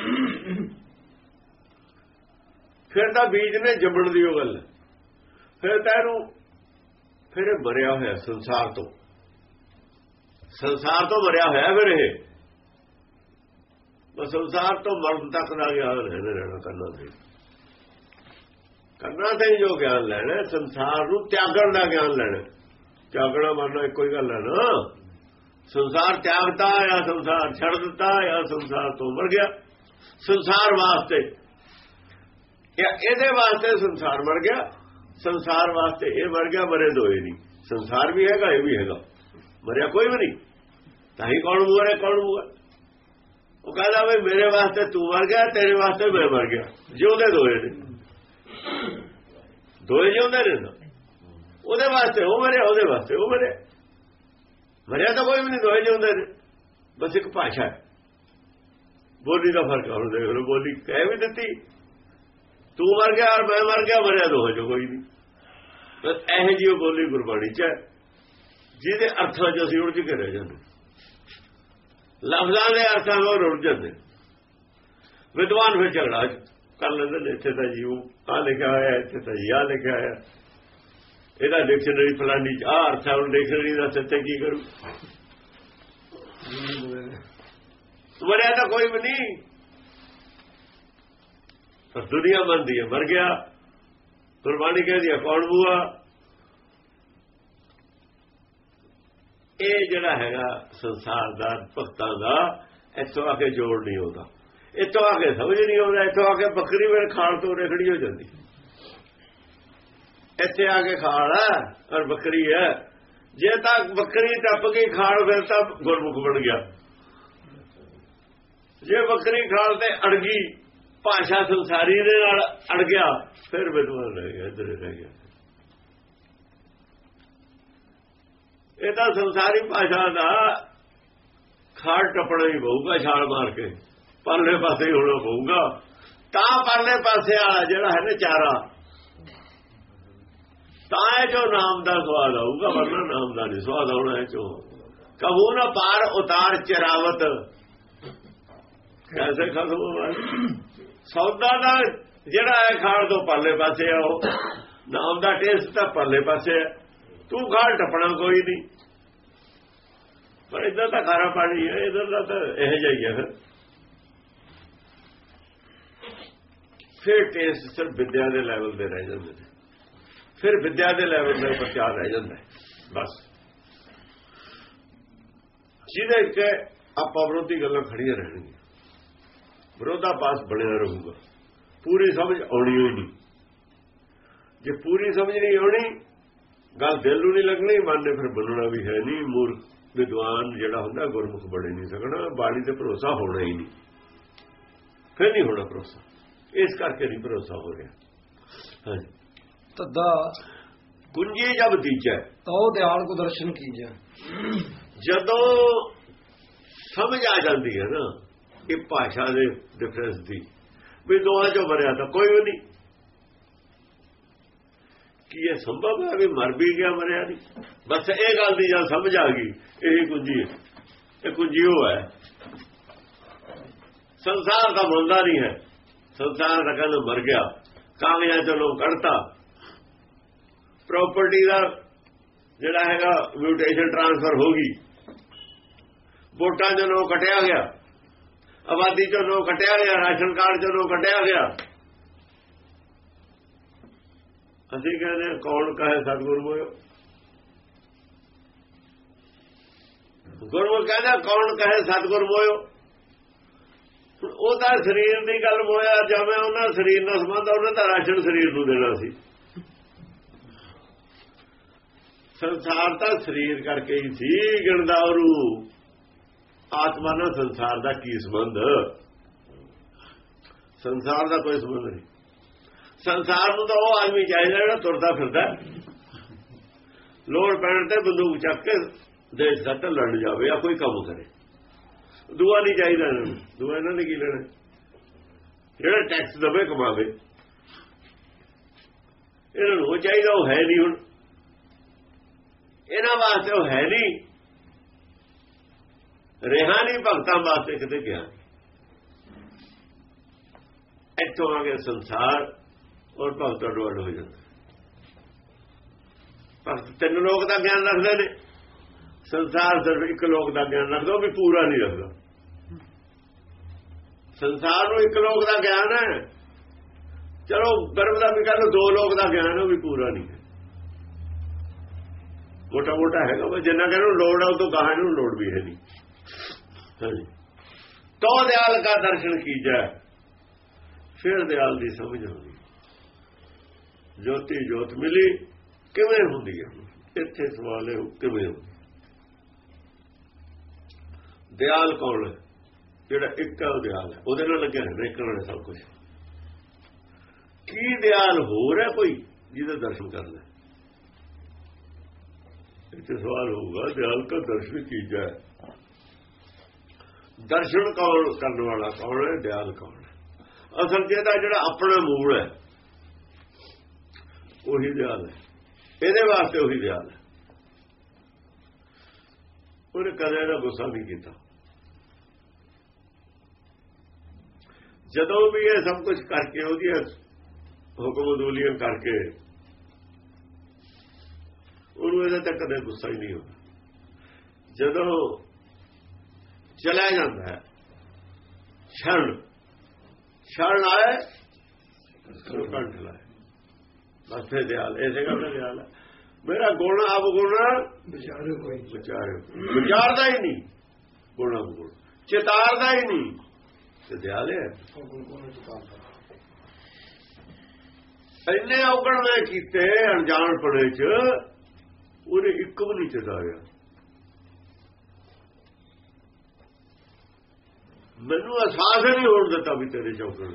ਫਿਰ ਤਾਂ ਬੀਜ ਨੇ ਜੰਮਣ ਦੀ ਉਹ ਗੱਲ। ਫਿਰ ਤਾਂ ਇਹਨੂੰ, ਫਿਰ ਇਹ ਮਰਿਆ ਹੋਇਆ ਸੰਸਾਰ ਤੋਂ। ਸੰਸਾਰ ਤੋਂ ਮਰਿਆ ਹੋਇਆ ਫਿਰ ਇਹ। ਬਸ ਸੰਸਾਰ ਤੋਂ ਮਰਨ ਤੱਕ ਦਾ ਗਿਆਨ ਰਹਿਣਾ ਰਹਿਣਾ ਕਰਨਾ ਤੇ। ਕਰਨਾ ਤੇ ਜੋ ਗਿਆਨ ਲੈਣਾ, ਸੰਸਾਰ ਨੂੰ ਤਿਆਗਣ ਦਾ ਗਿਆਨ ਲੈਣਾ। ਤਿਆਗਣਾ ਮਰਨਾ ਇੱਕੋ ਹੀ ਗੱਲ ਹੈ ਨਾ। ਸੰਸਾਰ ਤਿਆਗਤਾ ਜਾਂ ਸੰਸਾਰ ਛੱਡ ਦਿੱਤਾ ਜਾਂ ਸੰਸਾਰ ਤੋਂ ਮਰ ਗਿਆ। ਸੰਸਾਰ ਵਾਸਤੇ। ਜਾਂ ਇਹਦੇ ਵਾਸਤੇ ਸੰਸਾਰ ਮਰ ਗਿਆ, ਸੰਸਾਰ ਵਾਸਤੇ ਇਹ ਮਰ ਗਿਆ, ਮਰੇ ਦੋਏ ਨਹੀਂ। ਸੰਸਾਰ ਵੀ ਹੈਗਾ, ਇਹ ਵੀ ਹੈਗਾ। ਮਰਿਆ ਕੋਈ ਵੀ ਨਹੀਂ। ਤਾਂ ਹੀ ਕੌਣ ਮੂਰੇ ਕੌਣ ਮੂਰੇ ਉਹ ਕਹਿੰਦਾ ਵੀ ਮੇਰੇ ਵਾਸਤੇ ਤੂੰ ਮਰ ਗਿਆ, ਤੇਰੇ ਵਾਸਤੇ ਮੈਂ ਮਰ ਗਿਆ। ਜਿਉਂਦੇ ਦੋਏ ਨੇ। ਦੋਏ ਜਿਉਂਦੇ ਨੇ ਉਹਦੇ ਵਾਸਤੇ ਉਹ ਮਰਿਆ, ਉਹਦੇ ਵਾਸਤੇ ਉਹ ਮਰਿਆ। ਮਰਿਆ ਤਾਂ ਕੋਈ ਵੀ ਨਹੀਂ, ਦੋਏ ਜਿਉਂਦੇ ਨੇ। ਬਸ ਇੱਕ ਭਾਸ਼ਾ ਹੈ। ਬੋਲੀ ਦਾ ਫ਼ਰਕ ਹੁਣ ਦੇਖ ਲਓ, ਬੋਲੀ ਕਹਿ ਵੀ ਦਿੱਤੀ। ਤੂੰ ਮਰ ਗਿਆ ਔਰ ਮੈਂ ਮਰ ਗਿਆ, ਮਰਿਆ ਦੋ ਜੋ ਕੋਈ ਨਹੀਂ। ਬਸ ਇਹੋ ਜਿਹੀ ਉਹ ਬੋਲੀ ਗੁਰਬਾਣੀ ਚ ਹੈ, ਜਿਹਦੇ ਅਰਥਾਂ 'ਚ ਅਸੀਂ ਉਲਝ ਕੇ ਰਹਿ ਜਾਂਦੇ। ਲਫ਼ਜ਼ਾਂ ਦੇ ਅਰਥਾਂ ਨਾਲ ਉਲਝ ਜਾਂਦੇ ਵਿਦਵਾਨ ਫਿਰ ਝਗੜਾ ਕਰ ਲੈਂਦੇ ਨੇ, ਇੱਥੇ ਤਾਂ ਜੀ ਉਹ ਆ ਲਿਖਿਆ ਹੋਇਆ ਇੱਥੇ ਤਾਂ ਜੀ ਆ ਲਿਖਿਆ ਹੋਇਆ ਇਹਦਾ ਡਿਕਸ਼ਨਰੀ ਫਲਾਨੀ ਚ ਆ ਅਰਥ ਹੈ ਉਹ ਡਿਕਸ਼ਨਰੀ ਦਾ ਸੱਚੇ ਕੀ ਕਰੂ? ਮਰਿਆ ਤਾਂ ਕੋਈ ਵੀ ਨਹੀਂ। ਪਰ ਦੁਨੀਆ ਮੰਨਦੀ ਹੈ, ਮਰ ਗਿਆ। ਗੁਰਬਾਣੀ ਕਹਿੰਦੀ ਹੈ, ਕੌਣ ਬੂਆ? ਇਹ ਜਿਹੜਾ ਹੈਗਾ ਸੰਸਾਰ ਦਾ, ਭਗਤਾਂ ਦਾ, ਇੱਥੋਂ ਆ ਕੇ ਜੋੜ ਨਹੀਂ ਆਉਂਦਾ। ਇੱਥੋਂ ਆ ਕੇ ਸਮਝ ਨਹੀਂ ਆਉਂਦਾ, ਇੱਥੋਂ ਆ ਕੇ ਬੱਕਰੀ ਵੇਰ ਖਾਣ ਤੋਂ ਰਖੜੀ ਹੋ ਜਾਂਦੀ। ਇੱਥੇ ਆ ਕੇ ਖਾਲ ਹੈ ਔਰ ਬੱਕਰੀ ਹੈ ਜੇ ਤਾਂ ਬੱਕਰੀ ਟੱਪ ਗਈ ਖਾਣ, ਫਿਰ ਤਾਂ ਗੁਰਮੁਖ ਬਣ ਗਿਆ। ਜੇ ਬੱਕਰੀ ਖਾਲ ਤੇ ਅੜ ਗਈ, ਭਾਸ਼ਾ ਸੰਸਾਰੀ ਦੇ ਨਾਲ ਅੜ ਗਿਆ, ਫਿਰ ਵਿਦਵਾਨ ਰਹਿ ਗਿਆ, ਇਧਰ ਰਹਿ ਗਿਆ। ਇਹ ਤਾਂ ਸੰਸਾਰੀ ਭਾਸ਼ਾ ਦਾ ਖਾੜ ਟੱਪਣਾ ਹੀ ਪਊਗਾ, ਛਾਲ ਮਾਰ ਕੇ। ਪਰਲੇ ਪਾਸੇ ਹੀ ਹੋਣਾ ਪਊਗਾ। ਤਾਂ ਪਰਲੇ ਪਾਸੇ ਵਾਲਾ ਜਿਹੜਾ ਹੈ ਨਾ ਚਾਰਾ, ਤਾਂ ਇਹ ਜੋ ਨਾਮ ਦਾ ਸਵਾਦ ਆਊਗਾ, ਵਰਨਾ ਨਾਮ ਦਾ ਨਹੀਂ ਸਵਾਦ ਆਉਣਾ ਇਹ ਚੋਂ। ਕਹੂ ਨਾ ਪਾਰ, ਉਤਾਰ ਚਰਾਵਤ। ਕੈਸੇ ਖਤਮ ਹੋਵਾ ਸੌਦਾ ਦਾ ਜਿਹੜਾ ਹੈ ਖਾੜ ਤੋਂ ਪਰਲੇ ਪਾਸੇ ਆ ਉਹ। ਨਾਮ ਦਾ ਟੇਸਟ ਤਾਂ ਪਰਲੇ ਪਾਸੇ ਹੈ ਤੂੰ ਖਾਲ ਟੱਪਣਾ ਕੋਈ ਨਹੀਂ ਪਰ ਇਦਾਂ ਤਾਂ ਖਾਰਾ ਪਾਣੀ ਹੈ, ਇਧਰ ਦਾ ਤਾਂ ਇਹ ਜਾਈ ਹੈ ਫਿਰ। ਫਿਰ ਟੇਸਟ ਸਿਰ ਵਿਦਿਆ ਦੇ ਲੈਵਲ ਤੇ ਰਹਿ ਜਾਂਦੇ ਨੇ। ਫਿਰ ਵਿਦਿਆ ਦੇ ਲੈਵਲ ਤੇ ਪ੍ਰਚਾਰ ਰਹਿ ਜਾਂਦਾ ਬਸ। ਜਿਹਦੇ ਕਿ ਆਪਾਂ ਵਿਰੋਧੀ ਗੱਲਾਂ ਖੜੀਆਂ ਰਹਿਣਗੀਆਂ। ਵਿਰੋਧਾ ਪਾਸ ਬਣਿਆ ਰਹੂਗਾ। ਪੂਰੀ ਸਮਝ ਆਉਣੀ ਹੋਈ ਨਹੀਂ। ਜੇ ਪੂਰੀ ਸਮਝ ਨਹੀਂ ਆਉਣੀ ਗੱਲ ਦਿਲ ਨੂੰ ਨਹੀਂ ਲੱਗਣੀ ਮਨ ਨੇ ਫਿਰ ਬਣਨਾ ਵੀ ਹੈ ਨਹੀਂ ਮੂਰਖ ਵਿਦਵਾਨ ਜਿਹੜਾ ਹੁੰਦਾ ਗੁਰਮੁਖ ਬਣੇ ਨਹੀਂ ਸਕਣਾ ਬਾਣੀ ਤੇ ਭਰੋਸਾ ਹੋਣਾ ਹੀ ਨਹੀਂ। ਫਿਰ ਨਹੀਂ ਹੋਣਾ ਭਰੋਸਾ। ਇਸ ਕਰਕੇ ਨਹੀਂ ਭਰੋਸਾ ਹੋ ਰਿਹਾ। ਤੱਦਾ ਗੁੰਜੀ ਜਬ ਦੀਜੈ। ਤਉ ਦਿਆਲ ਕੋ ਦਰਸ਼ਨ ਕੀਜੈ। ਜਦੋਂ ਸਮਝ ਆ ਜਾਂਦੀ ਹੈ ਨਾ ਇਹ ਭਾਸ਼ਾ ਦੇ ਡਿਫਰੈਂਸ ਦੀ ਵੀ ਦੋਹਾਂ ਚੋਂ ਮਰਿਆ ਤਾਂ ਕੋਈ ਨਹੀਂ। ਕੀ ਇਹ ਸੰਭਵ ਹੈ ਵੀ ਮਰ ਵੀ ਗਿਆ ਮਰਿਆ ਨਹੀਂ? ਬਸ ਇਹ ਗੱਲ ਦੀ ਜਦ ਸਮਝ ਆ ਗਈ, ਇਹ ਕੁੰਜੀ ਹੈ। ਇਹ ਕੁੰਜੀ ਉਹ ਹੈ। ਸੰਸਾਰ ਦਾ ਬੰਦਾ ਨਹੀਂ ਹੈ। ਸੰਸਾਰ ਦਾ ਕਹਿੰਦਾ ਮਰ ਗਿਆ। ਕਾਗਜ਼ਾਂ ਚੋਂ ਕੱਢਤਾ। ਪ੍ਰਾਪਰਟੀ ਦਾ ਜਿਹੜਾ ਹੈਗਾ ਮਿਊਟੇਸ਼ਨ ਟ੍ਰਾਂਸਫਰ ਹੋ ਗਈ। ਵੋਟਾਂ ਚੋਂ ਲੋਕ ਕਟਿਆ ਗਿਆ। ਆਬਾਦੀ ਚੋਂ ਲੋਕ ਕਟਿਆ ਗਿਆ। ਰਾਸ਼ਨ ਕਾਰਡ ਚੋਂ ਲੋਕ ਕਟਿਆ ਗਿਆ। ਅਸੀਂ ਕਹਿੰਦੇ ਹਾਂ, ਕੌਣ ਕਹੇ ਸਤਿਗੁਰੂ ਮੋਇਓ ਗੁਰੂ ਕਹਿੰਦਾ ਕੌਣ ਕਹੇ ਸਤਿਗੁਰ ਮੋਇਓ ਉਹ ਤਾਂ ਸਰੀਰ ਦੀ ਗੱਲ ਮੋਇਆ ਜਿਵੇਂ ਉਹਨਾਂ ਸਰੀਰ ਨਾਲ ਸੰਬੰਧ ਉਹਨਾਂ ਦਾ ਰਾਸ਼ਨ ਸਰੀਰ ਨੂੰ ਦੇਣਾ ਸੀ। ਸੰਸਾਰ ਤਾਂ ਸਰੀਰ ਕਰਕੇ ਹੀ ਸੀ ਗਿਣਦਾ ਉਹਨੂੰ। ਆਤਮਾ ਨਾਲ ਸੰਸਾਰ ਦਾ ਕੀ ਸੰਬੰਧ? ਸੰਸਾਰ ਦਾ ਕੋਈ ਸੰਬੰਧ ਨਹੀਂ। ਸੰਸਾਰ ਨੂੰ ਤਾਂ ਉਹ ਆਦਮੀ ਚਾਹੀਦਾ ਜਿਹੜਾ ਤੁਰਦਾ ਫਿਰਦਾ ਲੋੜ ਪੈਣ ਤੇ ਬੰਦੂਕ ਚੱਕ ਕੇ ਦੇਸ਼ ਦਾ ਲੜ ਜਾਵੇ ਜਾਂ ਕੋਈ ਕੰਮ ਕਰੇ। ਦੂਆ ਨਹੀਂ ਚਾਹੀਦਾ ਇਹਨਾਂ ਨੂੰ। ਦੂਆ ਇਹਨਾਂ ਨੇ ਕੀ ਲੈਣਾ? ਜਿਹੜਾ ਟੈਕਸ ਦਵੇ ਕਮਾਵੇ। ਇਹਨਾਂ ਨੂੰ ਉਹ ਚਾਹੀਦਾ, ਉਹ ਹੈ ਨਹੀਂ ਹੁਣ। ਇਹਨਾਂ ਵਾਸਤੇ ਉਹ ਹੈ ਨਹੀਂ। ਰਿਹਾ ਨਹੀਂ ਭਗਤਾਂ ਵਾਸਤੇ ਕਿਤੇ ਗਿਆ ਇੱਥੋਂ ਆ ਕੇ ਸੰਸਾਰ ਔਰ ਭਗਤ ਡੋੜ ਹੋ ਜਾਂਦਾ। ਭਗਤ ਤਿੰਨ ਲੋਕ ਦਾ ਗਿਆਨ ਰੱਖਦੇ ਨੇ। ਸੰਸਾਰ ਸਿਰਫ ਇੱਕ ਲੋਕ ਦਾ ਗਿਆਨ ਰੱਖਦਾ, ਉਹ ਵੀ ਪੂਰਾ ਨਹੀਂ ਰੱਖਦਾ। ਸੰਸਾਰ ਨੂੰ ਇੱਕ ਲੋਕ ਦਾ ਗਿਆਨ ਹੈ। ਚਲੋ ਗਰਭ ਦਾ ਵੀ ਕਰ ਲਓ ਦੋ ਲੋਕ ਦਾ ਗਿਆਨ ਉਹ ਵੀ ਪੂਰਾ ਨਹੀਂ ਹੈ। ਮੋਟਾ ਮੋਟਾ ਹੈਗਾ, ਉਹ ਜਿੰਨਾ ਕਹਿੰਦੇ ਲੋੜ ਆ ਉਹ ਤੋਂ ਗਾਹਾਂ ਨੂੰ ਲੋੜ ਵੀ ਹੈ ਨਹੀਂ। ਹਾਂਜੀ। ਤੋ ਦਿਆਲ ਦਾ ਦਰਸ਼ਨ ਕੀਜੈ। ਫਿਰ ਦਿਆਲ ਦੀ ਸਮਝ ਆਉਂਦੀ। ਜੋਤੀ ਜੋਤ ਮਿਲੀ, ਕਿਵੇਂ ਹੁੰਦੀ ਹੈ ਇੱਥੇ ਸਵਾਲ ਹੈ ਕਿਵੇਂ ਹੁੰਦੀ? ਦਿਆਲ ਕੌਣ ਜਿਹੜਾ ਇੱਕ ਹੈ ਦਿਆਲ ਹੈ, ਉਹਦੇ ਨਾਲ ਲੱਗਿਆ ਰਹਿੰਦਾ, ਇੱਕ ਨਾਲ ਸਭ ਕੁਝ ਕੀ ਦਿਆਲ ਹੋਰ ਹੈ ਕੋਈ, ਜਿਹਦੇ ਦਰਸ਼ਨ ਕਰਨਾ? ਇੱਥੇ ਸਵਾਲ ਹੋਊਗਾ, ਦਿਆਲ ਦਾ ਦਰਸ਼ਨ ਕੀ ਹੈ। ਦਰਸ਼ਨ ਕੌਣ ਕਰਨ ਵਾਲਾ ਕੌਣ ਹੈ, ਦਿਆਲ ਕੌਣ ਅਸਲ ਜਿਹੜਾ ਜਿਹੜਾ ਆਪਣਾ ਮੂਲ ਹੈ ਉਹੀ ਦਿਆਲ ਹੈ। ਇਹਦੇ ਵਾਸਤੇ ਉਹੀ ਦਿਆਲ ਹੈ। ਉਹਨੇ ਕਦੇ ਦਾ ਗੁੱਸਾ ਨਹੀਂ ਕੀਤਾ। ਜਦੋਂ ਵੀ ਇਹ ਸਭ ਕੁਝ ਕਰਕੇ ਉਹਦੀ ਹੁਕਮ ਅਦੂਲੀਆਂ ਕਰਕੇ ਉਹਨੂੰ ਇਹਦੇ ਤੱਕ ਕਦੇ ਗੁੱਸਾ ਹੀ ਨਹੀਂ ਹੁੰਦਾ। ਜਦੋਂ ਚਲਾ ਜਾਂਦਾ ਹੈ ਛਣ ਛਣ ਆਏ ਕੰਠ ਲਾਏ ਫਿਰ ਦਿਆਲ ਐਸੇ ਗੱਲ ਦਿਆਲ ਹੈ। ਮੇਰਾ ਗੁਣ ਅਬ ਗੁਣ ਵਿਚਾਰੇ ਕੋਈ ਵਿਚਾਰ। ਵਿਚਾਰਦਾ ਹੀ ਨਹੀਂ। ਗੁਣ ਅਬ ਗੁਣ। ਚਿਤਾਰਦਾ ਹੀ ਨਹੀਂ। ਤੇ ਦਿਆਲ ਹੈ। ਇੰਨੇ ਔਗਣ ਨੇ ਕੀਤੇ ਅਣਜਾਣ ਪੜੇ ਚ ਉਹਨੇ ਇੱਕ ਵੀ ਨਹੀਂ ਚਿਤਾਰਿਆ। ਮੈਨੂੰ ਅਹਿਸਾਸ ਨਹੀਂ ਹੋਣ ਦਿੱਤਾ ਵੀ ਤੇਰੇ ਚੌਕਣ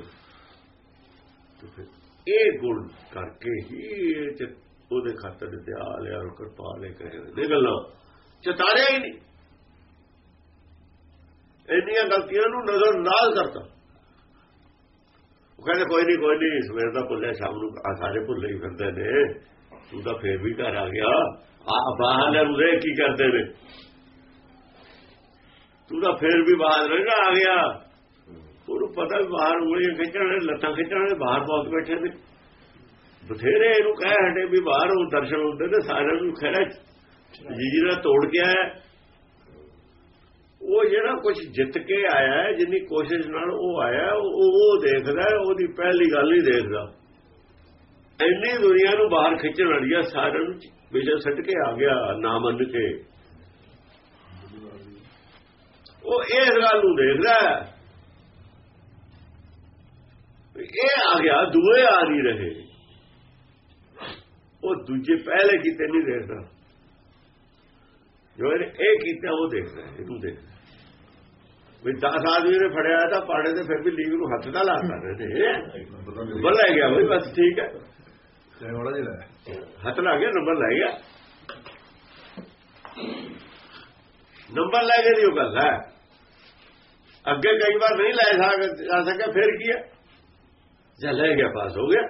ਤੇ ਫਿਰ ਇਹ ਗੁਣ ਕਰਕੇ ਹੀ ਇਹ ਚ ਉਹਦੇ ਖਾਤਰ ਦਿਆਲ ਆ ਕਿਰਪਾ ਲੈ ਕਰੇ ਦੇ ਗੱਲਾਂ ਚਤਾਰਿਆ ਹੀ ਨਹੀਂ। ਇੰਨੀਆਂ ਗਲਤੀਆਂ ਨੂੰ ਨਜ਼ਰ ਨਾਲ ਕਰਦਾ ਉਹ ਕਹਿੰਦੇ, ਕੋਈ ਨਹੀਂ ਕੋਈ ਨਹੀਂ ਸਵੇਰ ਦਾ ਭੁੱਲਿਆ, ਸ਼ਾਮ ਨੂੰ ਆ ਸਾਰੇ ਭੁੱਲੇ ਹੀ ਫਿਰਦੇ ਨੇ। ਤੂੰ ਤਾਂ ਫੇਰ ਵੀ ਘਰ ਆ ਗਿਆ। ਆ, ਬਾਹਰ ਨੂੰ ਕੀ ਕਰਦੇ ਨੇ। ਤੂੰ ਤਾਂ ਫੇਰ ਵੀ ਬਾਹਰ ਰਹਿਣਾ ਆ ਗਿਆ। ਉਹਨੂੰ ਪਤਾ ਵੀ ਬਾਹਰ ਉਂਗਲੀਆਂ ਖਿੱਚਣ ਲੱਤਾਂ ਖਿੱਚਣ ਬਾਹਰ ਬਹੁਤ ਬੈਠੇ ਨੇ। ਬਥੇਰੇ ਇਹਨੂੰ ਕਹਿ ਹਟੇ ਵੀ ਬਾਹਰ ਉਹ ਦਰਸ਼ਨ ਹੁੰਦੇ ਨੇ, ਸਾਰਿਆਂ ਨੂੰ ਖੜਾ ਜੀਜੀਰਾ ਤੋੜ ਗਿਆ ਉਹ ਜਿਹੜਾ ਕੁਝ ਜਿੱਤ ਕੇ ਆਇਆ ਜਿੰਨੀ ਕੋਸ਼ਿਸ਼ ਨਾਲ ਉਹ ਆਇਆ, ਉਹ ਦੇਖਦਾ ਉਹਦੀ ਪਹਿਲੀ ਗੱਲ ਹੀ ਦੇਖਦਾ। ਇੰਨੀ ਦੁਨੀਆ ਨੂੰ ਬਾਹਰ ਖਿੱਚਣ ਵਾਲੀ ਆ, ਸਾਰਿਆਂ ਨੂੰ ਵਿਜੇ ਸੱਟ ਕੇ ਆ ਗਿਆ, ਨਾ ਮੰਨ ਕੇ। ਉਹ ਇਸ ਗੱਲ ਨੂੰ ਦੇਖਦਾ ਇਹ ਆ ਗਿਆ ਦੂਏ ਆ ਨਹੀਂ ਰਹੇ। ਉਹ ਦੂਜੇ ਪਹਿਲੇ ਕੀਤੇ ਨਹੀਂ ਦੇਖਦਾ। ਜੋ ਇਹ ਕੀਤਾ ਉਹ ਦੇਖਦਾ ਹੈ, ਇਹਨੂੰ ਦੇਖਦਾ ਵੀ 10 ਆਦਮੀ ਨੇ ਫੜਿਆ ਤਾਂ ਪਾੜੇ ਤੇ ਫਿਰ ਵੀ ਲੀਗ ਨੂੰ ਹੱਥ ਦਾ ਲਾ ਕਰਦੇ ਨੇ ਲੈ ਗਿਆ ਬਈ ਬਸ ਠੀਕ ਹੈ। ਵਾਲਾ ਜਿਹੜਾ ਹੱਥ ਲਾ ਗਿਆ ਨੰਬਰ ਲੈ ਗਿਆ। ਨੰਬਰ ਲੈ ਕੇ ਦੀ ਉਹ ਗੱਲ ਹੈ। ਅੱਗੇ ਕਈ ਵਾਰ ਨਹੀਂ ਲੈ ਸਕ- ਜਾ ਸਕਿਆ ਫਿਰ ਕੀ ਹੈ? ਜੇ ਲੈ ਗਿਆ ਪਾਸ ਹੋ ਗਿਆ